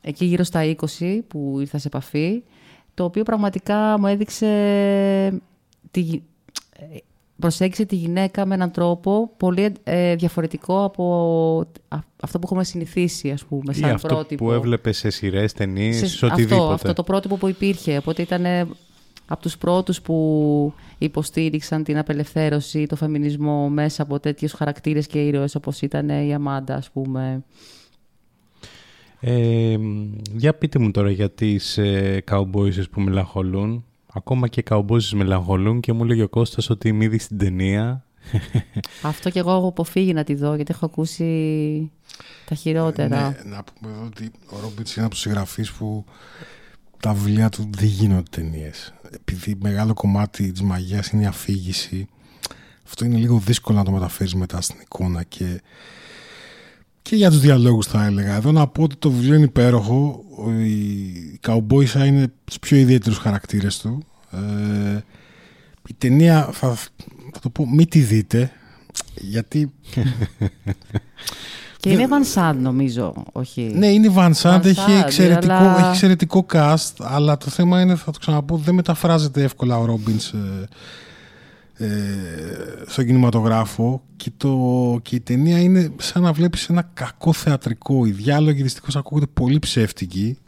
εκεί γύρω στα 20 που ήρθα σε επαφή, το οποίο πραγματικά μου έδειξε τη, γυ- ε, προσέγγισε τη γυναίκα με έναν τρόπο πολύ ε, διαφορετικό από α- αυτό που έχουμε συνηθίσει, ας πούμε, Ή σαν αυτό πρότυπο. που έβλεπες σε σειρές, ταινίες, Σε- σε οτιδήποτε. Αυτό, αυτό το πρότυπο που υπήρχε. Οπότε ήταν ε, από τους πρώτους που υποστήριξαν την απελευθέρωση, το φεμινισμό μέσα από τέτοιους χαρακτήρες και ήρωες όπως ήταν η Αμάντα, ας πούμε. Ε, για πείτε μου τώρα για τις ε, cowboys που μελαγχολούν. Ακόμα και cowboys μελαγχολούν και μου λέγει ο Κώστας ότι μη δεις την ταινία. (laughs) Αυτό και εγώ έχω αποφύγει να τη δω γιατί έχω ακούσει τα χειρότερα. Ναι, να πούμε εδώ ότι ο Ρόμπιτς είναι από τους συγγραφείς που τα βιβλία του δεν γίνονται ταινίες. Επειδή μεγάλο κομμάτι της μαγείας είναι η αφήγηση, αυτό είναι λίγο δύσκολο να το μεταφέρεις μετά στην εικόνα και, και για τους διαλόγους θα έλεγα. Εδώ να πω ότι το βιβλίο είναι υπέροχο, η Cowboys είναι τους πιο ιδιαίτερους χαρακτήρες του. Ε, η ταινία θα, θα το πω, μην τη δείτε, γιατί (laughs) Και είναι Van Sant, νομίζω, όχι; Ναι, είναι η Van Sant, Van έχει, Sant, εξαιρετικό, αλλά- έχει εξαιρετικό cast, αλλά το θέμα είναι, θα το ξαναπώ, δεν μεταφράζεται εύκολα ο Ρόμπινς ε, ε, στον κινηματογράφο και, το, και η ταινία είναι σαν να βλέπεις ένα κακό θεατρικό. Οι διάλογοι δυστυχώς ακούγονται πολύ ψεύτικοι.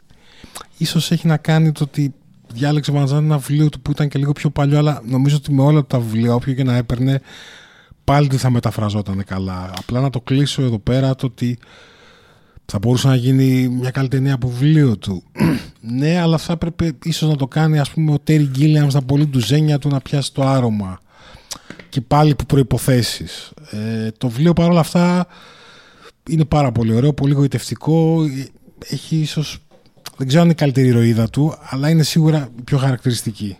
Ίσως έχει να κάνει το ότι διάλεξε ο Van Sant ένα βιβλίο του που ήταν και λίγο πιο παλιό, αλλά νομίζω ότι με όλα τα βιβλία, όποιο και να έπαιρνε, πάλι δεν θα μεταφραζόταν καλά. Απλά να το κλείσω εδώ πέρα το ότι θα μπορούσε να γίνει μια καλή ταινία από βιβλίο του. (clears throat) ναι, αλλά θα έπρεπε ίσως να το κάνει ας πούμε ο Τέρι Γκίλιαμ στα πολύ ντουζένια του να πιάσει το άρωμα. Και πάλι υπό προϋποθέσεις. Ε, το βιβλίο παρόλα αυτά είναι πάρα πολύ ωραίο, πολύ γοητευτικό. Έχει ίσως, δεν ξέρω αν είναι η καλύτερη ηρωίδα του, αλλά είναι σίγουρα η πιο χαρακτηριστική.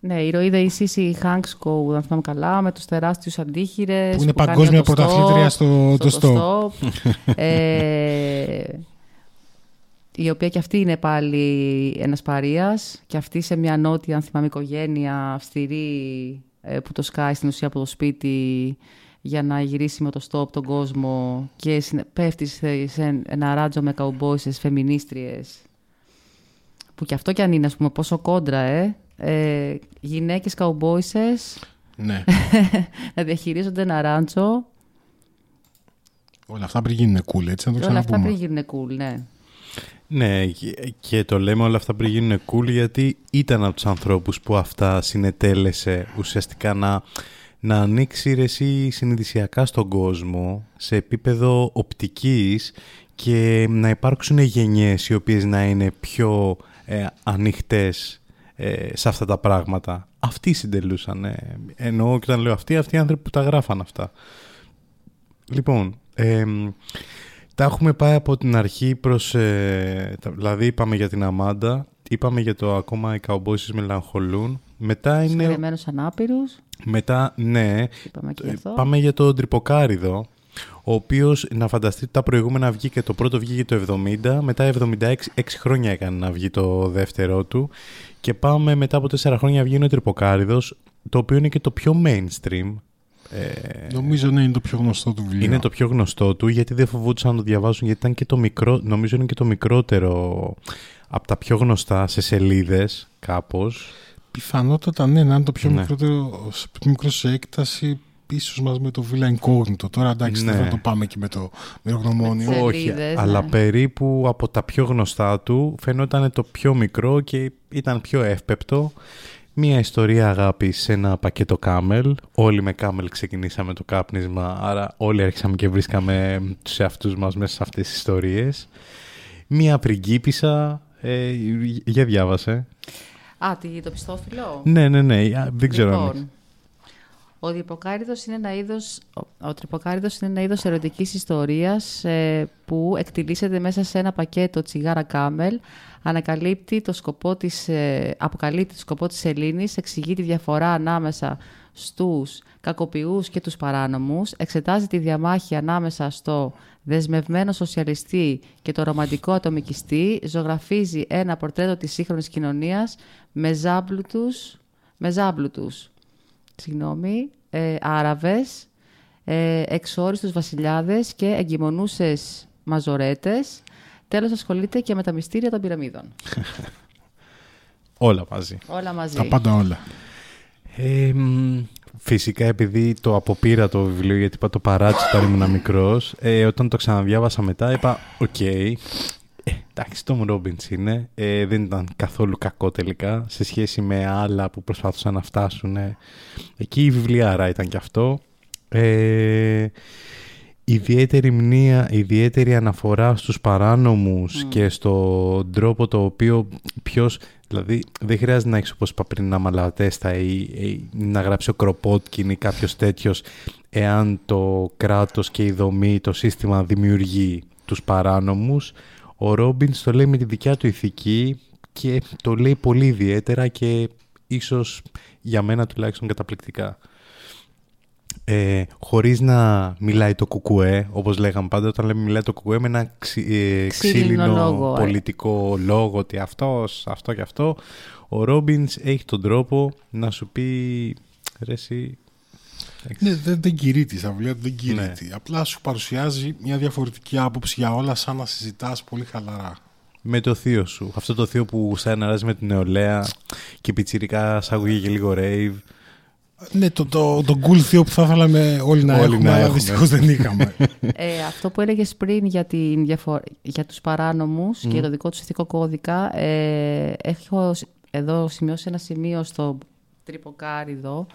Ναι, η ηρωίδα η Σίση Χάγκσκο, αν θυμάμαι καλά, με τους τεράστιους αντίχειρες. Που είναι κάνει παγκόσμια το stop, πρωταθλήτρια στο- το στο stop. ε, η οποία και αυτή είναι πάλι ένας παρείας και αυτή σε μια νότια, αν θυμάμαι, οικογένεια αυστηρή ε, που το σκάει στην ουσία από το σπίτι για να γυρίσει με το stop τον κόσμο και συνε- πέφτει σε, σε ένα ράτζο με καουμπόισες φεμινίστριες που και αυτό κι αν είναι, ας πούμε, πόσο κόντρα, ε. Ε γυναίκες καουμπόισες Ναι. (laughs) να διαχειρίζονται ένα ράντσο. Όλα αυτά πριν γίνουν cool, έτσι, να το Όλα αυτά ξαναπούμε. πριν γίνουν cool, ναι. Ναι, και- και το λέμε όλα αυτά πριν γίνουν cool γιατί ήταν από τους ανθρώπους που αυτά συνετέλεσε ουσιαστικά να, να ανοίξει ρε εσύ συνειδησιακά στον κόσμο σε επίπεδο οπτικής και να υπάρξουν γενιές οι οποίες να είναι πιο ε, ανοιχτές ε, σε αυτά τα πράγματα. Αυτοί συντελούσαν. Ε. Εννοώ και όταν λέω αυτοί, αυτοί οι άνθρωποι που τα γράφαν αυτά. Λοιπόν, εμ, τα έχουμε πάει από την αρχή προς... ε, τα- δηλαδή είπαμε για την Αμάντα, είπαμε για το ακόμα οι Cowboys μελαγχολούν. Μετά είναι... Συγχωρεμένους ανάπηρους. Μετά, ναι, Είπαμε και ε, αυτό. πάμε για τον Τρυποκάριδο, ο οποίος, να φανταστείτε, τα προηγούμενα βγήκε, το πρώτο βγήκε το 70, μετά 76, 6 χρόνια έκανε να βγει το δεύτερό του και πάμε μετά από 4 χρόνια βγαίνει ο Τρυποκάριδος, το οποίο είναι και το πιο mainstream. Ε, Νομίζω ναι, είναι το πιο γνωστό του βιβλίο. είναι το πιο γνωστό του γιατί δεν φοβούνταν να το διαβάσουν γιατί ήταν και το μικρό, νομίζω είναι και το μικρότερο από τα πιο γνωστά σε σελίδες κάπως. Πιθανότατα ναι, να είναι το πιο Ναι. μικρότερο, σε- πιο μικρός σε έκταση, ίσως μαζί με το Villa Incognito. Τώρα εντάξει, Ναι. δεν θα το πάμε και με το μυρογνωμόνιο. Με Όχι, Σελίδες, αλλά ναι. περίπου από τα πιο γνωστά του φαινόταν το πιο μικρό και ήταν πιο εύπεπτο. Μία ιστορία αγάπη σε ένα πακέτο κάμελ. Όλοι με κάμελ ξεκινήσαμε το κάπνισμα, άρα όλοι άρχισαμε και βρίσκαμε τους εαυτούς μας μέσα σε αυτές τις ιστορίες. Μία πριγκίπισσα, ε, για διάβασε. Α, τι, το πιστόφυλλο; Ναι, ναι, ναι, α, δεν ξέρω αν Λοιπόν, ο τρυποκάριδος είναι ένα είδος, ο, ο τρυποκάριδος είναι ένα είδος ερωτικής ιστορίας ε, που εκτιλήσεται μέσα σε ένα πακέτο τσιγάρα κάμελ, ανακαλύπτει το σκοπό της, ε, αποκαλύπτει το σκοπό της σελήνης, εξηγεί τη διαφορά ανάμεσα στους κακοποιούς και τους παράνομους, εξετάζει τη διαμάχη ανάμεσα στο δεσμευμένο σοσιαλιστή και το ρομαντικό ατομικιστή, ζωγραφίζει ένα πορτρέτο της σύγχρονης κοινωνίας με ζάμπλουτους, με ζάμπλουτους συγγνώμη, ε, Άραβες, ε, εξόριστους βασιλιάδες και εγκυμονούσες μαζορέτες. Τέλος ασχολείται και με τα μυστήρια των πυραμίδων. (laughs) όλα μαζί. Όλα μαζί. Τα πάντα όλα. Ε, μ, φυσικά επειδή το αποπήρα το βιβλίο γιατί είχα παρατήσει όταν ήμουν μικρός ε, όταν το ξαναδιάβασα μετά είπα οκ ε, εντάξει το Robbins είναι. Ε, δεν ήταν καθόλου κακό τελικά σε σχέση με άλλα που προσπαθούσαν να φτάσουν. Ε, εκεί η βιβλιάρα ήταν και αυτό. Ε, ιδιαίτερη μνεία, ιδιαίτερη αναφορά στους παράνομους και στον τρόπο το οποίο ποιος, δηλαδή δεν χρειάζεται να έχεις όπως είπα πριν ένα μαλατέστα ή, ή να γράψει ο Κροπότκιν ή κάποιος τέτοιος εάν το κράτος και η δομή, το σύστημα δημιουργεί τους παράνομους ο Ρόμπινς το λέει με τη δικιά του ηθική και το λέει πολύ ιδιαίτερα και ίσως για μένα τουλάχιστον καταπληκτικά ε, χωρίς να μιλάει το κουκουέ, όπως λέγαμε πάντα, όταν λέμε μιλάει το κουκουέ με ένα ξύ, ε, Ξύλινο ξύλινο λόγο, ε. πολιτικό λόγο ότι αυτός, αυτό και αυτό, ο Ρόμπινς έχει τον τρόπο να σου πει Ρε εσύ... Ναι, δεν, δεν κηρύττει, τα βιβλία του δεν Ναι. κηρύττει. Απλά σου παρουσιάζει μια διαφορετική άποψη για όλα, σαν να συζητάς πολύ χαλαρά. Με το θείο σου. Αυτό το θείο που γουστάει να ράζει με την νεολαία και πιτσιρικά σ' και λίγο rave. Ναι, το, το, το cool θείο που θα θέλαμε όλοι να Όλοι έχουμε, να αλλά έχουμε. δυστυχώς δεν είχαμε. (laughs) Ε, αυτό που έλεγες πριν για, την διαφο- για τους παράνομους και το δικό τους ηθικό κώδικα, ε, έχω σ- εδώ σημειώσει ένα σημείο στο τρυποκάριδο ε,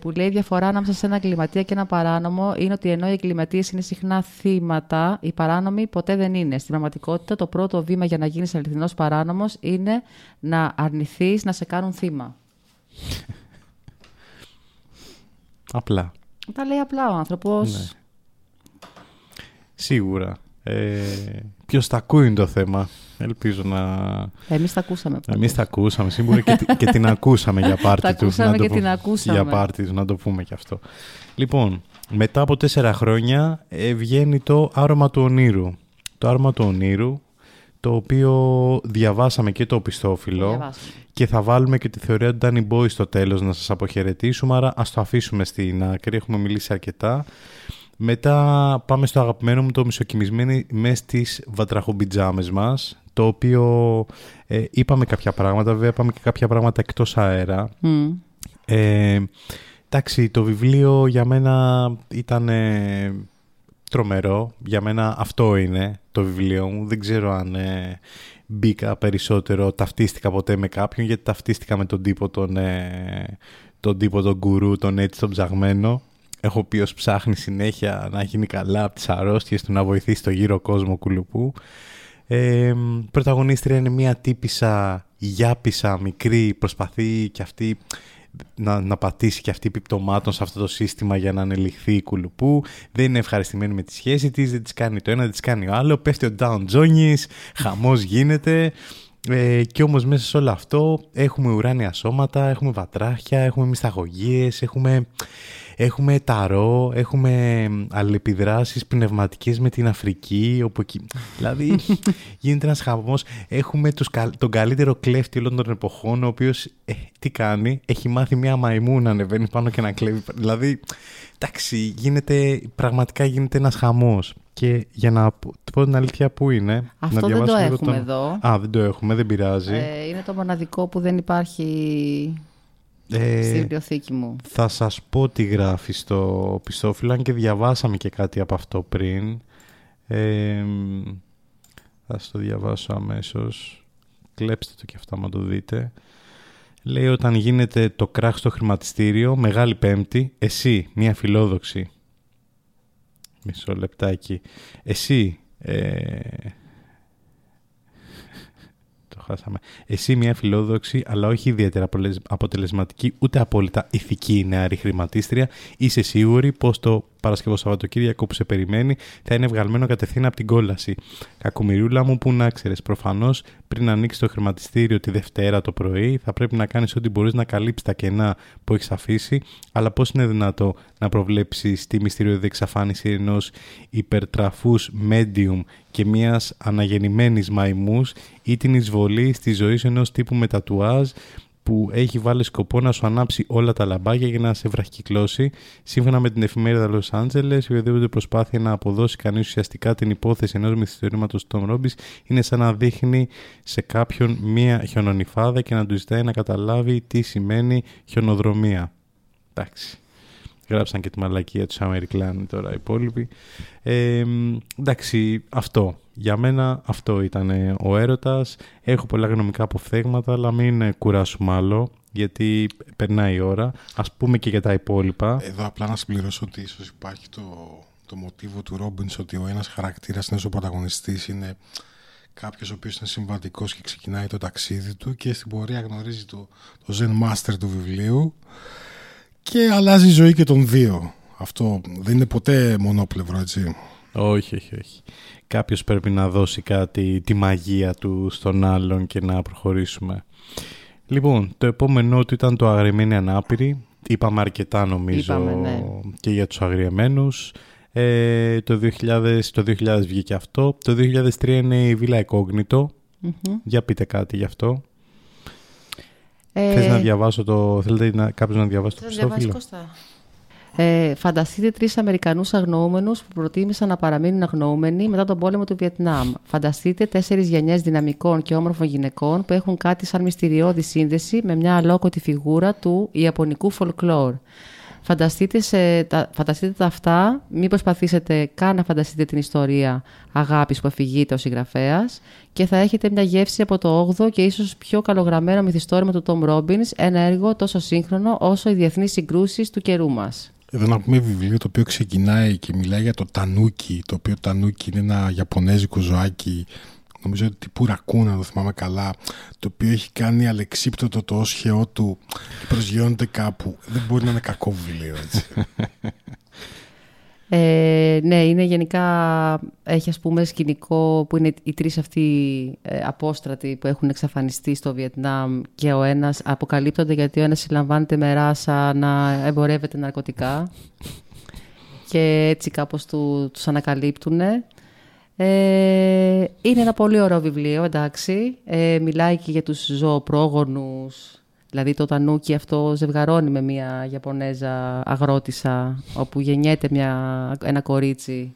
που λέει η διαφορά ανάμεσα σε ένα εγκληματία και ένα παράνομο είναι ότι ενώ οι εγκληματίες είναι συχνά θύματα, οι παράνομοι ποτέ δεν είναι. Στην πραγματικότητα το πρώτο βήμα για να γίνεις αληθινός παράνομος είναι να αρνηθείς να σε κάνουν θύμα. (laughs) Απλά. Τα λέει απλά ο άνθρωπος. Ναι. Σίγουρα. Ε, Ποιος τα ακούει είναι το θέμα. Ελπίζω να. Εμείς τα ακούσαμε. Εμείς τα ακούσαμε. Σίγουρα και, τη- και την ακούσαμε για (laughs) πάρτι Τα τους. ακούσαμε να το και πούμε. την ακούσαμε. Για πάρτι τους, να το πούμε και αυτό. Λοιπόν, μετά από τέσσερα χρόνια ε, βγαίνει το άρωμα του ονείρου. Το άρωμα του ονείρου, το οποίο διαβάσαμε και το πιστόφυλλο. Διαβάσαμε. Και θα βάλουμε και τη θεωρία του Danny Boy στο τέλος να σας αποχαιρετήσουμε, άρα ας το αφήσουμε στην άκρη, έχουμε μιλήσει αρκετά. Μετά πάμε στο αγαπημένο μου το μισοκιμισμένοι μες στις βατραχομπιτζάμες μας, το οποίο ε, είπαμε κάποια πράγματα, βέβαια είπαμε και κάποια πράγματα εκτός αέρα. Μμ. Ε, εντάξει, το βιβλίο για μένα ήταν ε, τρομερό. Για μένα αυτό είναι το βιβλίο μου. Δεν ξέρω αν ε, μπήκα περισσότερο, ταυτίστηκα ποτέ με κάποιον, γιατί ταυτίστηκα με τον τύπο τον, ε, τον τύπο τον γκουρού, τον έτσι τον ψαγμένο. Έχω πει ως ψάχνει συνέχεια να γίνει καλά από τις αρρώστιες του να βοηθήσει το γύρο κόσμο κουλουπού. Ε, πρωταγωνίστρια είναι μια τύπησα γιάπησα μικρή, προσπαθεί και αυτή να, να πατήσει και αυτή επιπτωμάτων σε αυτό το σύστημα για να ανελιχθεί η κουλουπού. Δεν είναι ευχαριστημένη με τη σχέση της, δεν της κάνει το ένα, δεν της κάνει ο άλλο. Πέφτει ο Down Jones, χαμός γίνεται. Ε, και όμως μέσα σε όλο αυτό έχουμε ουράνια σώματα, έχουμε βατράχια, έχουμε μυσταγωγίες, έχουμε, έχουμε ταρό, έχουμε αλληλεπιδράσεις πνευματικές με την Αφρική, όπου εκεί, δηλαδή (laughs) γίνεται ένας χαμός. Έχουμε τους, καλ- τον καλύτερο κλέφτη όλων των εποχών, ο οποίος ε, τι κάνει, έχει μάθει μια μαϊμού να ανεβαίνει πάνω και να κλέβει. Δηλαδή, εντάξει, γίνεται, πραγματικά γίνεται ένας χαμός. Και για να πω του πω την αλήθεια, πού είναι. Αυτό να δεν διαβάσω το λίγο έχουμε τον- εδώ. Α, δεν το έχουμε, δεν πειράζει. Ε, είναι το μοναδικό που δεν υπάρχει Ε, στη βιβλιοθήκη μου. θα σας πω τι γράφει στο πιστόφυλλο, αν και διαβάσαμε και κάτι από αυτό πριν. Ε, θα σας το διαβάσω αμέσως. Κλέψτε το και αυτά, μα το δείτε. Λέει όταν γίνεται το κράχ στο χρηματιστήριο, Μεγάλη Πέμπτη, εσύ, μια φιλόδοξη. Μισό λεπτάκι. Εσύ, ε, το χάσαμε. Εσύ μια φιλόδοξη, αλλά όχι ιδιαίτερα απολε- αποτελεσματική, ούτε απόλυτα ηθική νεαρή χρηματίστρια, είσαι σίγουρη πως το Παρασκευό Σαββατοκύριακο που σε περιμένει θα είναι βγαλμένο κατευθείαν από την κόλαση. Κακομοιρούλα μου, που να ξέρεις. Προφανώς, πριν ανοίξει το χρηματιστήριο τη Δευτέρα το πρωί, θα πρέπει να κάνεις ό,τι μπορείς να καλύψεις τα κενά που έχεις αφήσει. Αλλά πώς είναι δυνατό να προβλέψεις τη μυστηριώδη εξαφάνιση ενός υπερτραφούς medium και μιας αναγεννημένης μαϊμούς ή την εισβολή στη ζωή σου ενός τύπου με τατουάζ που έχει βάλει σκοπό να σου ανάψει όλα τα λαμπάκια για να σε βραχικυκλώσει. Σύμφωνα με την εφημερίδα Los Angeles, η οποιαδήποτε προσπάθεια να αποδώσει κανείς ουσιαστικά την υπόθεση ενός μυθιστορήματος του Tom Robbins είναι σαν να δείχνει σε κάποιον μία χιονονιφάδα και να του ζητάει να καταλάβει τι σημαίνει χιονοδρομία. Εντάξει. Γράψαν και τη μαλακία του Αμερικλάνοι τώρα οι υπόλοιποι. Ε, εντάξει, αυτό. Για μένα αυτό ήταν ε, ο έρωτας. Έχω πολλά γνωμικά αποφθέγματα, αλλά μην ε, κουράσουμε άλλο, γιατί περνάει η ώρα. Ας πούμε και για τα υπόλοιπα. Εδώ απλά να συμπληρώσω ότι ίσως υπάρχει το, το μοτίβο του Ρόμπινς ότι ο ένας χαρακτήρας είναι ο πρωταγωνιστής είναι κάποιος ο οποίος είναι συμβατικός και ξεκινάει το ταξίδι του και στην πορεία γνωρίζει το, το Zen Master του βιβλίου και αλλάζει η ζωή και των δύο. Αυτό δεν είναι ποτέ μονόπλευρο, έτσι. Όχι, όχι, όχι. Κάποιος πρέπει να δώσει κάτι, τη μαγεία του στον άλλον και να προχωρήσουμε. Λοιπόν, το επόμενό του ήταν το αγριεμένοι ανάπηροι. Είπαμε αρκετά νομίζω Είπαμε, ναι. και για τους αγριεμένους. Ε, το, 2000, το 2000 βγήκε αυτό. Το 2003 είναι η Villa Incognito. Μμμ. Για πείτε κάτι γι' αυτό. Ε, Θες να διαβάσω το... Θέλετε να, κάποιος να διαβάσει το Θες να διαβάσεις, πιστόφυλλο. Κώστα. Ε, φανταστείτε τρεις Αμερικανούς αγνοούμενους που προτίμησαν να παραμείνουν αγνοούμενοι μετά τον πόλεμο του Βιετνάμ. Φανταστείτε τέσσερις γενιές δυναμικών και όμορφων γυναικών που έχουν κάτι σαν μυστηριώδη σύνδεση με μια αλόκοτη φιγούρα του Ιαπωνικού folklore. Φανταστείτε, σε, τα, φανταστείτε τα αυτά, μην προσπαθήσετε καν να φανταστείτε την ιστορία αγάπης που αφηγείται ο συγγραφέας και θα έχετε μια γεύση από το 8ο και ίσως πιο καλογραμμένο μυθιστόρημα του Tom Robbins, ένα έργο τόσο σύγχρονο όσο οι διεθνείς συγκρούσεις του καιρού μας. Εδώ να πούμε βιβλίο το οποίο ξεκινάει και μιλάει για το τανούκι, το οποίο τανούκι είναι ένα ιαπωνέζικο ζωάκι, νομίζω ότι τύπου ρακούνα, αν το θυμάμαι καλά, το οποίο έχει κάνει αλεξίπτωτο το όσχεό του και προσγειώνεται κάπου. Δεν μπορεί να είναι κακό βιβλίο, έτσι. Ε, ναι, είναι γενικά, έχει ας πούμε σκηνικό που είναι οι τρεις αυτοί ε, απόστρατοι που έχουν εξαφανιστεί στο Βιετνάμ και ο ένας αποκαλύπτονται γιατί ο ένας συλλαμβάνεται με ράσα να εμπορεύεται ναρκωτικά και έτσι κάπως του, τους ανακαλύπτουν. Ε, είναι ένα πολύ ωραίο βιβλίο, εντάξει. Ε, μιλάει και για τους ζωοπρόγονους. Δηλαδή το τανούκι αυτό ζευγαρώνει με μια Ιαπωνέζα αγρότησα όπου γεννιέται μια, ένα κορίτσι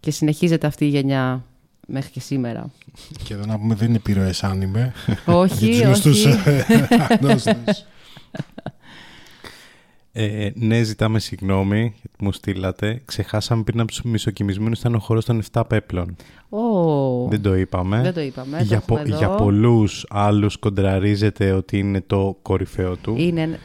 και συνεχίζεται αυτή η γενιά μέχρι και σήμερα. και εδώ να πούμε δεν είναι επιρροές άνιμε. Όχι, Για τους γνωστούς, όχι. Ε, αγνώστους. Ε, ναι, ζητάμε συγγνώμη γιατί μου στείλατε. Ξεχάσαμε πριν από τους μισοκιμισμένου ήταν ο χώρος των 7 πέπλων. Ω, Δεν το είπαμε. Δεν το είπαμε, το Για, έχουμε εδώ. για πολλούς άλλους κοντραρίζεται ότι είναι το κορυφαίο του. Είναι,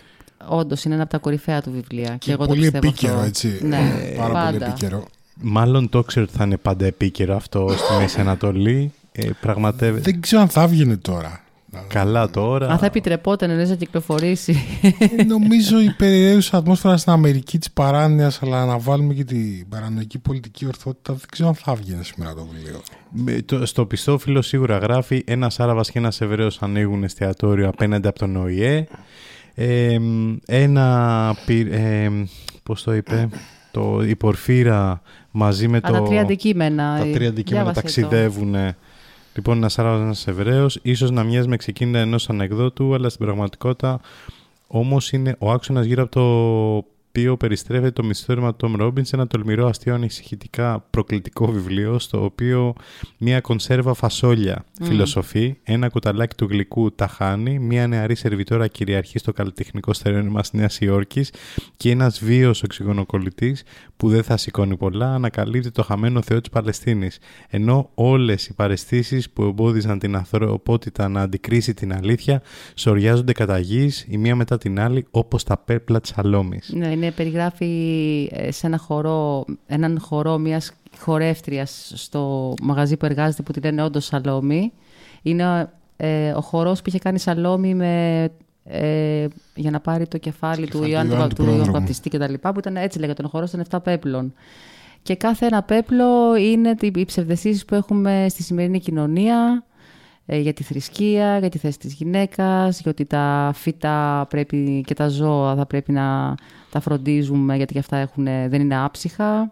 όντως είναι ένα από τα κορυφαία του βιβλία. Και, Και εγώ το πολύ πιστεύω επίκαιρο, αυτό. έτσι. Ναι, Ε, πάρα πολύ πάντα. επίκαιρο. Μάλλον το ξέρω ότι θα είναι πάντα επίκαιρο αυτό στη Μέση Ανατολή. Ε, πραγματεύεται. Δεν ξέρω αν θα έβγαινε τώρα. Καλά τώρα. Αν θα επιτρεπόταν εννοείς να κυκλοφορήσει. Ε, Νομίζω η περιραίουσα ατμόσφαιρα στην Αμερική της παράνοιας, αλλά να βάλουμε και την παρανοϊκή πολιτική ορθότητα, δεν ξέρω αν θα έβγαινε σήμερα το βιβλίο. Με- το- στο πιστόφυλλο σίγουρα γράφει ένα Άραβα και ένας Εβραίος ανοίγουν εστιατόριο απέναντι από τον ΟΗΕ. Ε, ένα. πυρ- Ε, Πώς το είπε, το, η Πορφύρα μαζί με Α, το. τα τρία αντικείμενα. Τα ε, τρία αντικείμενα διάβασε το. Ταξιδεύουν. Λοιπόν, ένας Άραβα, ένα Εβραίος. ίσως να μοιάζει με ξεκίνητα ενός ανεκδότου, αλλά στην πραγματικότητα όμως είναι ο άξονας γύρω από το οποίο περιστρέφεται το μυθιστόρημα του Tom Robbins, ένα τολμηρό, αστείο, ανησυχητικά προκλητικό βιβλίο, στο οποίο μία κονσέρβα φασόλια Μμ. φιλοσοφεί, ένα κουταλάκι του γλυκού τα χάνει, μία νεαρή σερβιτόρα κυριαρχεί στο καλλιτεχνικό στερεόνυμα της Νέας Υόρκης και ένας βίος οξυγονοκολλητής που δεν θα σηκώνει πολλά ανακαλύπτει το χαμένο θεό της Παλαιστίνης. Ενώ όλες οι παρεστήσεις που εμπόδιζαν την ανθρωπότητα να αντικρίσει την αλήθεια σοριάζονται κατά γης, η μία μετά την άλλη όπως τα πέπλα της αλόμης. Ναι, είναι, περιγράφει ε, σε ένα χορό, έναν χορό μιας χορεύτριας στο μαγαζί που εργάζεται που τη λένε όντως Σαλόμη. Είναι ε, ο χορός που είχε κάνει Σαλόμη με, ε, για να πάρει το κεφάλι του Κεφάλι Ιωάννη του του, Ιωάννη του, του Πρόδρομου. Βαπτιστή και τα λοιπά, που ήταν έτσι λέγεται ο χορός των 7 πέπλων. Και κάθε ένα πέπλο είναι τι- οι ψευδεστήσεις που έχουμε στη σημερινή κοινωνία ε, για τη θρησκεία, για τη θέση της γυναίκας, για ότι τα φύτα πρέπει, και τα ζώα θα πρέπει να τα φροντίζουμε γιατί και αυτά έχουν, δεν είναι άψυχα.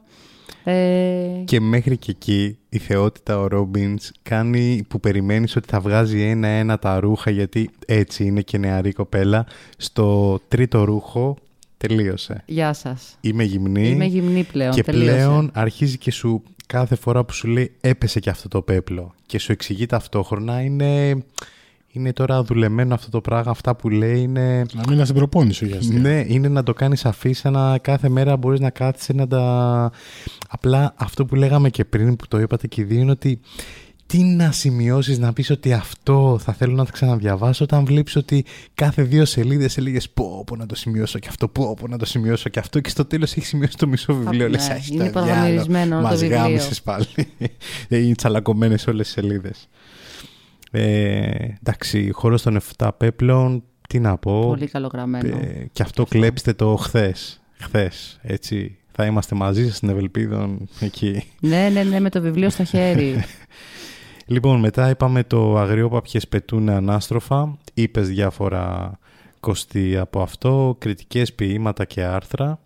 Ε, Και μέχρι και εκεί η θεότητα ο Ρόμπινς κάνει που περιμένεις ότι θα βγάζει ένα-ένα τα ρούχα γιατί έτσι είναι και νεαρή κοπέλα. Στο τρίτο ρούχο τελείωσε. Γεια σας. Είμαι γυμνή. Είμαι γυμνή πλέον, Και τελείωσε. πλέον αρχίζει και σου κάθε φορά που σου λέει έπεσε και αυτό το πέπλο και σου εξηγεί ταυτόχρονα είναι, είναι τώρα δουλεμένο αυτό το πράγμα, αυτά που λέει είναι... Να μείνει στην προπόνηση, για αστεία. Ναι, είναι να το κάνεις αφήσα να κάθε μέρα μπορείς να κάθεσαι να τα... Απλά αυτό που λέγαμε και πριν που το είπατε και οι δύο είναι ότι τι να σημειώσεις να πεις ότι αυτό θα θέλω να το ξαναδιαβάσω όταν βλέπεις ότι κάθε δύο σελίδες έλεγες πω πω να το σημειώσω και αυτό πω πω να το σημειώσω και αυτό και στο τέλος έχεις σημειώσει το μισό βιβλίο. Ναι, λες, «Άχι, είναι το διάλο, προγραμματισμένο το μας βιβλίο». γάμισες πάλι. (laughs) Είναι τσαλακωμένες όλες τις σελίδες ε, εντάξει χώρος των 7 πέπλων τι να πω Πολύ καλογραμμένο. ε, και αυτό κλέψτε το χθες χθες έτσι θα είμαστε μαζί σας στην Ευελπίδων εκεί ναι, ναι, ναι, με το βιβλίο στο χέρι. (laughs) Λοιπόν, μετά είπαμε το αγριόπαπιες πετούν ανάστροφα. Είπες διάφορα κοστί από αυτό, κριτικές ποίηματα και άρθρα.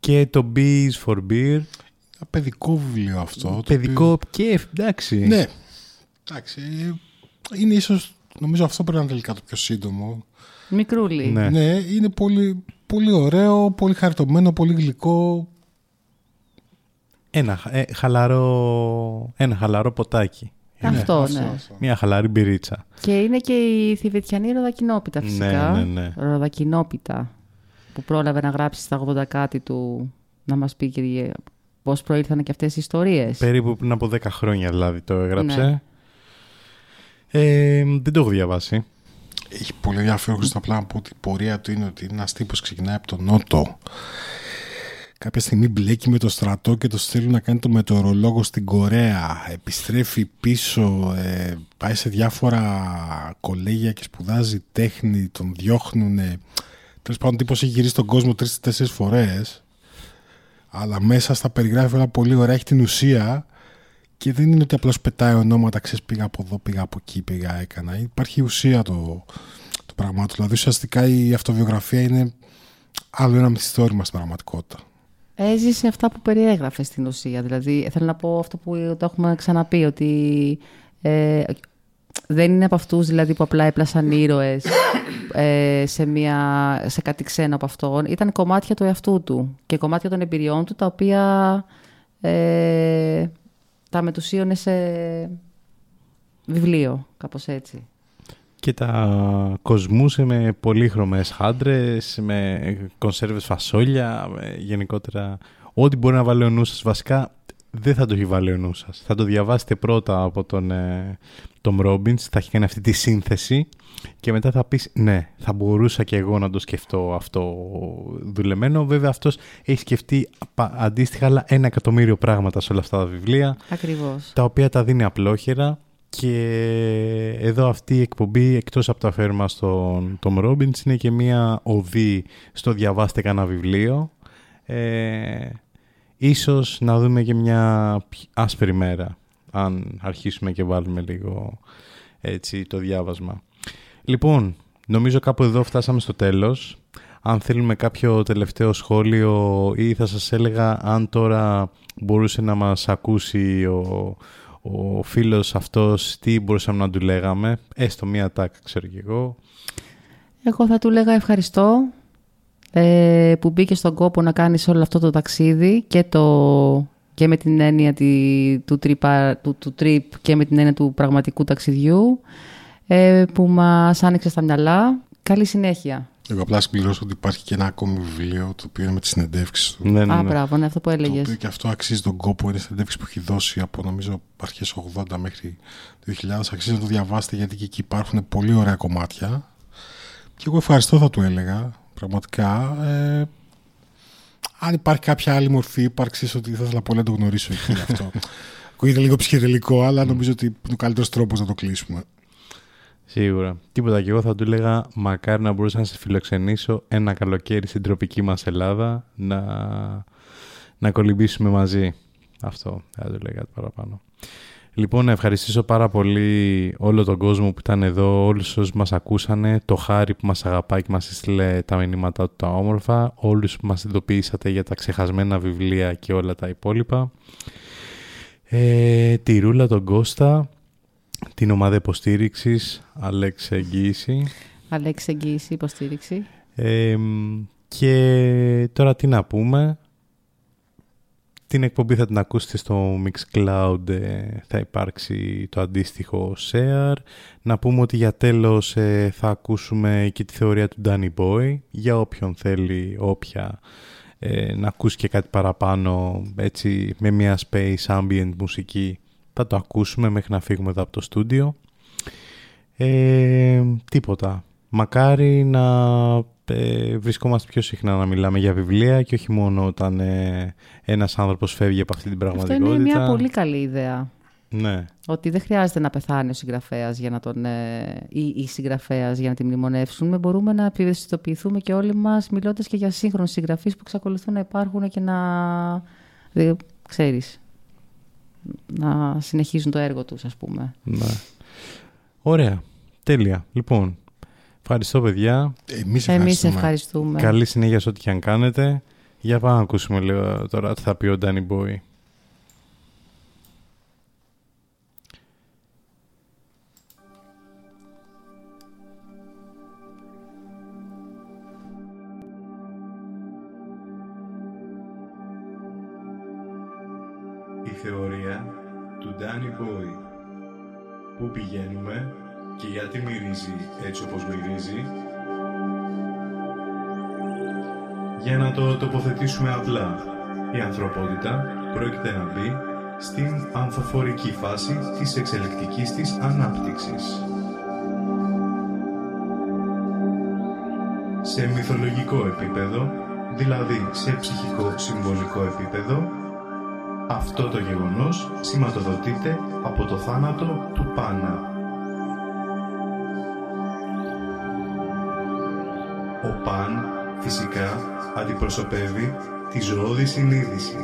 Και το Bees for Beer. Ένα παιδικό βιβλίο αυτό. το Παιδικό και εντάξει. οποίο- Ναι. Εντάξει. Ε, Είναι ίσως νομίζω αυτό πρέπει να είναι τελικά το πιο σύντομο. Μικρούλι. Ναι. Ναι, είναι πολύ, πολύ ωραίο, πολύ χαριτωμένο, πολύ γλυκό. Ένα, ε, χαλαρό, ένα χαλαρό ποτάκι. Αυτό, ναι. Μια χαλαρή μπυρίτσα. Και είναι και η θηβετιανή ροδακινόπιτα φυσικά. Ναι, ναι, ναι. Ροδακινόπιτα που πρόλαβε να γράψει στα 80 κάτι του να μας πει και πώς προήλθαν και αυτές οι ιστορίες. Περίπου πριν από 10 χρόνια δηλαδή το έγραψε. Ναι. Ε, δεν το έχω διαβάσει. Έχει πολύ ενδιαφέρον στο απλά να πω ότι η πορεία του είναι ότι είναι ένας τύπος που ξεκινάει από τον Νότο. Κάποια στιγμή μπλέκει με το στρατό και το στέλνουν να κάνει το μετεωρολόγο στην Κορέα. Επιστρέφει πίσω, ε, πάει σε διάφορα κολέγια και σπουδάζει τέχνη, τον διώχνουν. Τέλος πάντων, ο τύπος έχει γυρίσει τον κόσμο τρει-τέσσερι φορές αλλά μέσα στα περιγράφει όλα πολύ ωραία, έχει την ουσία και δεν είναι ότι απλώς πετάει ονόματα, ξέρεις πήγα από εδώ, πήγα από εκεί, πήγα έκανα. Υπάρχει ουσία το, το πράγμα του. Δηλαδή ουσιαστικά η αυτοβιογραφία είναι άλλο ένα μυθιστόρημα στην πραγματικότητα. Έζησε αυτά που περιέγραφες στην ουσία. Δηλαδή, θέλω να πω αυτό που το έχουμε ξαναπεί, ότι ε, δεν είναι από αυτούς δηλαδή, που απλά έπλασαν ήρωες ε, σε, μια, σε κάτι ξένο από αυτόν. Ήταν κομμάτια του εαυτού του και κομμάτια των εμπειριών του, τα οποία ε, τα μετουσίωνε σε βιβλίο, κάπως έτσι. Και τα κοσμούσε με πολύχρωμες χάντρες, με κονσέρβες φασόλια, με γενικότερα ό,τι μπορεί να βάλει ο νους σας. Βασικά δεν θα το έχει βάλει ο νους σας. Θα το διαβάσετε πρώτα από τον ε, Tom Robbins, θα έχει κάνει αυτή τη σύνθεση και μετά θα πεις ναι, θα μπορούσα και εγώ να το σκεφτώ αυτό δουλεμένο. Βέβαια αυτός έχει σκεφτεί πα- αντίστοιχα άλλα ένα εκατομμύριο πράγματα σε όλα αυτά τα βιβλία Ακριβώς. τα οποία τα δίνει απλόχερα και εδώ αυτή η εκπομπή εκτός από το αφαίρεμα στον Tom Robbins είναι και μία οδή στο διαβάστε κανένα βιβλίο ε, ίσως να δούμε και μια πι- άσπρη μέρα αν αρχίσουμε και βάλουμε λίγο έτσι το διάβασμα. Λοιπόν νομίζω κάπου εδώ φτάσαμε στο τέλος. Αν θέλουμε κάποιο τελευταίο σχόλιο ή θα σας έλεγα αν τώρα μπορούσε να μας ακούσει ο, ο φίλος αυτός τι μπορούσαμε να του λέγαμε. Έστω μία τάκα ξέρω κι εγώ. Εγώ θα του λέγα ευχαριστώ. ε, που μπήκε στον κόπο να κάνεις όλο αυτό το ταξίδι και, το, και με την έννοια τη, του, τρυπα, του, του trip και με την έννοια του πραγματικού ταξιδιού ε, που μας άνοιξε στα μυαλά. Καλή συνέχεια. Εγώ απλά συμπληρώσω ότι υπάρχει και ένα ακόμη βιβλίο το οποίο είναι με τις συνεντεύξεις του. ναι, ναι, Α, ναι. μπράβο, είναι αυτό που Το έλεγες. οποίο και αυτό αξίζει τον κόπο. Είναι συνεντεύξει που έχει δώσει από νομίζω αρχές 80 μέχρι το 2000. Αξίζει να το διαβάσετε γιατί και εκεί υπάρχουν πολύ ωραία κομμάτια. Και εγώ ευχαριστώ θα του έλεγα. Πραγματικά. Ε, αν υπάρχει κάποια άλλη μορφή ύπαρξης, ότι θα ήθελα πολύ να το γνωρίσω εκεί αυτό. (laughs) Ακούγεται λίγο ψυχεδελικό, αλλά νομίζω ότι είναι ο καλύτερος τρόπος να το κλείσουμε. Σίγουρα. Τίποτα και εγώ θα του έλεγα μακάρι να μπορούσα να σε φιλοξενήσω ένα καλοκαίρι στην τροπική μας Ελλάδα να, να κολυμπήσουμε μαζί. Αυτό θα του έλεγα παραπάνω. Λοιπόν, να ευχαριστήσω πάρα πολύ όλο τον κόσμο που ήταν εδώ, όλους όσους μας ακούσανε, το χάρη που μας αγαπάει και μας έστειλε τα μηνύματά του τα όμορφα, όλους που μας ειδοποιήσατε για τα ξεχασμένα βιβλία και όλα τα υπόλοιπα. Ε, τη Ρούλα, τον Κώστα, την ομάδα υποστήριξης, Αλέξ Εγγύηση. Αλέξη, εγγύηση, υποστήριξη. Ε, και τώρα τι να πούμε. Την εκπομπή θα την ακούσετε στο Mixcloud, ε, θα υπάρξει το αντίστοιχο share. Να πούμε ότι για τέλος ε, θα ακούσουμε και τη θεωρία του Danny Boy, για όποιον θέλει, όποια, ε, να ακούσει και κάτι παραπάνω, έτσι, με μια space ambient μουσική. Θα το ακούσουμε μέχρι να φύγουμε εδώ από το στούντιο. Ε, τίποτα. Μακάρι να ε, βρισκόμαστε πιο συχνά να μιλάμε για βιβλία και όχι μόνο όταν ε, ένας άνθρωπος φεύγει από αυτή την Αυτό πραγματικότητα. είναι μια πολύ καλή ιδέα. Ναι, Ότι δεν χρειάζεται να πεθάνει ο συγγραφέας για να τον. ε, ή η συγγραφέας για να τη μνημονεύσουμε. Μπορούμε να ευαισθητοποιηθούμε και όλοι μας μιλώντας και για σύγχρονους συγγραφείς που εξακολουθούν να υπάρχουν και να. Δεν, ξέρεις, να συνεχίζουν το έργο τους, ας πούμε. ναι. Ωραία. Τέλεια. Λοιπόν, Ευχαριστώ, παιδιά. Εμείς ευχαριστούμε. ευχαριστούμε. Καλή συνέχεια σε ό,τι και αν κάνετε. Για πάμε να ακούσουμε λίγο τώρα τι θα πει ο Ντάνι Μπόι. Η θεωρία του Ντάνι Μπόι. Πού πηγαίνουμε; Και γιατί μυρίζει έτσι όπως μυρίζει; Για να το τοποθετήσουμε απλά, η ανθρωπότητα πρόκειται να μπει στην ανθοφορική φάση της εξελικτικής της ανάπτυξης. Σε μυθολογικό επίπεδο, δηλαδή σε ψυχικό συμβολικό επίπεδο, αυτό το γεγονός σηματοδοτείται από το θάνατο του Πάνα. Ο Παν φυσικά αντιπροσωπεύει τη ζωώδη συνείδηση.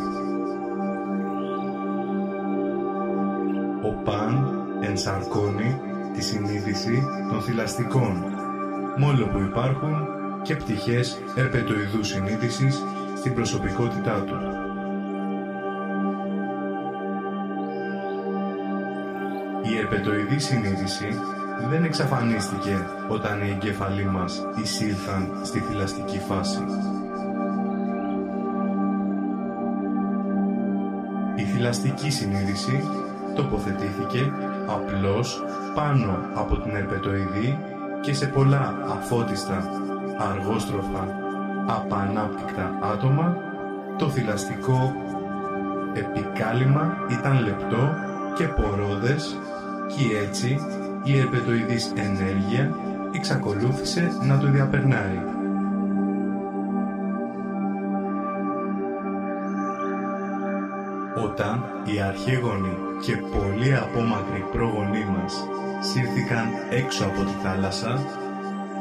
Ο Παν ενσαρκώνει τη συνείδηση των θηλαστικών, μόνο που υπάρχουν και πτυχές ερπετοειδούς συνείδησης στην προσωπικότητά τους. Η ερπετοειδή συνείδηση δεν εξαφανίστηκε όταν οι εγκέφαλοι μας εισήλθαν στη θηλαστική φάση. Η θηλαστική συνείδηση τοποθετήθηκε απλώς πάνω από την ερπετοειδή και σε πολλά αφώτιστα, αργόστροφα, απανάπτυκτα άτομα το θηλαστικό επικάλυμα ήταν λεπτό και πορώδες και έτσι η ερπετοειδής ενέργεια εξακολούθησε να το διαπερνάει. Όταν οι αρχαίγονοι και πολλοί απόμακροι πρόγονοί μας σύρθηκαν έξω από τη θάλασσα,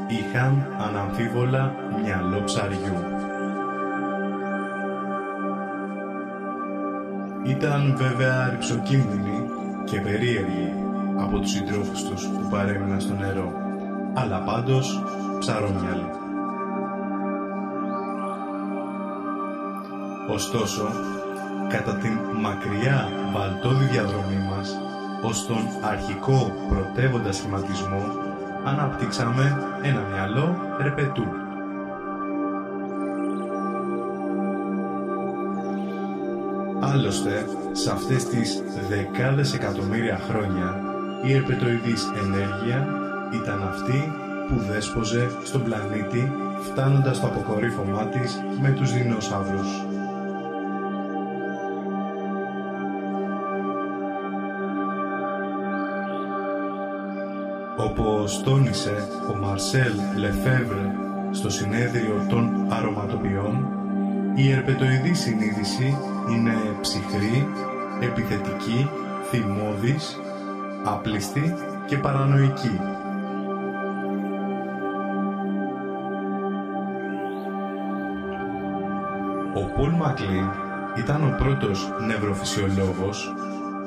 είχαν αναμφίβολα μυαλό ψαριού. Ήταν βέβαια ρηψοκίνδυνοι και περίεργοι από τους συντρόφους τους που παρέμειναν στο νερό, αλλά πάντως ψαρόμυαλοι. Ωστόσο, κατά την μακριά βαλτόδη διαδρομή μας, ως τον αρχικό πρωτεύοντα σχηματισμό, αναπτύξαμε ένα μυαλό ρεπετού. Άλλωστε, σε αυτές τις δεκάδες εκατομμύρια χρόνια, η ερπετοειδής ενέργεια ήταν αυτή που δέσποζε στον πλανήτη, φτάνοντας στο αποκορύφωμά της με τους δεινόσαυρους. Όπως τόνισε ο Μαρσέλ Λεφεύρε στο συνέδριο των αρωματοποιών, η ερπετοειδή συνείδηση είναι ψυχρή, επιθετική, θυμώδης, άπλιστη και παρανοϊκή. Ο Πολ Μακλίν ήταν ο πρώτος νευροφυσιολόγος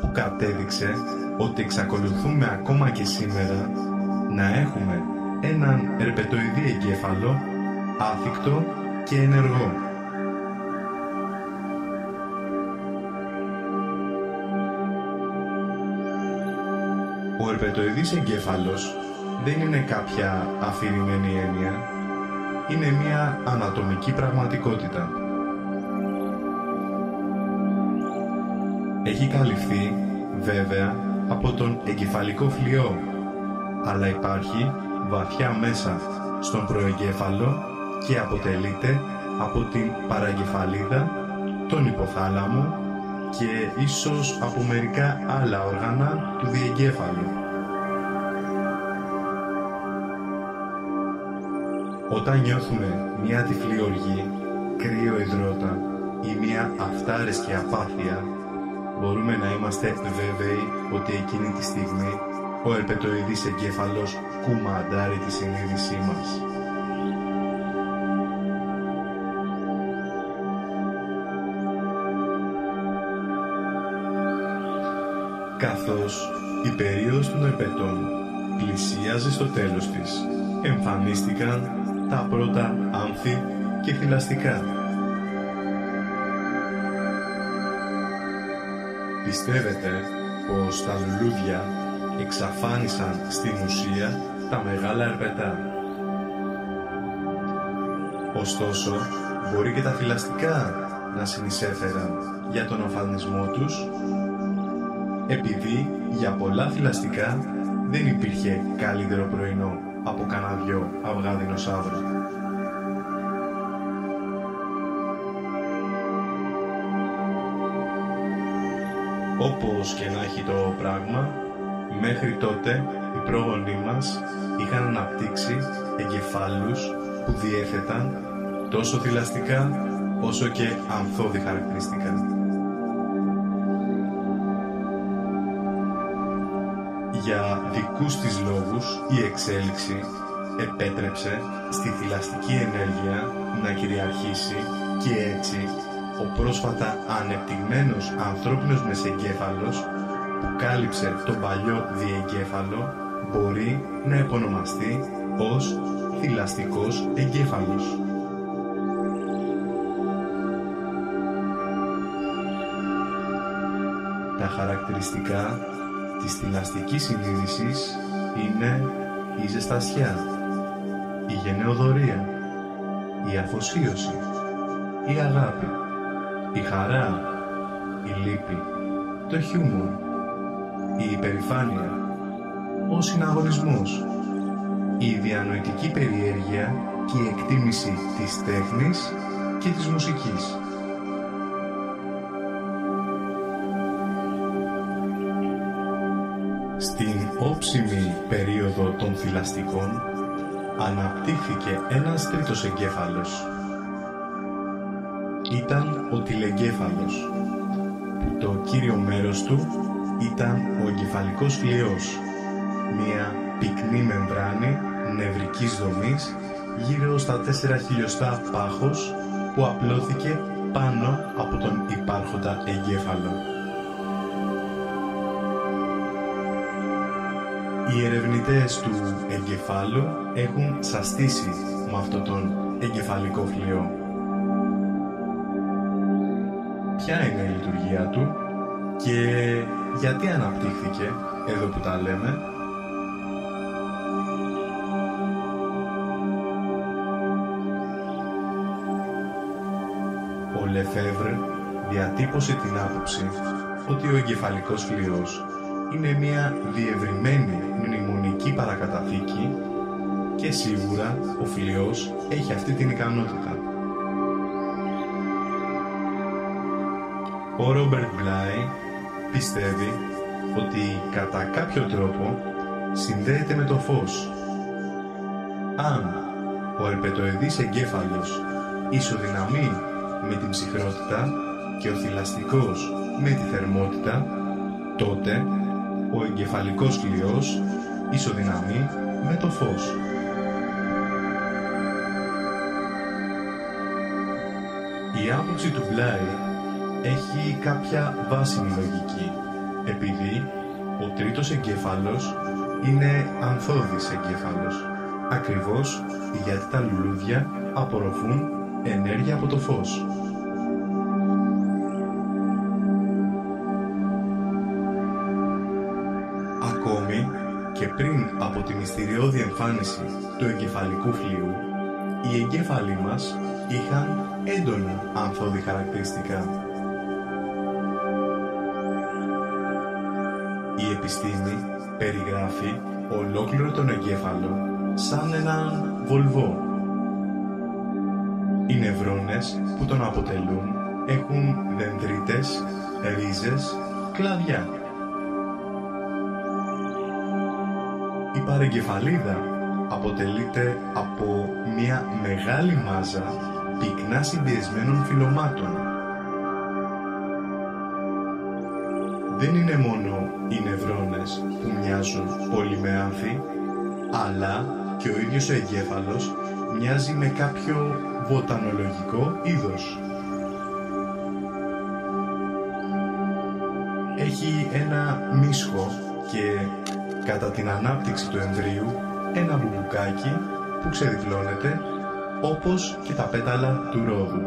που κατέδειξε ότι εξακολουθούμε ακόμα και σήμερα να έχουμε έναν ερπετοειδή εγκέφαλο άθικτο και ενεργό. Ο ερπετοειδής εγκέφαλος δεν είναι κάποια αφηρημένη έννοια, είναι μια ανατομική πραγματικότητα. Έχει καλυφθεί, βέβαια, από τον εγκεφαλικό φλοιό, αλλά υπάρχει βαθιά μέσα στον προεγκέφαλο και αποτελείται από την παραγκεφαλίδα, τον υποθάλαμο και ίσως από μερικά άλλα όργανα του διεγκέφαλου. Όταν νιώθουμε μια τυφλή οργή, κρύο υδρότα ή μια αυτάρεσκη απάθεια, μπορούμε να είμαστε βέβαιοι ότι εκείνη τη στιγμή ο ερπετοειδής εγκέφαλος κουμαντάρει τη συνείδησή μας. Καθώς η περίοδος των ερπετών πλησίαζε στο τέλος της, εμφανίστηκαν τα πρώτα άνθη και θηλαστικά. Πιστεύετε πως τα λουλούδια εξαφάνισαν στην ουσία τα μεγάλα ερπετά; Ωστόσο, μπορεί και τα θηλαστικά να συνεισέφεραν για τον αφανισμό τους, επειδή για πολλά θηλαστικά δεν υπήρχε καλύτερο πρωινό από κανένα δυο αυγά δεινοσαύρου. Όπως και να έχει το πράγμα, μέχρι τότε οι πρόγονοί μας είχαν αναπτύξει εγκεφάλους που διέθεταν τόσο θηλαστικά όσο και ανθόδη χαρακτηριστικά. Δικούς της λόγους η εξέλιξη επέτρεψε στη θηλαστική ενέργεια να κυριαρχήσει και έτσι ο πρόσφατα ανεπτυγμένος ανθρώπινος μεσεγκέφαλος που κάλυψε τον παλιό διεγκέφαλο μπορεί να επωνομαστεί ως θηλαστικός εγκέφαλος. Τα χαρακτηριστικά της θηλαστικής συνείδησης είναι η ζεστασιά, η γενναιοδορία, η αφοσίωση, η αγάπη, η χαρά, η λύπη, το χιούμορ, η υπερηφάνεια, ο συναγωνισμός, η διανοητική περιέργεια και η εκτίμηση της τέχνης και της μουσικής. Όψιμη περίοδο των θηλαστικών αναπτύχθηκε ένας τρίτος εγκέφαλος. Ήταν ο τηλεγκέφαλος, που το κύριο μέρος του ήταν ο εγκεφαλικός φλοιός, μια πυκνή μεμβράνη νευρικής δομής γύρω στα 4 χιλιοστά πάχος που απλώθηκε πάνω από τον υπάρχοντα εγκέφαλο. Οι ερευνητές του εγκεφάλου έχουν σαστήσει με αυτόν τον εγκεφαλικό φλοιό. Ποια είναι η λειτουργία του και γιατί αναπτύχθηκε εδώ που τα λέμε; Ο Λεφεύρ διατύπωσε την άποψη ότι ο εγκεφαλικός φλοιός είναι μια διευρυμένη μνημονική παρακαταθήκη και σίγουρα ο φλοιός έχει αυτή την ικανότητα. Ο Ρόμπερτ Μπλάι πιστεύει ότι κατά κάποιο τρόπο συνδέεται με το φως. Αν ο ερπετοειδής εγκέφαλος ισοδυναμεί με την ψυχρότητα και ο θηλαστικός με τη θερμότητα, τότε ο εγκεφαλικός φλοιός ισοδυναμεί με το φως. Η άποψη του Μπλάι έχει κάποια βάσιμη λογική, επειδή ο τρίτος εγκέφαλος είναι ανθόδης εγκέφαλος, ακριβώς γιατί τα λουλούδια απορροφούν ενέργεια από το φως. Πριν από τη μυστηριώδη εμφάνιση του εγκεφαλικού φλοιού, οι εγκέφαλοι μας είχαν έντονα ανθόδη χαρακτηριστικά. Η επιστήμη περιγράφει ολόκληρο τον εγκέφαλο σαν έναν βολβό. Οι νευρώνες που τον αποτελούν έχουν δεντρίτες, ρίζες, κλαδιά. Παρεγκεφαλίδα αποτελείται από μια μεγάλη μάζα πυκνά συμπιεσμένων φυλλωμάτων. Δεν είναι μόνο οι νευρώνες που μοιάζουν πολύ με άνθη, αλλά και ο ίδιος ο εγκέφαλος μοιάζει με κάποιο βοτανολογικό είδος. Έχει ένα μίσχο και κατά την ανάπτυξη του εμβρίου ένα μπουμπουκάκι που ξεδιπλώνεται όπως και τα πέταλα του ρόδου.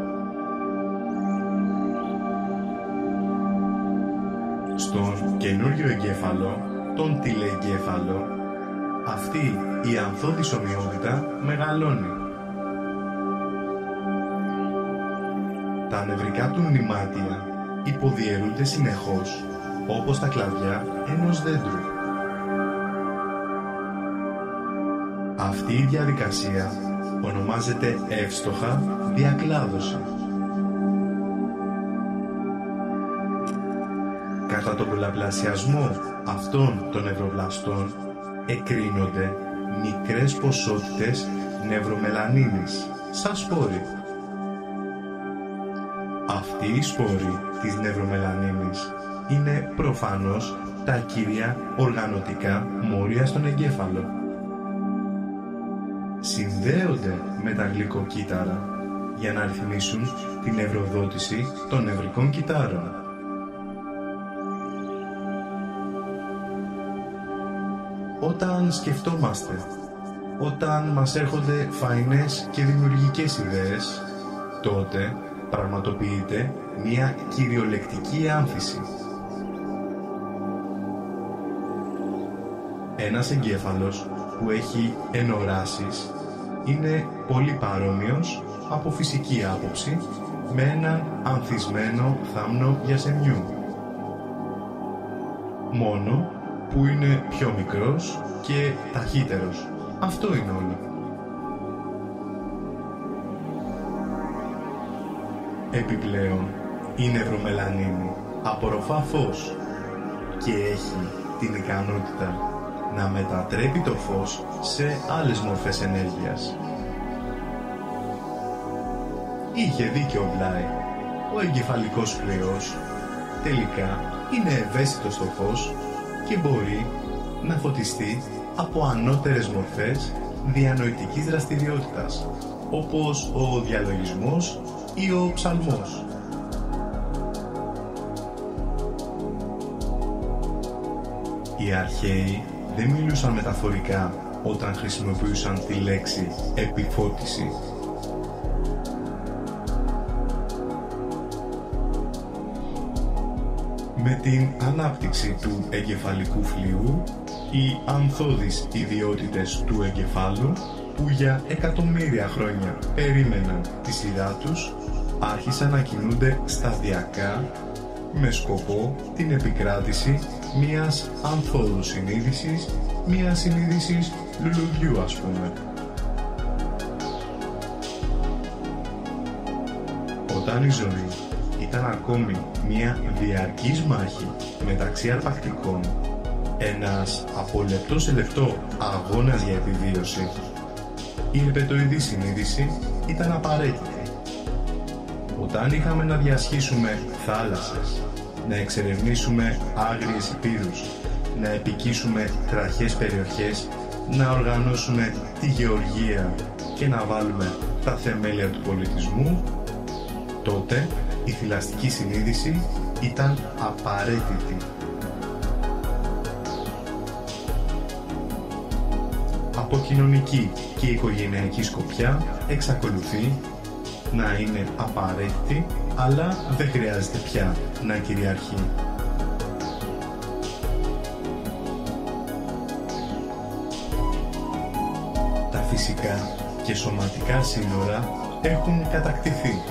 Στον καινούριο εγκέφαλο, τον τηλεεγκέφαλο, αυτή η ανθόδης ομοιότητα μεγαλώνει. Τα νευρικά του μνημάτια υποδιαιρούνται συνεχώς, όπως τα κλαδιά ενός δέντρου. Αυτή η διαδικασία ονομάζεται εύστοχα διακλάδωση. Κατά τον πολλαπλασιασμό αυτών των νευροβλαστών εκρίνονται μικρές ποσότητες νευρομελανίνης, σαν σπόροι. Αυτοί οι σπόροι της νευρομελανίνης είναι προφανώς τα κύρια οργανωτικά μόρια στον εγκέφαλο. Συνδέονται με τα γλυκοκύτταρα για να ρυθμίσουν την ευρωδότηση των νευρικών κυτάρων. Όταν σκεφτόμαστε, όταν μας έρχονται φαϊνές και δημιουργικές ιδέες, τότε πραγματοποιείται μια κυριολεκτική άνθηση. Ένας εγκέφαλος που έχει ενοράσεις είναι πολύ παρόμοιος από φυσική άποψη με έναν ανθισμένο θάμνο γιασεμιού. Μόνο που είναι πιο μικρός και ταχύτερος. Αυτό είναι όλο. Επιπλέον, η νευρομελανίνη απορροφά φως και έχει την ικανότητα να μετατρέπει το φως σε άλλες μορφές ενέργειας. Είχε δίκιο ο Μπλάι. Ο εγκεφαλικός φλοιός τελικά είναι ευαίσθητος στο φως και μπορεί να φωτιστεί από ανώτερες μορφές διανοητικής δραστηριότητας, όπως ο διαλογισμός ή ο ψαλμός. Οι αρχαίοι δεν μιλούσαν μεταφορικά όταν χρησιμοποιούσαν τη λέξη επιφώτιση. Με την ανάπτυξη του εγκεφαλικού φλοιού, οι ανθώδεις ιδιότητες του εγκεφάλου που για εκατομμύρια χρόνια περίμεναν τη σειρά τους, άρχισαν να κινούνται σταδιακά με σκοπό την επικράτηση μιας ανθόδου συνείδησης, μιας συνείδησης λουλουδιού ας πούμε. Όταν η ζωή ήταν ακόμη μια διαρκής μάχη μεταξύ αρπακτικών, ένας από λεπτό σε λεπτό αγώνας για επιβίωση, η επετοειδή συνείδηση ήταν απαραίτητη. Όταν είχαμε να διασχίσουμε θάλασσες, να εξερευνήσουμε άγριες υπήρους, να επικίσουμε τραχές περιοχές, να οργανώσουμε τη γεωργία και να βάλουμε τα θεμέλια του πολιτισμού, τότε η θηλαστική συνείδηση ήταν απαραίτητη. Από κοινωνική και οικογενειακή σκοπιά εξακολουθεί να είναι απαραίτητη, αλλά δεν χρειάζεται πια να κυριαρχεί. Τα φυσικά και σωματικά σύνορα έχουν κατακτηθεί.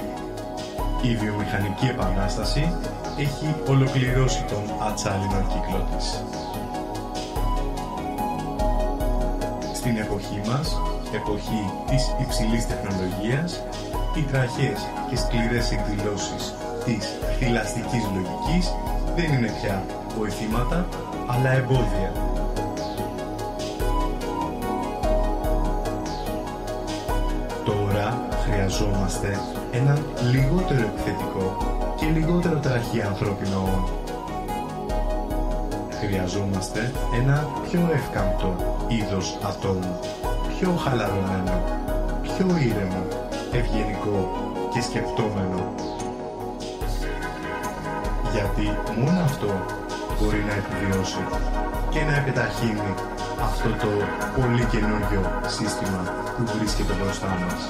Η βιομηχανική επανάσταση έχει ολοκληρώσει τον ατσάλινο κύκλο της. Στην εποχή μας, εποχή της υψηλής τεχνολογίας, οι τραχές και σκληρές εκδηλώσεις της θηλαστικής λογικής δεν είναι πια βοηθήματα, αλλά εμπόδια. Τώρα χρειαζόμαστε έναν λιγότερο επιθετικό και λιγότερο τραχή ανθρώπινο όν. Χρειαζόμαστε ένα πιο εύκαμπτο είδος ατόμου, πιο χαλαρωμένο, πιο ήρεμο, ευγενικό και σκεπτόμενο. Γιατί μόνο αυτό μπορεί να επιβιώσει και να επιταχύνει αυτό το πολύ καινούργιο σύστημα που βρίσκεται μπροστά μας.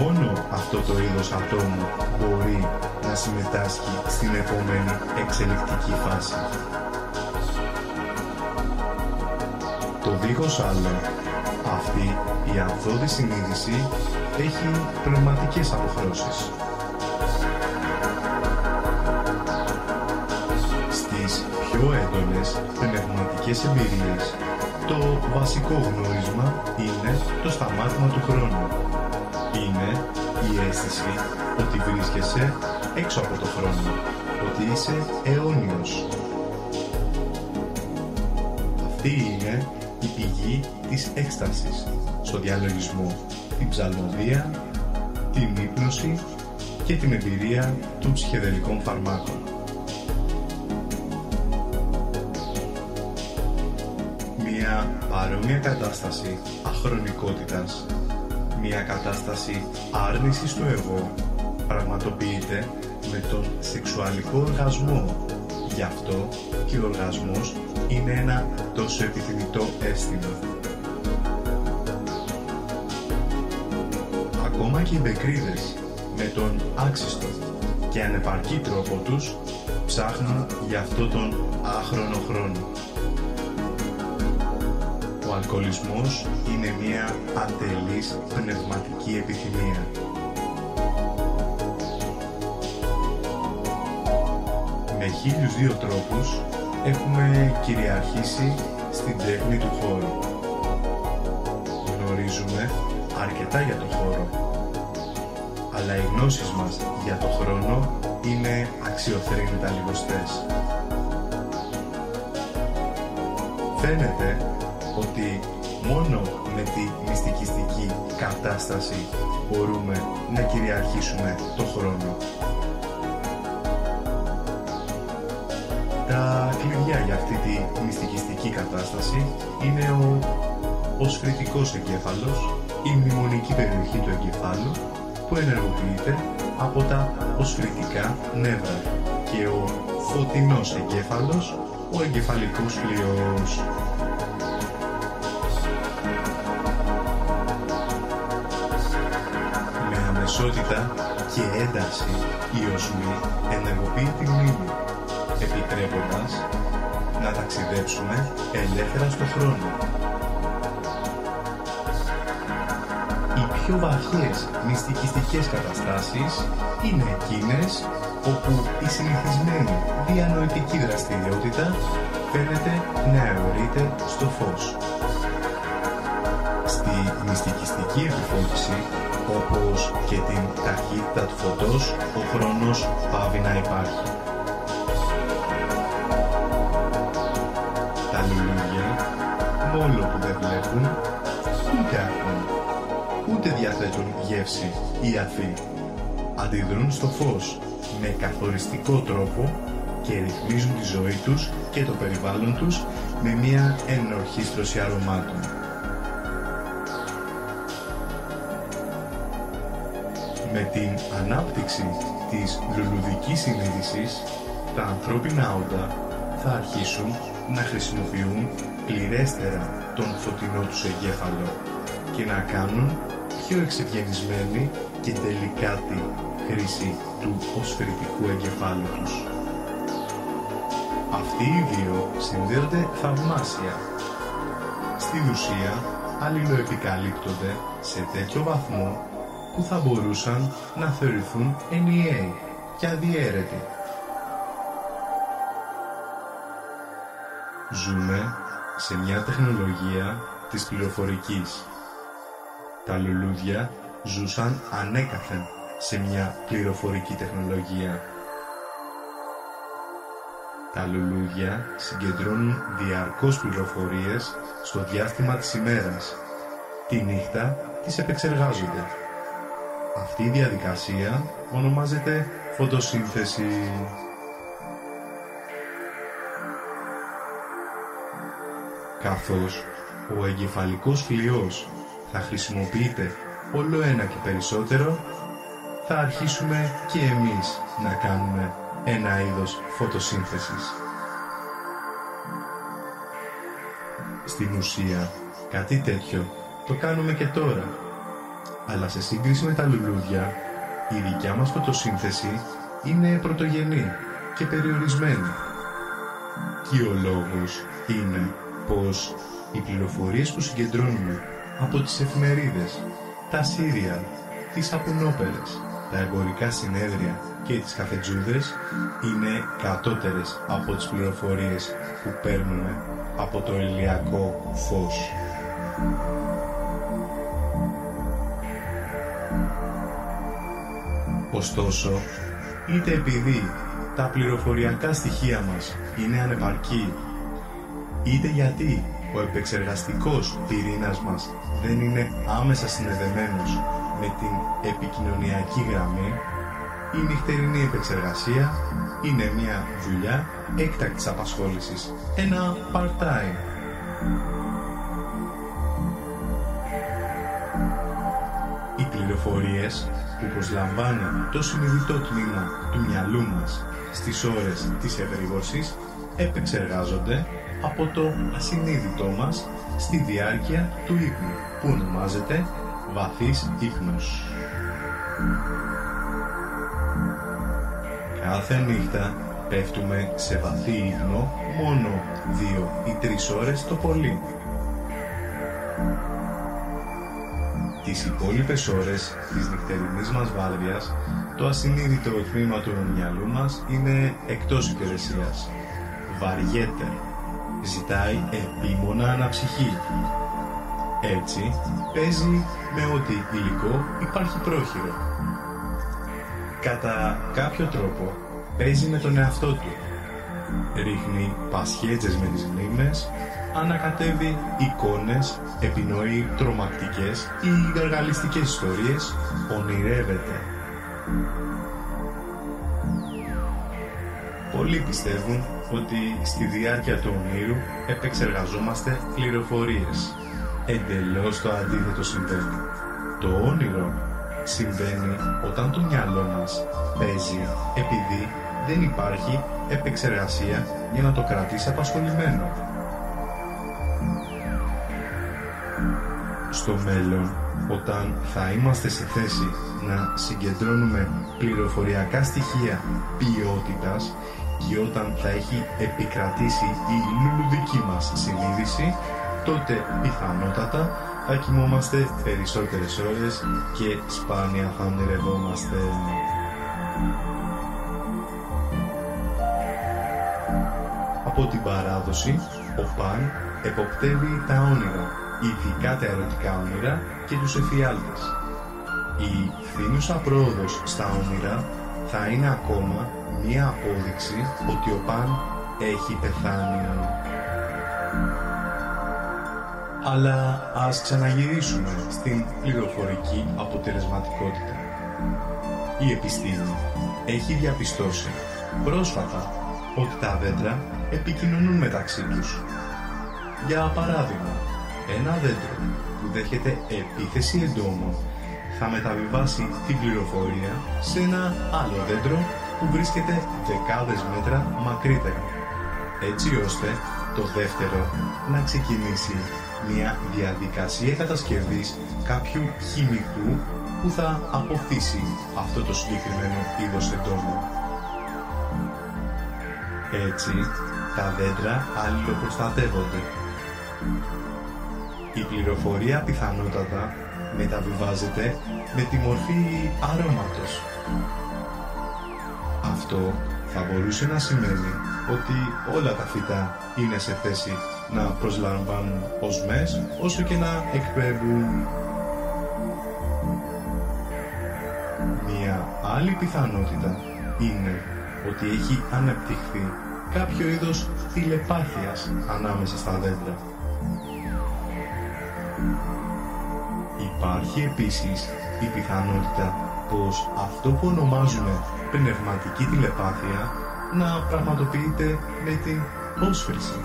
Μόνο αυτό το είδος ατόμου μπορεί να συμμετάσχει στην επόμενη εξελικτική φάση. Το δίχως άλλο, Αυτή η ανθόδη συνείδηση έχει πνευματικές αποχρώσεις. Στις πιο έντονες πνευματικές εμπειρίες, το βασικό γνώρισμα είναι το σταμάτημα του χρόνου. Είναι η αίσθηση ότι βρίσκεσαι έξω από το χρόνο, ότι είσαι αιώνιος. Αυτή είναι η πηγή της έκστασης στο διαλογισμό, την ψαλμοδία, την ύπνωση και την εμπειρία των ψυχεδελικών φαρμάκων. Μια παρόμοια κατάσταση αχρονικότητας, μια κατάσταση άρνησης του εγώ, πραγματοποιείται με τον σεξουαλικό οργασμό. Γι' αυτό και ο οργασμός είναι ένα τόσο επιθυμητό αίσθημα. Ακόμα και οι μπεκρίδες με τον άξιστο και ανεπαρκή τρόπο τους ψάχνουν για αυτό τον άχρονο χρόνο. Ο αλκοολισμός είναι μια ατελής πνευματική επιθυμία. Με χίλιους δύο τρόπους έχουμε κυριαρχήσει στην τέχνη του χώρου. Γνώσεις μας για το χρόνο είναι αξιοθρύνητα λιγοστές. Φαίνεται ότι μόνο με τη μυστικιστική κατάσταση μπορούμε να κυριαρχήσουμε το χρόνο. Τα κλειδιά για αυτή τη μυστικιστική κατάσταση είναι ο, ο σφριτικός εγκέφαλος, η μνημονική περιοχή του εγκεφάλου που ενεργοποιείται από τα οσφρητικά νεύρα και ο φωτεινός εγκέφαλος, ο εγκεφαλικός φλοιός. Με αμεσότητα και ένταση η οσμή ενεργοποιεί τη μνήμη, επιτρέποντας να ταξιδέψουμε ελεύθερα στο χρόνο. Πιο βαθιές μυστικιστικές καταστάσεις είναι εκείνες όπου η συνηθισμένη διανοητική δραστηριότητα φαίνεται να αιωρείται στο φως. Στη μυστικιστική επιφώτιση, όπως και την ταχύτητα του φωτός, ο χρόνος πάβει να υπάρχει. Τα λουλούδια, μόνο που δεν βλέπουν, ούτε ακούν, ούτε διαθέτουν γεύση ή αφή. Αντιδρούν στο φως με καθοριστικό τρόπο και ρυθμίζουν τη ζωή τους και το περιβάλλον τους με μια ενορχίστρωση αρωμάτων. Με την ανάπτυξη της λουλουδικής συνείδησης, τα ανθρώπινα όντα θα αρχίσουν να χρησιμοποιούν πληρέστερα τον φωτεινό τους εγκέφαλο και να κάνουν πιο εξευγενισμένη και τελικάτη χρήση του οσφαιρητικού εγκεφάλου τους. Αυτοί οι δύο συνδέονται θαυμάσια. Στην ουσία, αλληλοεπικαλύπτονται σε τέτοιο βαθμό που θα μπορούσαν να θεωρηθούν ενιαίοι και αδιέρετοι. Ζούμε σε μια τεχνολογία της πληροφορικής. Τα λουλούδια ζούσαν ανέκαθεν σε μια πληροφορική τεχνολογία. Τα λουλούδια συγκεντρώνουν διαρκώς πληροφορίες στο διάστημα της ημέρας. Τη νύχτα τις επεξεργάζονται. Αυτή η διαδικασία ονομάζεται φωτοσύνθεση. Καθώς ο εγκεφαλικός φλοιός θα χρησιμοποιείται όλο ένα και περισσότερο, θα αρχίσουμε και εμείς να κάνουμε ένα είδος φωτοσύνθεσης. Στην ουσία, κάτι τέτοιο το κάνουμε και τώρα. Αλλά σε σύγκριση με τα λουλούδια, η δικιά μας φωτοσύνθεση είναι πρωτογενή και περιορισμένη. Και ο λόγος είναι πως οι πληροφορίες που συγκεντρώνουμε από τις εφημερίδες, τα σύριαλ, τις σαπουνόπερες, τα εμπορικά συνέδρια και τις καφετζούδες είναι κατώτερες από τις πληροφορίες που παίρνουμε από το ηλιακό φως. Ωστόσο, είτε επειδή τα πληροφοριακά στοιχεία μας είναι ανεπαρκή, είτε γιατί ο επεξεργαστικός πυρήνας μας δεν είναι άμεσα συνδεδεμένος με την επικοινωνιακή γραμμή, η νυχτερινή επεξεργασία είναι μια δουλειά έκτακτης απασχόλησης, ένα part-time. Οι πληροφορίες που προσλαμβάνει το συνειδητό τμήμα του μυαλού μας στις ώρες της ευρύγορσης επεξεργάζονται από το ασυνείδητό μας στη διάρκεια του ύπνου που ονομάζεται βαθύς ύπνος. Κάθε νύχτα πέφτουμε σε βαθύ ύπνο μόνο δύο ή τρεις ώρες το πολύ. Τις υπόλοιπες ώρες της νυχτερινής μας βάρδιας, το ασυνείδητο τμήμα του μυαλού μας είναι εκτός υπηρεσίας. Βαριέται. Ζητάει επίμονα αναψυχή. Έτσι, παίζει με ό,τι υλικό υπάρχει πρόχειρο. Κατά κάποιο τρόπο, παίζει με τον εαυτό του. Ρίχνει πασχέτζες με τις μνήμες, ανακατεύει εικόνες, επινοεί τρομακτικές ή γαργαλιστικές ιστορίες, ονειρεύεται. Πολλοί πιστεύουν ότι στη διάρκεια του ονείρου επεξεργαζόμαστε πληροφορίες. Εντελώς το αντίθετο συμβαίνει. Το όνειρο συμβαίνει όταν το μυαλό μας παίζει επειδή δεν υπάρχει επεξεργασία για να το κρατήσει απασχολημένο. Στο μέλλον, όταν θα είμαστε σε θέση να συγκεντρώνουμε πληροφοριακά στοιχεία ποιότητας και όταν θα έχει επικρατήσει η λουλουδική μας συνείδηση, τότε πιθανότατα θα κοιμόμαστε περισσότερες ώρες και σπάνια θα ονειρευόμαστε. Από την παράδοση, ο Παν εποπτεύει τα όνειρα, ειδικά τα ερωτικά όνειρα και τους εφιάλτες. Η φθήνουσα πρόοδος στα όνειρα θα είναι ακόμα μία απόδειξη ότι ο Παν έχει πεθάνει. Αλλά ας ξαναγυρίσουμε στην πληροφορική αποτελεσματικότητα. Η επιστήμη έχει διαπιστώσει πρόσφατα ότι τα δέντρα επικοινωνούν μεταξύ τους. Για παράδειγμα, ένα δέντρο που δέχεται επίθεση εντόμων θα μεταβιβάσει την πληροφορία σε ένα άλλο δέντρο που βρίσκεται δεκάδες μέτρα μακρύτερα, έτσι ώστε το δεύτερο να ξεκινήσει μια διαδικασία κατασκευής κάποιου χημικού που θα αποθήσει αυτό το συγκεκριμένο είδος εντόμου. Έτσι, τα δέντρα αλληλοπροστατεύονται. Η πληροφορία πιθανότατα μεταβιβάζεται με τη μορφή αρώματος. Αυτό θα μπορούσε να σημαίνει ότι όλα τα φυτά είναι σε θέση να προσλαμβάνουν οσμές όσο και να εκπέμπουν. Μία άλλη πιθανότητα είναι ότι έχει αναπτυχθεί κάποιο είδος τηλεπάθειας ανάμεσα στα δέντρα. Υπάρχει επίσης η πιθανότητα πως αυτό που ονομάζουμε πνευματική τηλεπάθεια να πραγματοποιείται με την πρόσφρηση.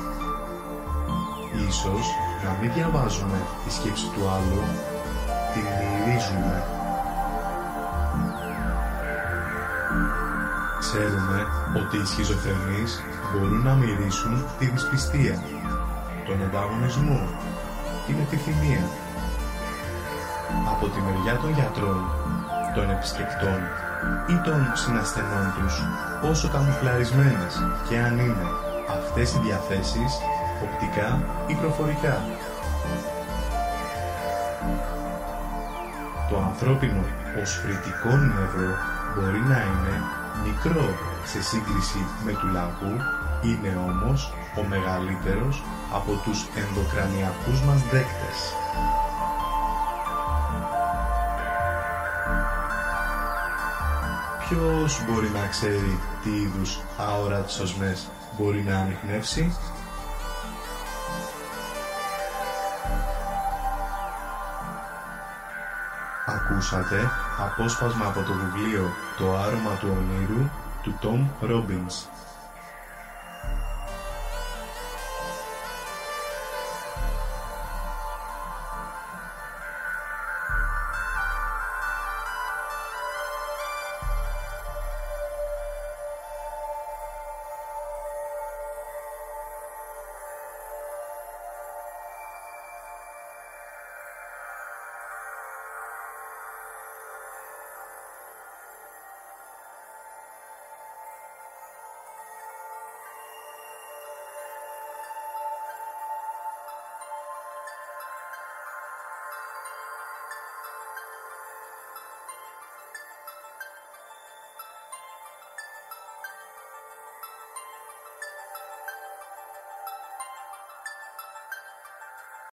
Ίσως να μην διαβάζουμε τη σκέψη του άλλου, την μυρίζουμε. Ξέρουμε ότι οι σχιζοφρενείς μπορούν να μυρίσουν τη δυσπιστία, τον ανταγωνισμό, την επιθυμία. Από τη μεριά των γιατρών, των επισκεπτών ή των συνασθενών τους, όσο καμουφλαρισμένες και αν είναι αυτές οι διαθέσεις, οπτικά ή προφορικά. Το ανθρώπινο οσφρητικό νεύρο μπορεί να είναι μικρό σε σύγκριση με του λαγού, είναι όμως ο μεγαλύτερος από τους ενδοκρανιακούς μας δέκτες. Ποιος μπορεί να ξέρει τι είδους αόρατες οσμές μπορεί να ανοιχνεύσει; Ακούσατε απόσπασμα από το βιβλίο «Το άρωμα του ονείρου» του Tom Robbins.